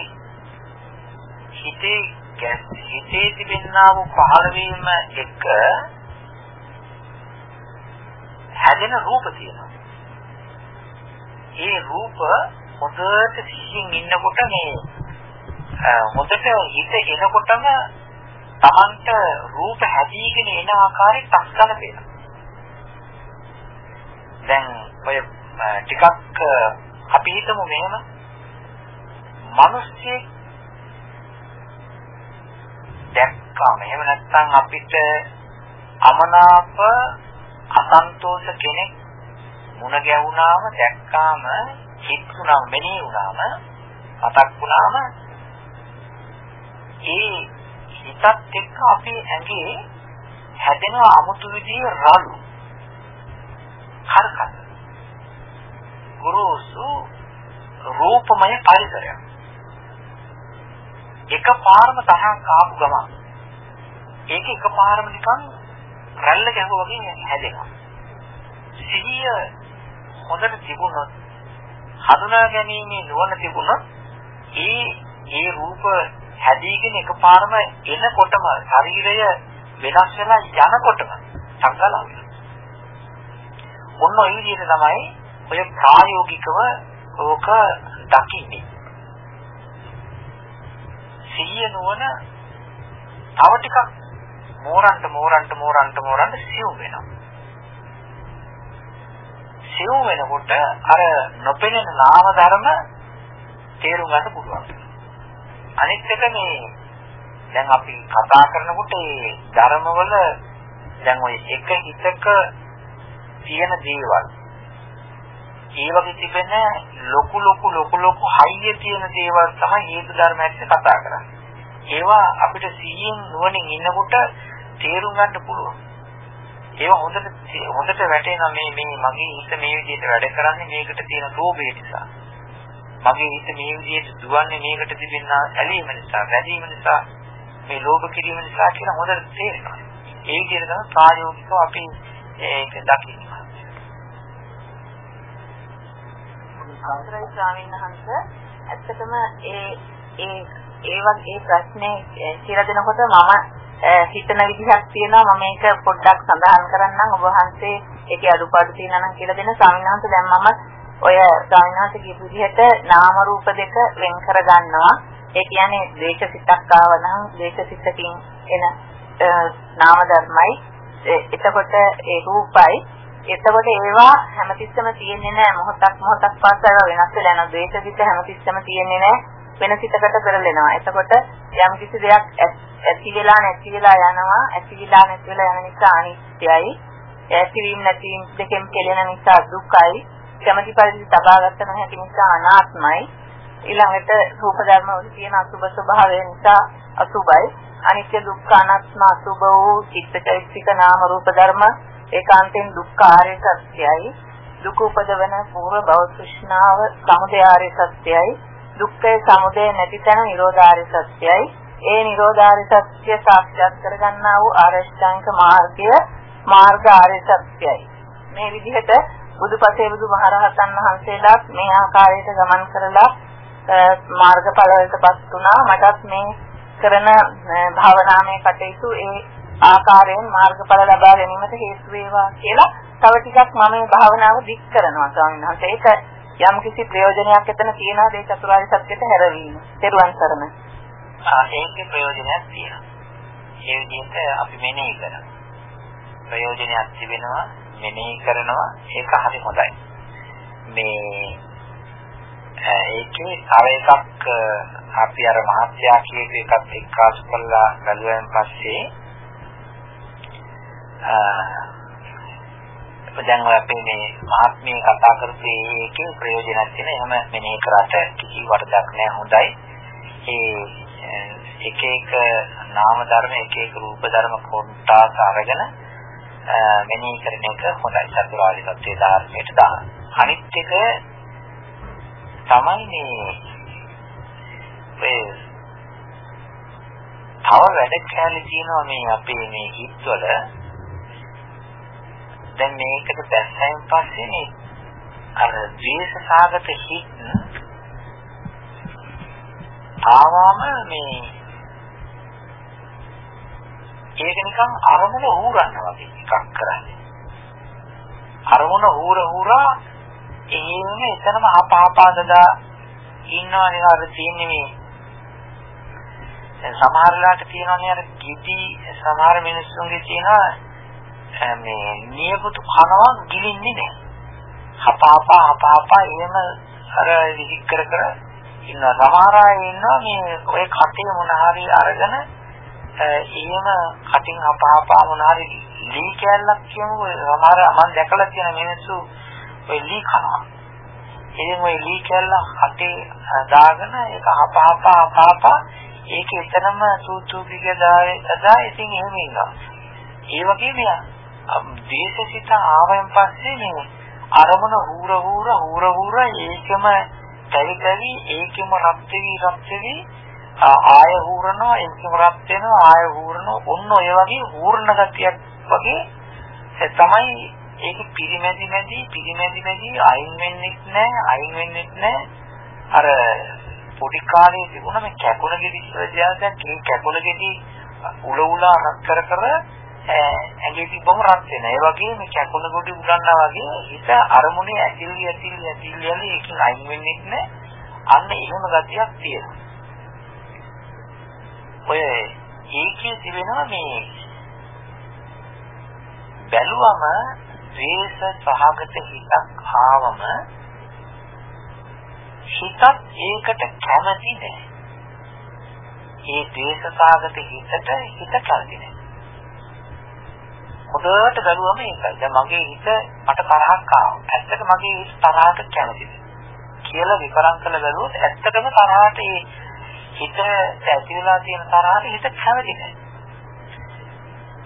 හිතේ හිතේ තිබෙනා වූ පහළ වීම එක හැදෙන රූප තියෙනවා. ඒ රූප හොඳට සිහින් ඉන්නකොට මේ හොඳට හිත එනකොටම Tamanට රූප හැදීගෙන එන ආකාරය තක්කල පේනවා. දැන් ඔය ටිකක් අපි හිතමු මෙහෙම මිනිස්සෙක් දැක්කම. එහෙම නැත්නම් අපිට අමනාප අසන්තෝෂ කෙනෙක් මුණ ගැහුණාම දැක්කාම හිතුණාම මෙනෙහි වුණාම මතක් වුණාම ඒ හිතත් එක්ක අපේ ඇඟේ හැදෙන අමුතු විදිහේ රළු හරකත් ගුරුසු රූපමය පරිසරයක්. එකපාරම තරහක් ආපු ගමන් ඒක එකපාරම නිකන් රැල්ල ගැහුවා වගේ හැදෙනවා සිහිය හොඳට තිබුණොත් හඳුනා ගැනීමේ නුවණ තිබුණොත් ඒ ඒ රූප හැදීගෙන එකපාරම එනකොටම ශරීරය වෙනස් වෙලා යනකොටම සංගලන ඔන්න ඔය විදිහට තමයි ඔය ප්‍රායෝගිකව ඕක දකින්නේ. සිහිය නුවණ තව ටිකක් මෝරන්ට මෝරන්ට මෝරන්ට මෝරන්ට සිව් වෙනවා. සිව් වෙනකොට අර නොපෙනෙන නාම ධර්ම තේරුම් ගන්න පුළුවන්. අනිත් එක මේ දැන් අපි කතා කරනකොට ඒ ධර්මවල දැන් ওই එක හිතක තියෙන දේවල් ඒ වගේ තිබෙන ලොකු ලොකු ලොකු ලොකු හයිය තියෙන දේවල් තමයි හේතු ධර්මයන්ට කතා කරන්නේ. ඒවා අපිට සිහියෙන් නුවණින් ඉන්නකොට තේරුම් ගන්න පුළුවන්. ඒවා හොඳට හොඳට වැටෙනවා මේ මේ මගේ හිත මේ විදිහට වැඩ කරන්නේ මේකට තියෙන ලෝභය නිසා. මගේ හිත මේ විදිහට දුවන්නේ මේකට තිබෙන ඇලීම නිසා, වැදීම නිසා, මේ ලෝභ කිරීම නිසා කියලා හොඳට තේරෙනවා. ඒ විදිහට තමයි ප්‍රායෝගිකව අපි ඒක දකින්නේ. අවසරයි ස්වාමීන් වහන්සේ. ඇත්තටම ඒ ඒ ඒ වගේ ප්‍රශ්නේ කියලා දෙනකොට මම හිතන විදිහක් තියෙනවා. මම මේක පොඩ්ඩක් සඳහන් කරන්නම්. ඔබ වහන්සේ ඒකේ අඩුපාඩු තියෙනවා නම් කියලා දෙන ස්වාමීන් වහන්සේ දැන් මම ඔය ස්වාමීන් වහන්සේ කියපු විදිහට නාම රූප දෙක වෙන් කර ගන්නවා ඒ කියන්නේ ද්වේෂ සිතක් ආවනම් ද්වේෂ සිතකින් එන නාම ධර්මයි. එතකොට ඒ රූපයි එතකොට ඒවා හැමතිස්සම තියෙන්නේ නැහැ මොහොතක් මොහොතක් පාසා වෙනස් වෙලා යනවා. ද්වේෂ සිත හැමතිස්සම තියෙන්නේ නැහැ වෙන සිතකට පෙරලෙනවා එතකොට යම් කිසි දෙයක් ඇති වෙලා නැති වෙලා යනවා. ඇති වෙලා නැති වෙලා යන නිසා අනිත්‍යයි. ඇතිවීම නැතිවීම දෙකෙන් කෙලෙන නිසා දුකයි. කැමැති පරිදි තබාගත නොහැකි නිසා අනාත්මයි. ඊළඟට රූප ධර්ම වල තියෙන අසුබ ස්වභාවය නිසා අසුබයි. අනිත්‍ය දුක්ඛ අනාත්ම අසුබ වූ චිත්තචෛතසික නාම රූප ධර්ම ඒකාන්තයෙන් දුක්ඛ ආර්ය සත්‍යයි දුක උපදවන පූර්ව භව තෘෂ්ණාව සමුදය ආර්ය සත්‍යයි දුක්ඛේ සමුදය නැති තැන නිරෝධාර්ය සත්‍යයි ඒ නිරෝධාරි සත්‍ය සාක්ෂාත් කරගන්නා වූ ආරෂ්ඨාංග මාර්ගය මාර්ග ආර්ය සත්‍යයි. මේ විදිහට බුදුපසේ බුදුමහරහතන් වහන්සේලාත් මේ ආකාරයට ගමන් කරලා මාර්ගඵල වලටපත් වුණා. මටත් මේ කරන භාවනාමය කටයුතු ඒ ආකාරයෙන් මාර්ගඵල ලබා ගැනීමට හේතු වේවා කියලා තව ටිකක් මම මේ භාවනාව දික් කරනවා ස්වාමීන් වහන්සේ. ඒක යම් කිසි ප්‍රයෝජනයක් එතන තියනවාද ඒ චතුරාර්ය සත්‍යයට හැරවීම. ත්වන් සරණ. ඒකේ ප්‍රයෝජනයක් තියෙනවා. ඒ විදිහට අපි මෙනෙහි කරනවා. ප්‍රයෝජනයක් තිබෙනවා මෙනෙහි කරනවා ඒක හරි හොඳයි. මේ ඒකේ තව එකක් අපි අර මහත්යා කියපු එකත් එක්කාසු කරලා බැලුවෙන් පස්සේ දැන් ඔය අපේ මේ මහත්මිය කතා කරපු එකේ ප්‍රයෝජනක් තියෙන එහෙම මෙනෙහි කරාට කිසි වරදක් නැහැ හොඳයි. ඒ එක එක නාම ධර්ම එක එක රූප ධර්ම කොටස් අරගෙන මෙනෙහි කරන එක හොඳයි චතුරාර්ය සත්‍ය ධර්මයට දාන්න. අනිත් එක තමයි මේ ඒ තව වැඩ කැලේ තියෙනවා මේ අපේ මේ හිත්වල දැන් මේකට දැස්සෙන් පස්සේ මේ අර ද්වේෂ සාගත හිත් ආවම මේ ඒක නිකන් අරමුණ හූරනවා වගේ එකක් කරන්නේ. අරමුණ හූර හූරා එහෙම එතනම අපාපාදදා ඉන්නවනේ අර තියෙන්නේ මේ දැන් සමහරලාට තියෙනවනේ අර ගිටි සමහර මිනිස්සුන්ගේ තියෙනවා මේ නියපොතු කනවා ගිලින්නේ නැහැ. හපාපා හපාපා එහෙම අර විහික් කර කර ඉන්නවා. සමහර අය ඉන්නවා මේ ඔය කටේ මොන හරි අරගෙන එහෙම කටින් අපහපා මොන හරි ලී කැල්ලක් කියමු. සමහර මම දැකලා තියෙන මිනිස්සු ඔය ලී කනවා. ඉතින් ඔය ලී කැල්ල කටේ දාගෙන ඒක අපහපා අපහපා ඒක එතරම් සූචුකික දාලා ඉතින් එහෙම ඉන්නවා. ඒ වගේ මෙයා දේශසිත ආවයන් පස්සේ මේ අරමුණ හූර හූර හූර හූර ඒකම කැවි කැවි ඒකෙම රත් වෙවි රත් වෙවි. ආය හූරනවා ඒකෙම රත් වෙනවා ආය හූරනවා. ඔන්න ඔය වගේ හූර්ණ ගතියක් වගේ තමයි ඒක පිරිමැදි මැදි පිරිමැදි මැදි අයින් වෙන්නෙත් නැහැ අයින් වෙන්නෙත් නැහැ අර පොඩි කාලේ තිබුණ මේ කැකුණ ගෙඩි විද්‍යාවයක් ඒ කැකුණ ගෙඩි උල උලා රත් කර කර ඇඟේ තිබ්බම රත් වෙන. ඒ වගේ මේ කැකුණ ගොඩි උගන්නා වගේ හිත අරමුණේ ඇතිලි ඇතිලි ඇතිලි යලි ඒකෙන් අයින් වෙන්නේ නැහැ. අන්න එහෙම ගතියක් තියෙනවා. ඔය ඒකේ තිබෙනවා මේ බැලුවම ද්වේෂ සහගත හිතක් ආවම හිතත් ඒකට කැමති නැහැ. ඒ ද්වේෂ සහගත හිතට හිත කැමති නැහැ. හොඳට බැලුවම ඒකයි. දැන් මගේ හිත මට තරහක් ආවා. ඇත්තට මගේ හිත තරහට කැමතිද කියලා විපරම් කළ බැලුවොත් ඇත්තටම තරහට ඒ හිත ඇති වෙලා තියෙන තරහට හිත කැමති නැහැ.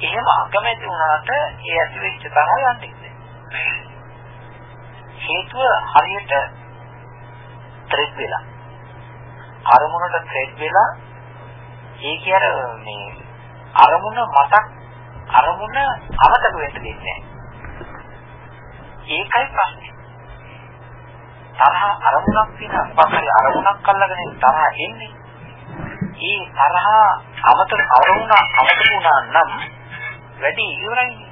එහෙම අකමැති වුණාට ඒ ඇති වෙච්ච තරහ යන්නේ හේතුව හරියට ත්‍රෙඩ් වෙලා අරමුණට ත්‍රෙඩ් වෙලා ඒ කියන්නේ මේ අරමුණ මතක් අරමුණ අමතක වෙන්න දෙන්නේ ඒකයි ප්‍රශ්නේ. තරහ අරමුණක් තියෙන පස්සේ අරමුණක් අල්ලගෙන තරහ එන්නේ. ඒ තරහ අමතර අරුණා අමතර වුණා නම් වැඩි ඉවරයි.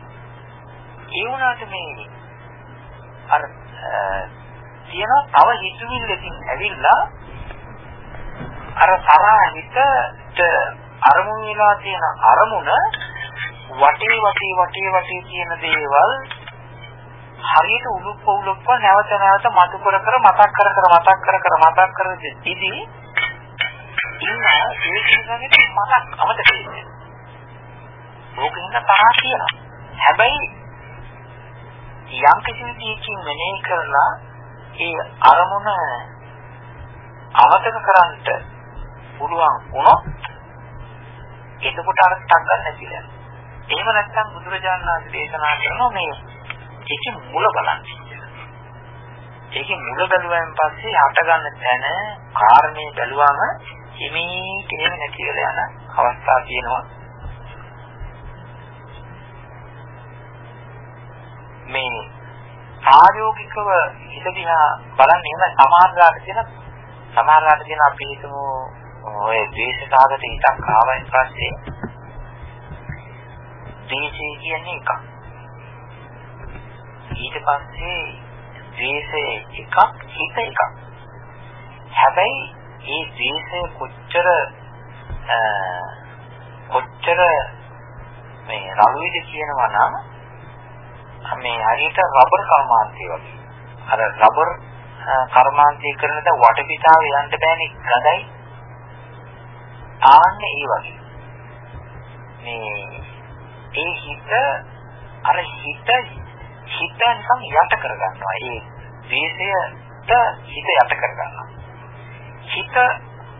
ඒ වුණාට මේ අර තියෙන තව හිතුවිල්ලකින් ඇවිල්ලා අර තරහ හිතට අරමුණු වෙලා තියෙන අරමුණ වටේ වටේ වටේ වටේ තියෙන දේවල් හරියට උලුප්ප උලුප්ප නැවත නැවත මතු කර කර මතක් කර කර මතක් කර කර මතක් කර ඉදී ඉන්න ඒ කියන්නේ මතක් අමතක වෙන්නේ. ඕකෙන් තරහ කියලා. හැබැයි යම් කිසි විදිහකින් මෙනෙහි කරලා ඒ අරමුණ අමතක කරන්නට පුළුවන් වුණොත් එතකොට අර ටක් ගන්න නැතිලා. එහෙම නැත්නම් බුදුරජාණන් වහන්සේ දේශනා කරනවා මේ ඒකේ මුල බලන්න. ඒකේ මුල බැලුවෙන් පස්සේ හට ගන්න තැන කාරණේ බැලුවම හිමීට එහෙම නැති වෙලා යන අවස්ථා තියෙනවා. මේ ප්‍රායෝගිකව හිත දිහා බලන්න එහෙම සමාහරාට තියෙන සමහරවිට තියෙන අපි හිතමු ඔය ද්වේෂසාගත හිතක් ආවයින් පස්සේ ද්වේෂය කියන්නේ එකක්. ඊට පස්සේ ද්වේෂය එකක් හිත එකක්. හැබැයි මේ ද්වේෂය කොච්චර කොච්චර මේ රළුයිද කියනවා නම් මේ හරියට රබර් කර්මාන්තය වගේ. අර රබර් කර්මාන්තය කරනද වටපිටාවේ යන්න බෑනේ ගඳයි. ආන්නේ ඒ වගේ. මේ ඒ හිත අර හිත හිත නිකන් යට කරගන්නවා. ඒ දේශයට හිත යට කරගන්නවා. හිත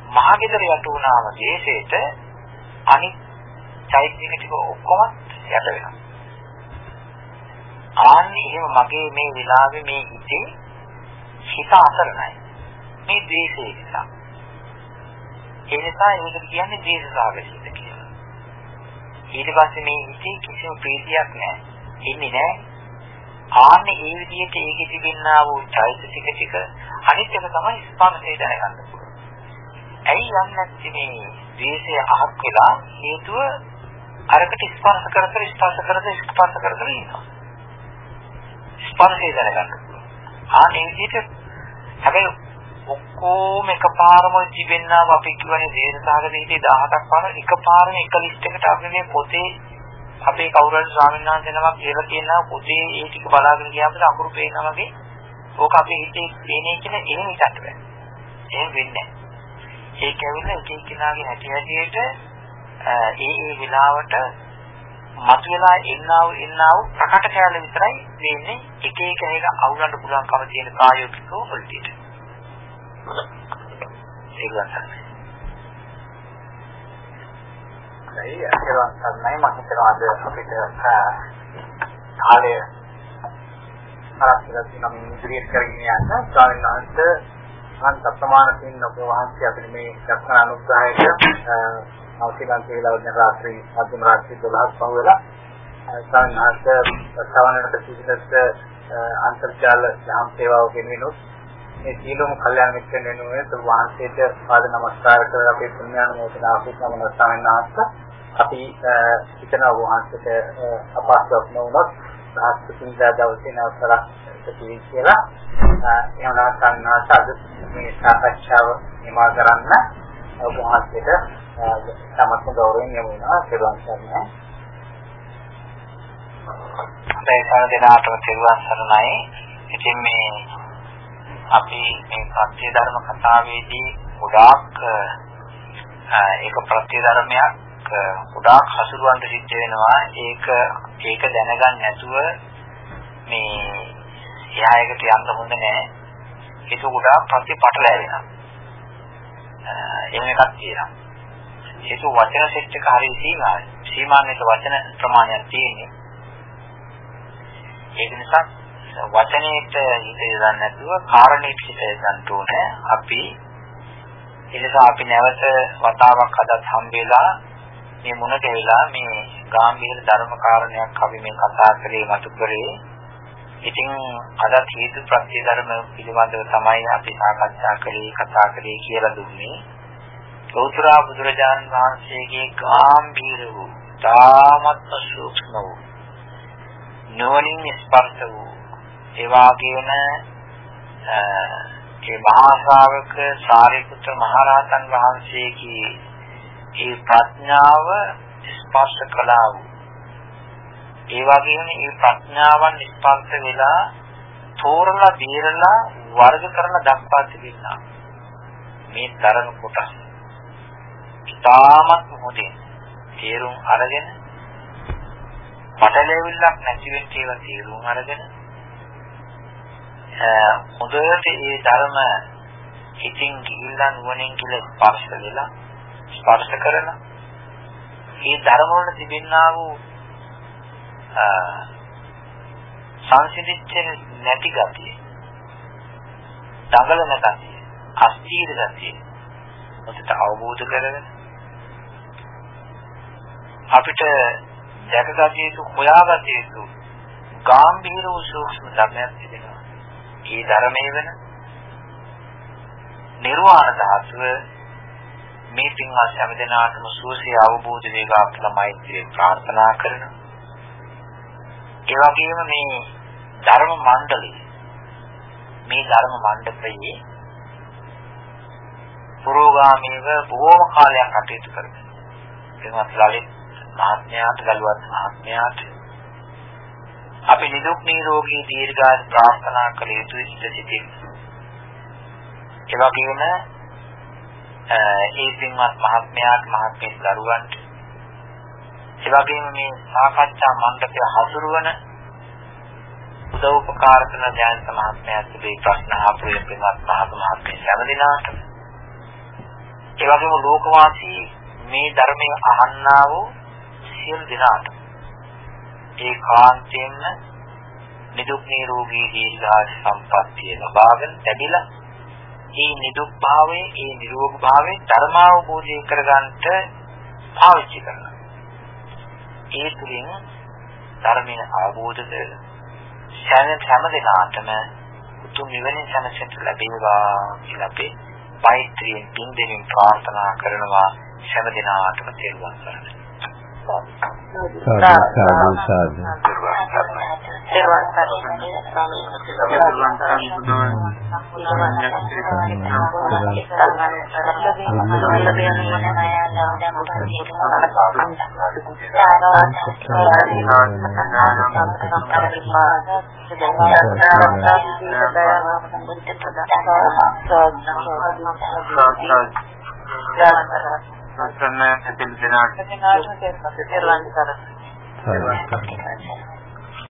මහගෙදර යට වුණාම දේශයට අනිත් චෛත්‍යක ටික ඔක්කොම යට වෙනවා. ආන්නේ එහෙම මගේ මේ විලාවේ මේ හිතේ හිත අසරණයි. මේ ද්වේෂය නිසා. ඒ නිසා ඒකට කියන්නේ ද්වේෂ සාගතික කියලා. ඊට පස්සේ මේ හිතේ කිසිම ප්‍රීතියක් නැහැ. ඉන්නේ නැහැ. ආන්නේ ඒ විදිහට ඒකෙ තිබෙනා වූ චෛතසික ටික අනිත් එක තමයි ස්පර්ශය දැනගන්න පුළුවන්. ඇයි යන්නේ නැති මේ ද්වේෂය අහක් වෙලා හේතුව අරකට ස්පර්ශ කර කර ස්පර්ශ කර කර ස්පර්ශ කර කර ඉන්නවා. ස්පර්ශය දැනගන්න පුළුවන්. ආන්නේ විදිහට හැබැයි ඔක්කොම එකපාරම තිබෙන්නාම අපි කියවනේ දේශසාගර හිතේ 17ක් පාන එකපාරම එක ලිස්ට් එකට අපි මේ පොතේ අපේ කවුරු හරි ස්වාමීන් වහන්සේ නමක් කියලා කියනවා පොතේ ඒ ටික බලාගෙන ගියාම අකුරු පේනවා වගේ ඕක අපේ හිතේ පේන්නේ කියලා එහෙම හිතන්න බෑ. එහෙම වෙන්නේ නැහැ. ඒක ඇවිල්ලා එක එක්කිනාගේ හැටි හැටියට ඒ ඒ වෙලාවට මතුවලා එන්නව එන්නව ප්‍රකට කැලේ විතරයි වෙන්නේ එක එක එක අවුලන්න පුළුවන්කම තියෙන ප්‍රායෝගිකව වලට. ඒකයි අසරණ සම්මයි මම හිතනවා අද අපිට කාලය ආරක්ෂා කරන ඉදිරියට කරගෙන යන්න ස්වාමීන් වහන්සේ අන්ත ප්‍රමාණ තින්න ඔබ වහන්සේ අපිට මේ දක්වන අනුග්‍රහයට අවශ්‍යකම් කියලා වදින රාත්‍රී මධ්‍යම රාත්‍රී 12ක් පහු වෙලා සංඝාත සවනට ප්‍රතිවිදස්ස අන්තර්ජාල ධම් සේවාව වෙනුවෙනුත් මේ සීලොම කල්යාණ මිත්‍රන් වෙනුවෙන් වහන්සේට පාද නමස්කාර කර අපේ පුණ්‍යානුමෝදනා අපේක්ෂා මන සාමනාත් අපි හිතන වහන්සේට අපහසුයක් නොවුනොත් රාත්‍රිසින්දා දවසේ නවතරක් ප්‍රතිවි කියලා එනවා සංඝාත අද මේ සාකච්ඡාව නිමා කරන්න වහන්සේට තමත්ම ගෞරවයෙන් යමු වෙනවා සිරුවන් සරණයි. අපේ සාර දෙනාටම සිරුවන් සරණයි. ඉතින් මේ අපි මේ සත්‍ය ධර්ම කතාවේදී ගොඩාක් ඒක ප්‍රත්‍ය ධර්මයක් ගොඩාක් හසුරුවන්ට සිද්ධ වෙනවා. ඒක ඒක දැනගන්න නැතුව මේ එහා එකට යන්න හොඳ නෑ. ඒක ගොඩාක් ප්‍රතිපටලැවෙනවා. එහෙම එකක් තියෙනවා. ඒක වචන සෙට් එක හරිය සීමායි. සීමාන්විත වචන ප්‍රමාණයක් තියෙන්නේ. ඒක නිසා වචනේට හිත යොදන්න නැතුව කාරණේට හිත යොදන්න ඕනේ. අපි එනිසා අපි නැවත වතාවක් අදත් හම්බෙලා මේ මුණට වෙලා මේ ගාම්භීර ධර්ම කාරණයක් අපි මේ කතා කරේ මතු කරේ. ඉතින් අදත් හේතු ප්‍රත්‍ය ධර්ම පිළිබඳව තමයි අපි සාකච්ඡා කරේ කතා කරේ කියලා දුන්නේ. ලෝතර බුදුරජාණන් වහන්සේගේ ගාම්භීර වූ තාමත් සූක්ෂම වූ නොනින් ස්පර්ශ වූ ඒ වාගේම ඒ මහා ශ්‍රාවක සාරිපුත්‍ර මහරහතන් වහන්සේගේ ඒ ප්‍රඥාව ස්පර්ශ කළා වූ. ඒ වගේම මේ ප්‍රඥාවන් ස්පර්ශ වෙලා තෝරලා බේරලා වර්ග කරලා දක්වා තිබෙනවා. මේ තරණ කොටස්. ඉතාමත් මොහොතේ තේරුම් අරගෙන පටලැවිල්ලක් නැති වෙන්න ඒවා තේරුම් අරගෙන හොඳට ඒ ධර්ම හිතින් ගිහිල්ලා නුවණින් කියලා ස්පර්ශ වෙලා ස්පර්ශ කරලා මේ ධර්ම වල තිබෙනා වූ සංසිඳිච්ච නැති ගතිය දඟලන ගතිය අස්ථීර ගතිය මොකද අවබෝධ කරගෙන අපිට දැකගත යුතු හොයාගත යුතු ගාම්භීර වූ සූක්ෂම ධර්මයක් තිබෙනවා. ඒ ධර්මයේ වෙන නිර්වාණ ධාතුව මේ පින්වත් හැම දිනාටම සුවසේ අවබෝධ වේවා කියලා මෛත්‍රිය ප්‍රාර්ථනා කරනවා. ඒ වගේම මේ ධර්ම මණ්ඩලය මේ ධර්ම මණ්ඩපයේ පුරෝගාමීව බොහෝම කාලයක් කටයුතු කරනවා. එනවා ලලිත් මහත්මයාට ගලුවත් මහත්මයාට අපි නිදුක් නිරෝගී දීර්ඝායු ප්‍රාර්ථනා කළ යුතුයි සිටින්. ඒ වගේම ඒ පින්වත් මහත්මයාට මහත්මේ දරුවන්ට ඒ වගේම මේ සාකච්ඡා මණ්ඩපය හසුරුවන උදව් උපකාර කරන ජයන්ත මහත්මයාට මේ ප්‍රශ්න අහපු පින්වත් මහත් මහත්මේ හැම දිනාට ඒ වගේම ලෝකවාසී මේ ධර්මය අහන්නා වූ සියලු දෙනාට ඒකාන්තයෙන්ම නිදුක් නිරෝගී දීර්ඝායු සම්පන්නිය ලබාගෙන ලැබිලා මේ නිදුක් භාවයේ මේ නිරෝගී භාවයේ ධර්මාවබෝධය කරගන්නට පාවිච්චි කරනවා. ඒ තුලින් ධර්මය අවබෝධ කරගෙන සෑම හැම දිනාටම උතුම් නිවන සැනසෙන්න ලැබේවා කියලා අපි මෛත්‍රියෙන් පින් දෙමින් ප්‍රාර්ථනා කරනවා හැම දිනාටම තෙරුවන් සරණයි. සාදු සාදු සාදු තෙරුවන් සරණයි සත්‍යන දෙපිට දෙනාට තෙරුවන් සරණයි සාදු